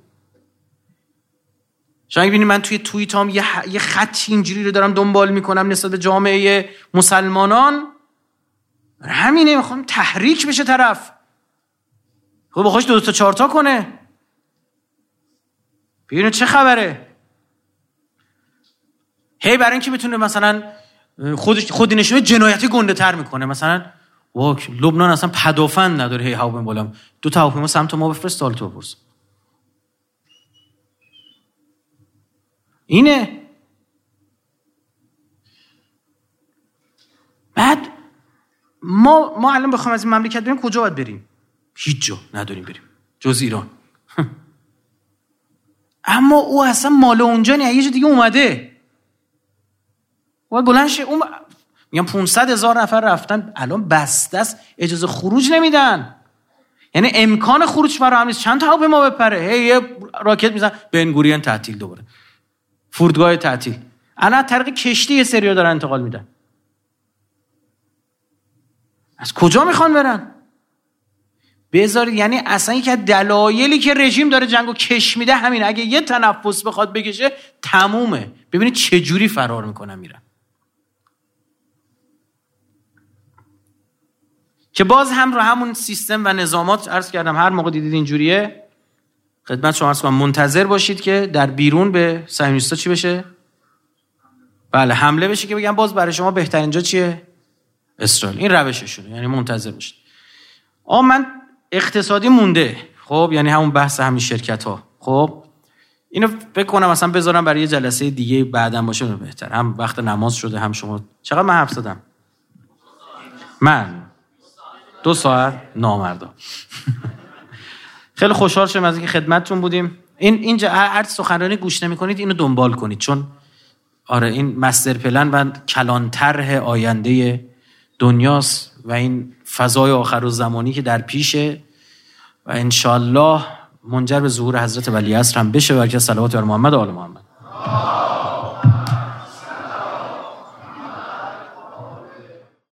شما ببینید من توی توییتام یه, یه خط اینجوری رو دارم دنبال می‌کنم نسبت به جامعه مسلمانان همینه می‌خوام تحریک بشه طرف. خب با دو تا چهار تا کنه. ببینید چه خبره. هی برای اینکه بتونه مثلا خودش خودی نشونه جنایتی گنده تر می‌کنه. مثلا واک لبنان اصلا پدافند نداره. هی هواپیما بالا. دو تا هواپیما سمت ما بفرست سال تو اینه. بعد ما ما الان بخوام از این مملکت بریم کجا باید بریم؟ هیچ جا نداریم بریم. جز ایران. (laughs) اما او اصلا مال اونجا نه یه دیگه اومده. باید بلند شه. اون میگم 500 هزار نفر رفتن. الان بسته است. اجازه خروج نمیدن. یعنی امکان خروج فراهم نیست. چند تا به ما بپره؟ هی یه راکت میزن. بنگوریان تعطیل دوباره. فرودگاه تعطیل. الان طریق کشتی یه سریو دارن انتقال میدن. از کجا می‌خوان برن؟ بذارید یعنی اصلا یکی دلایلی که رژیم داره جنگو کش میده همین اگه یه تنفس بخواد بکشه تمومه. ببینید چه جوری فرار می‌کنن میرن. که باز هم رو همون سیستم و نظامات عرض کردم. هر موقع دیدید اینجوریه خدمت شما کنم منتظر باشید که در بیرون به صهیونیستا چی بشه؟ بله حمله بشه که بگم باز برای شما بهترین جا چیه؟ اسرائیل. این روششونه یعنی منتظر باشید. آ من اقتصادی مونده. خب یعنی همون بحث همین شرکت ها خب اینو فکر کنم مثلا بذارم برای یه جلسه دیگه بعدم باشه بهتر. هم وقت نماز شده هم شما. چقدر من حرف زدم؟ من. دو ساعت نامردا. (laughs) خیلی خوشحال شدم از اینکه خدمتتون بودیم. این اینجا هر سخنرانی گوش نمی‌کنید اینو دنبال کنید چون آره این مستر پلن و کلان طرح آینده دنیاست و این فضای آخر و زمانی که در پیشه و انشالله منجر به ظهور حضرت ولی هم بشه. و صلوات بر محمد و آل محمد.